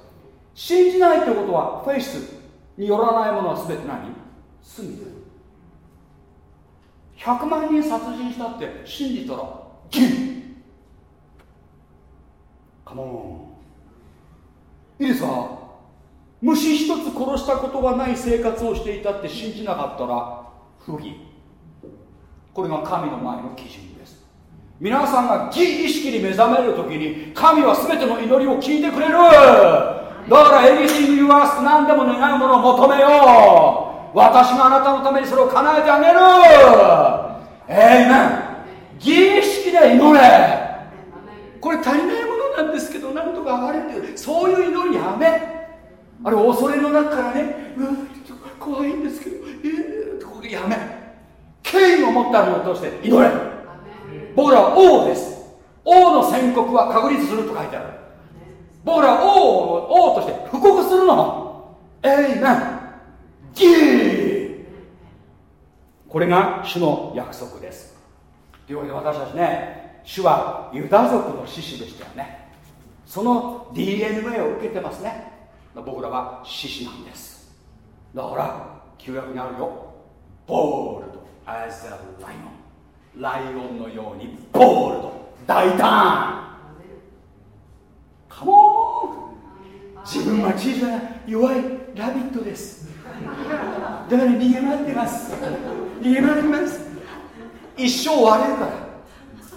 信じないってことはフェイスによらないものは全て何？罪で100万人殺人したって信じたら義。カモンいいですか？虫一つ殺したことがない生活をしていたって信じなかったら不義。これが神の前の基準です。皆さんが義意識に目覚める時に神は全ての祈りを聞いてくれる。だからエリシング・ユアス何でも願うものを求めよう。私があなたのためにそれを叶えてあげる。えいめん義意識で祈れ。これ足りないものなんですけどなんとか上がれってそういう祈りやめ。あれ恐れの中からねうわ怖いんですけどえー、ここでやめ。権威を持ったものとして祈れ。僕らは王です。王の宣告は確立すると書いてある。僕らは王を王として布告するのエイメン。ギー。これが主の約束です。というわけで私たちね主はユダ族の獅子でしたよね。その DNA を受けてますね。僕らは獅子なんです。だから旧約にあるよ。ボールド。As a lion ライオンのように。ボールド。大胆。カモン自分は小さな弱いラビットです。だから逃げ回ってます。逃げ回ります。一生終われるから。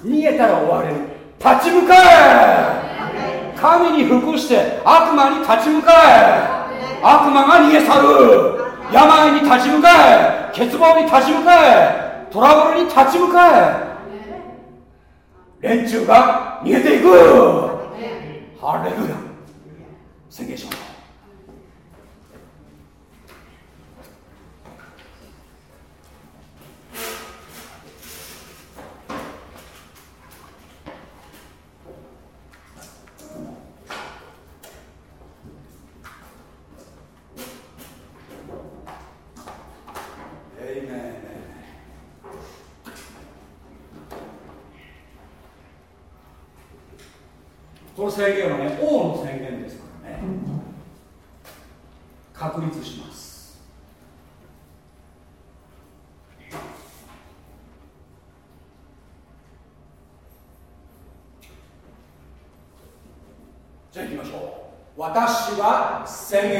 逃げたら終われる。立ち向かえ。神に服して悪魔に立ち向かえ。悪魔が逃げ去る。病に立ち向かえ。欠乏に立ち向かえ。トラブルに立ち向かえ。連中が逃げていく。ハレルヤ。宣言します。この宣言はね王の宣言ですからね確立しますじゃあ行きましょう私は宣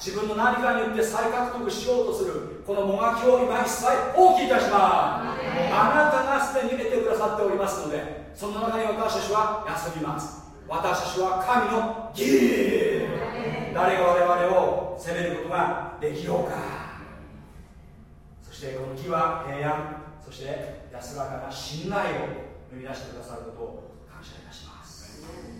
自分の何かによって再獲得しようとするこのもがきを今一切放棄いたします。あなたがすでに得てくださっておりますのでその中に私たちは休みます。私たちは神の義。誰が我々を責めることができようか。そしてこの義は平安。そして安らかな信頼を生み出してくださることを感謝いたします。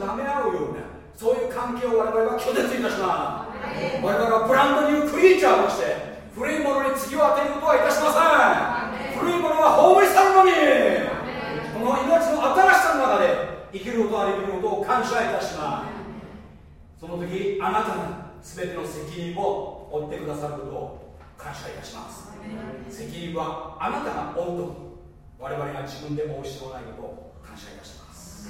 舐め合うようなそういう関係を我々は拒絶いたします、我々はブランドニュークリーチャーとして古いものに次を当てることはいたしません。古いものは葬り去るのにこの命の新しさの中で生きることができることを感謝いたします。その時あなたが全ての責任を負ってくださることを感謝いたします。責任はあなたが負うと我々が自分でもう必要ないことを感謝いたします、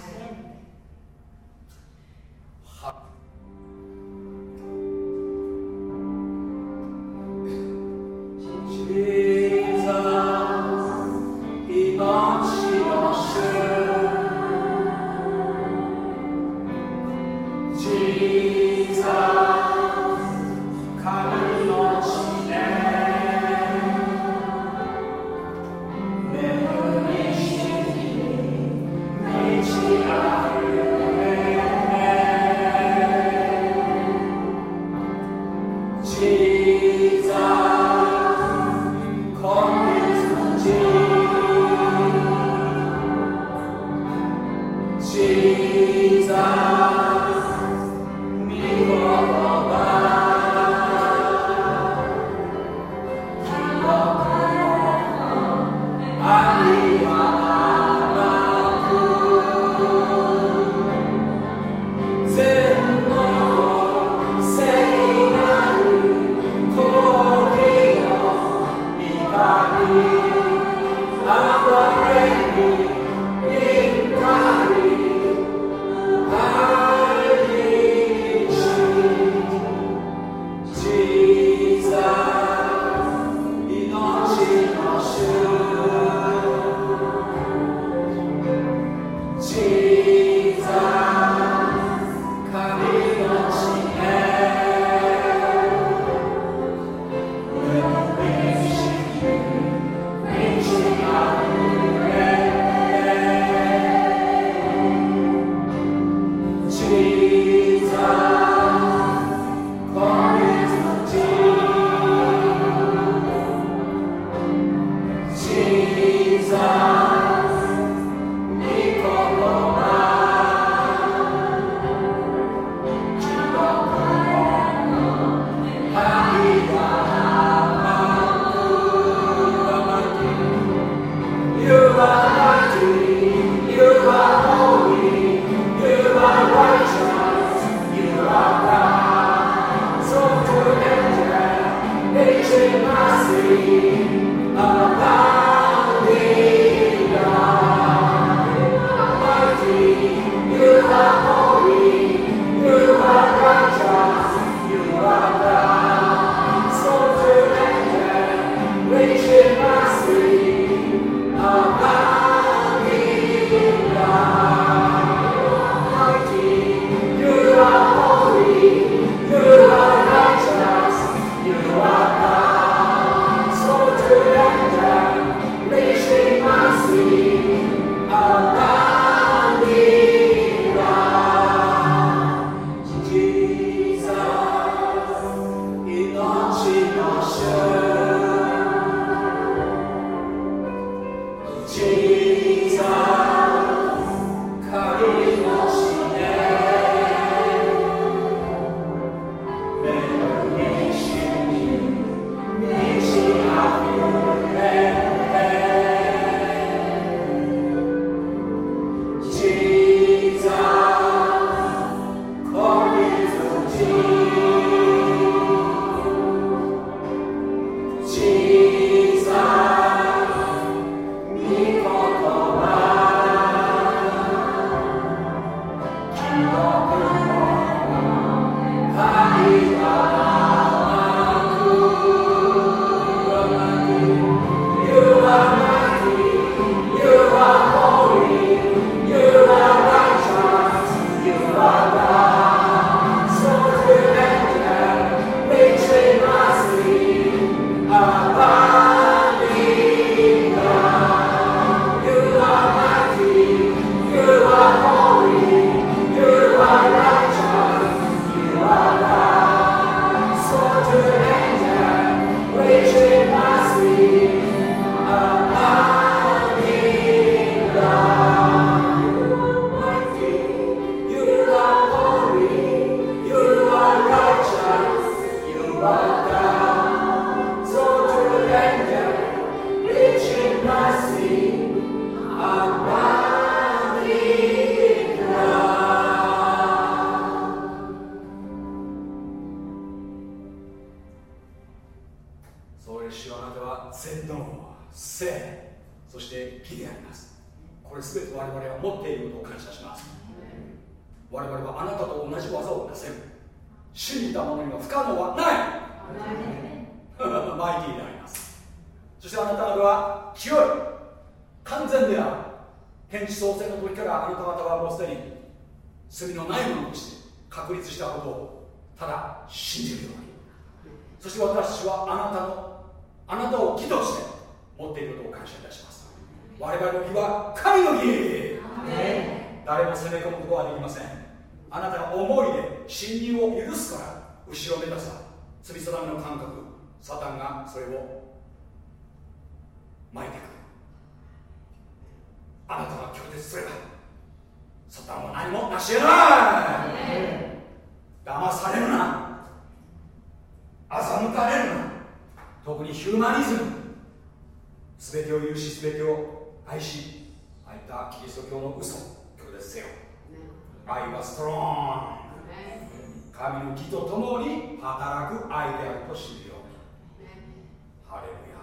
レルヤ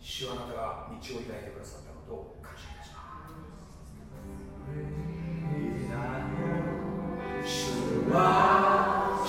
主はあなたが道を開いてくださったことを感謝いたします。主は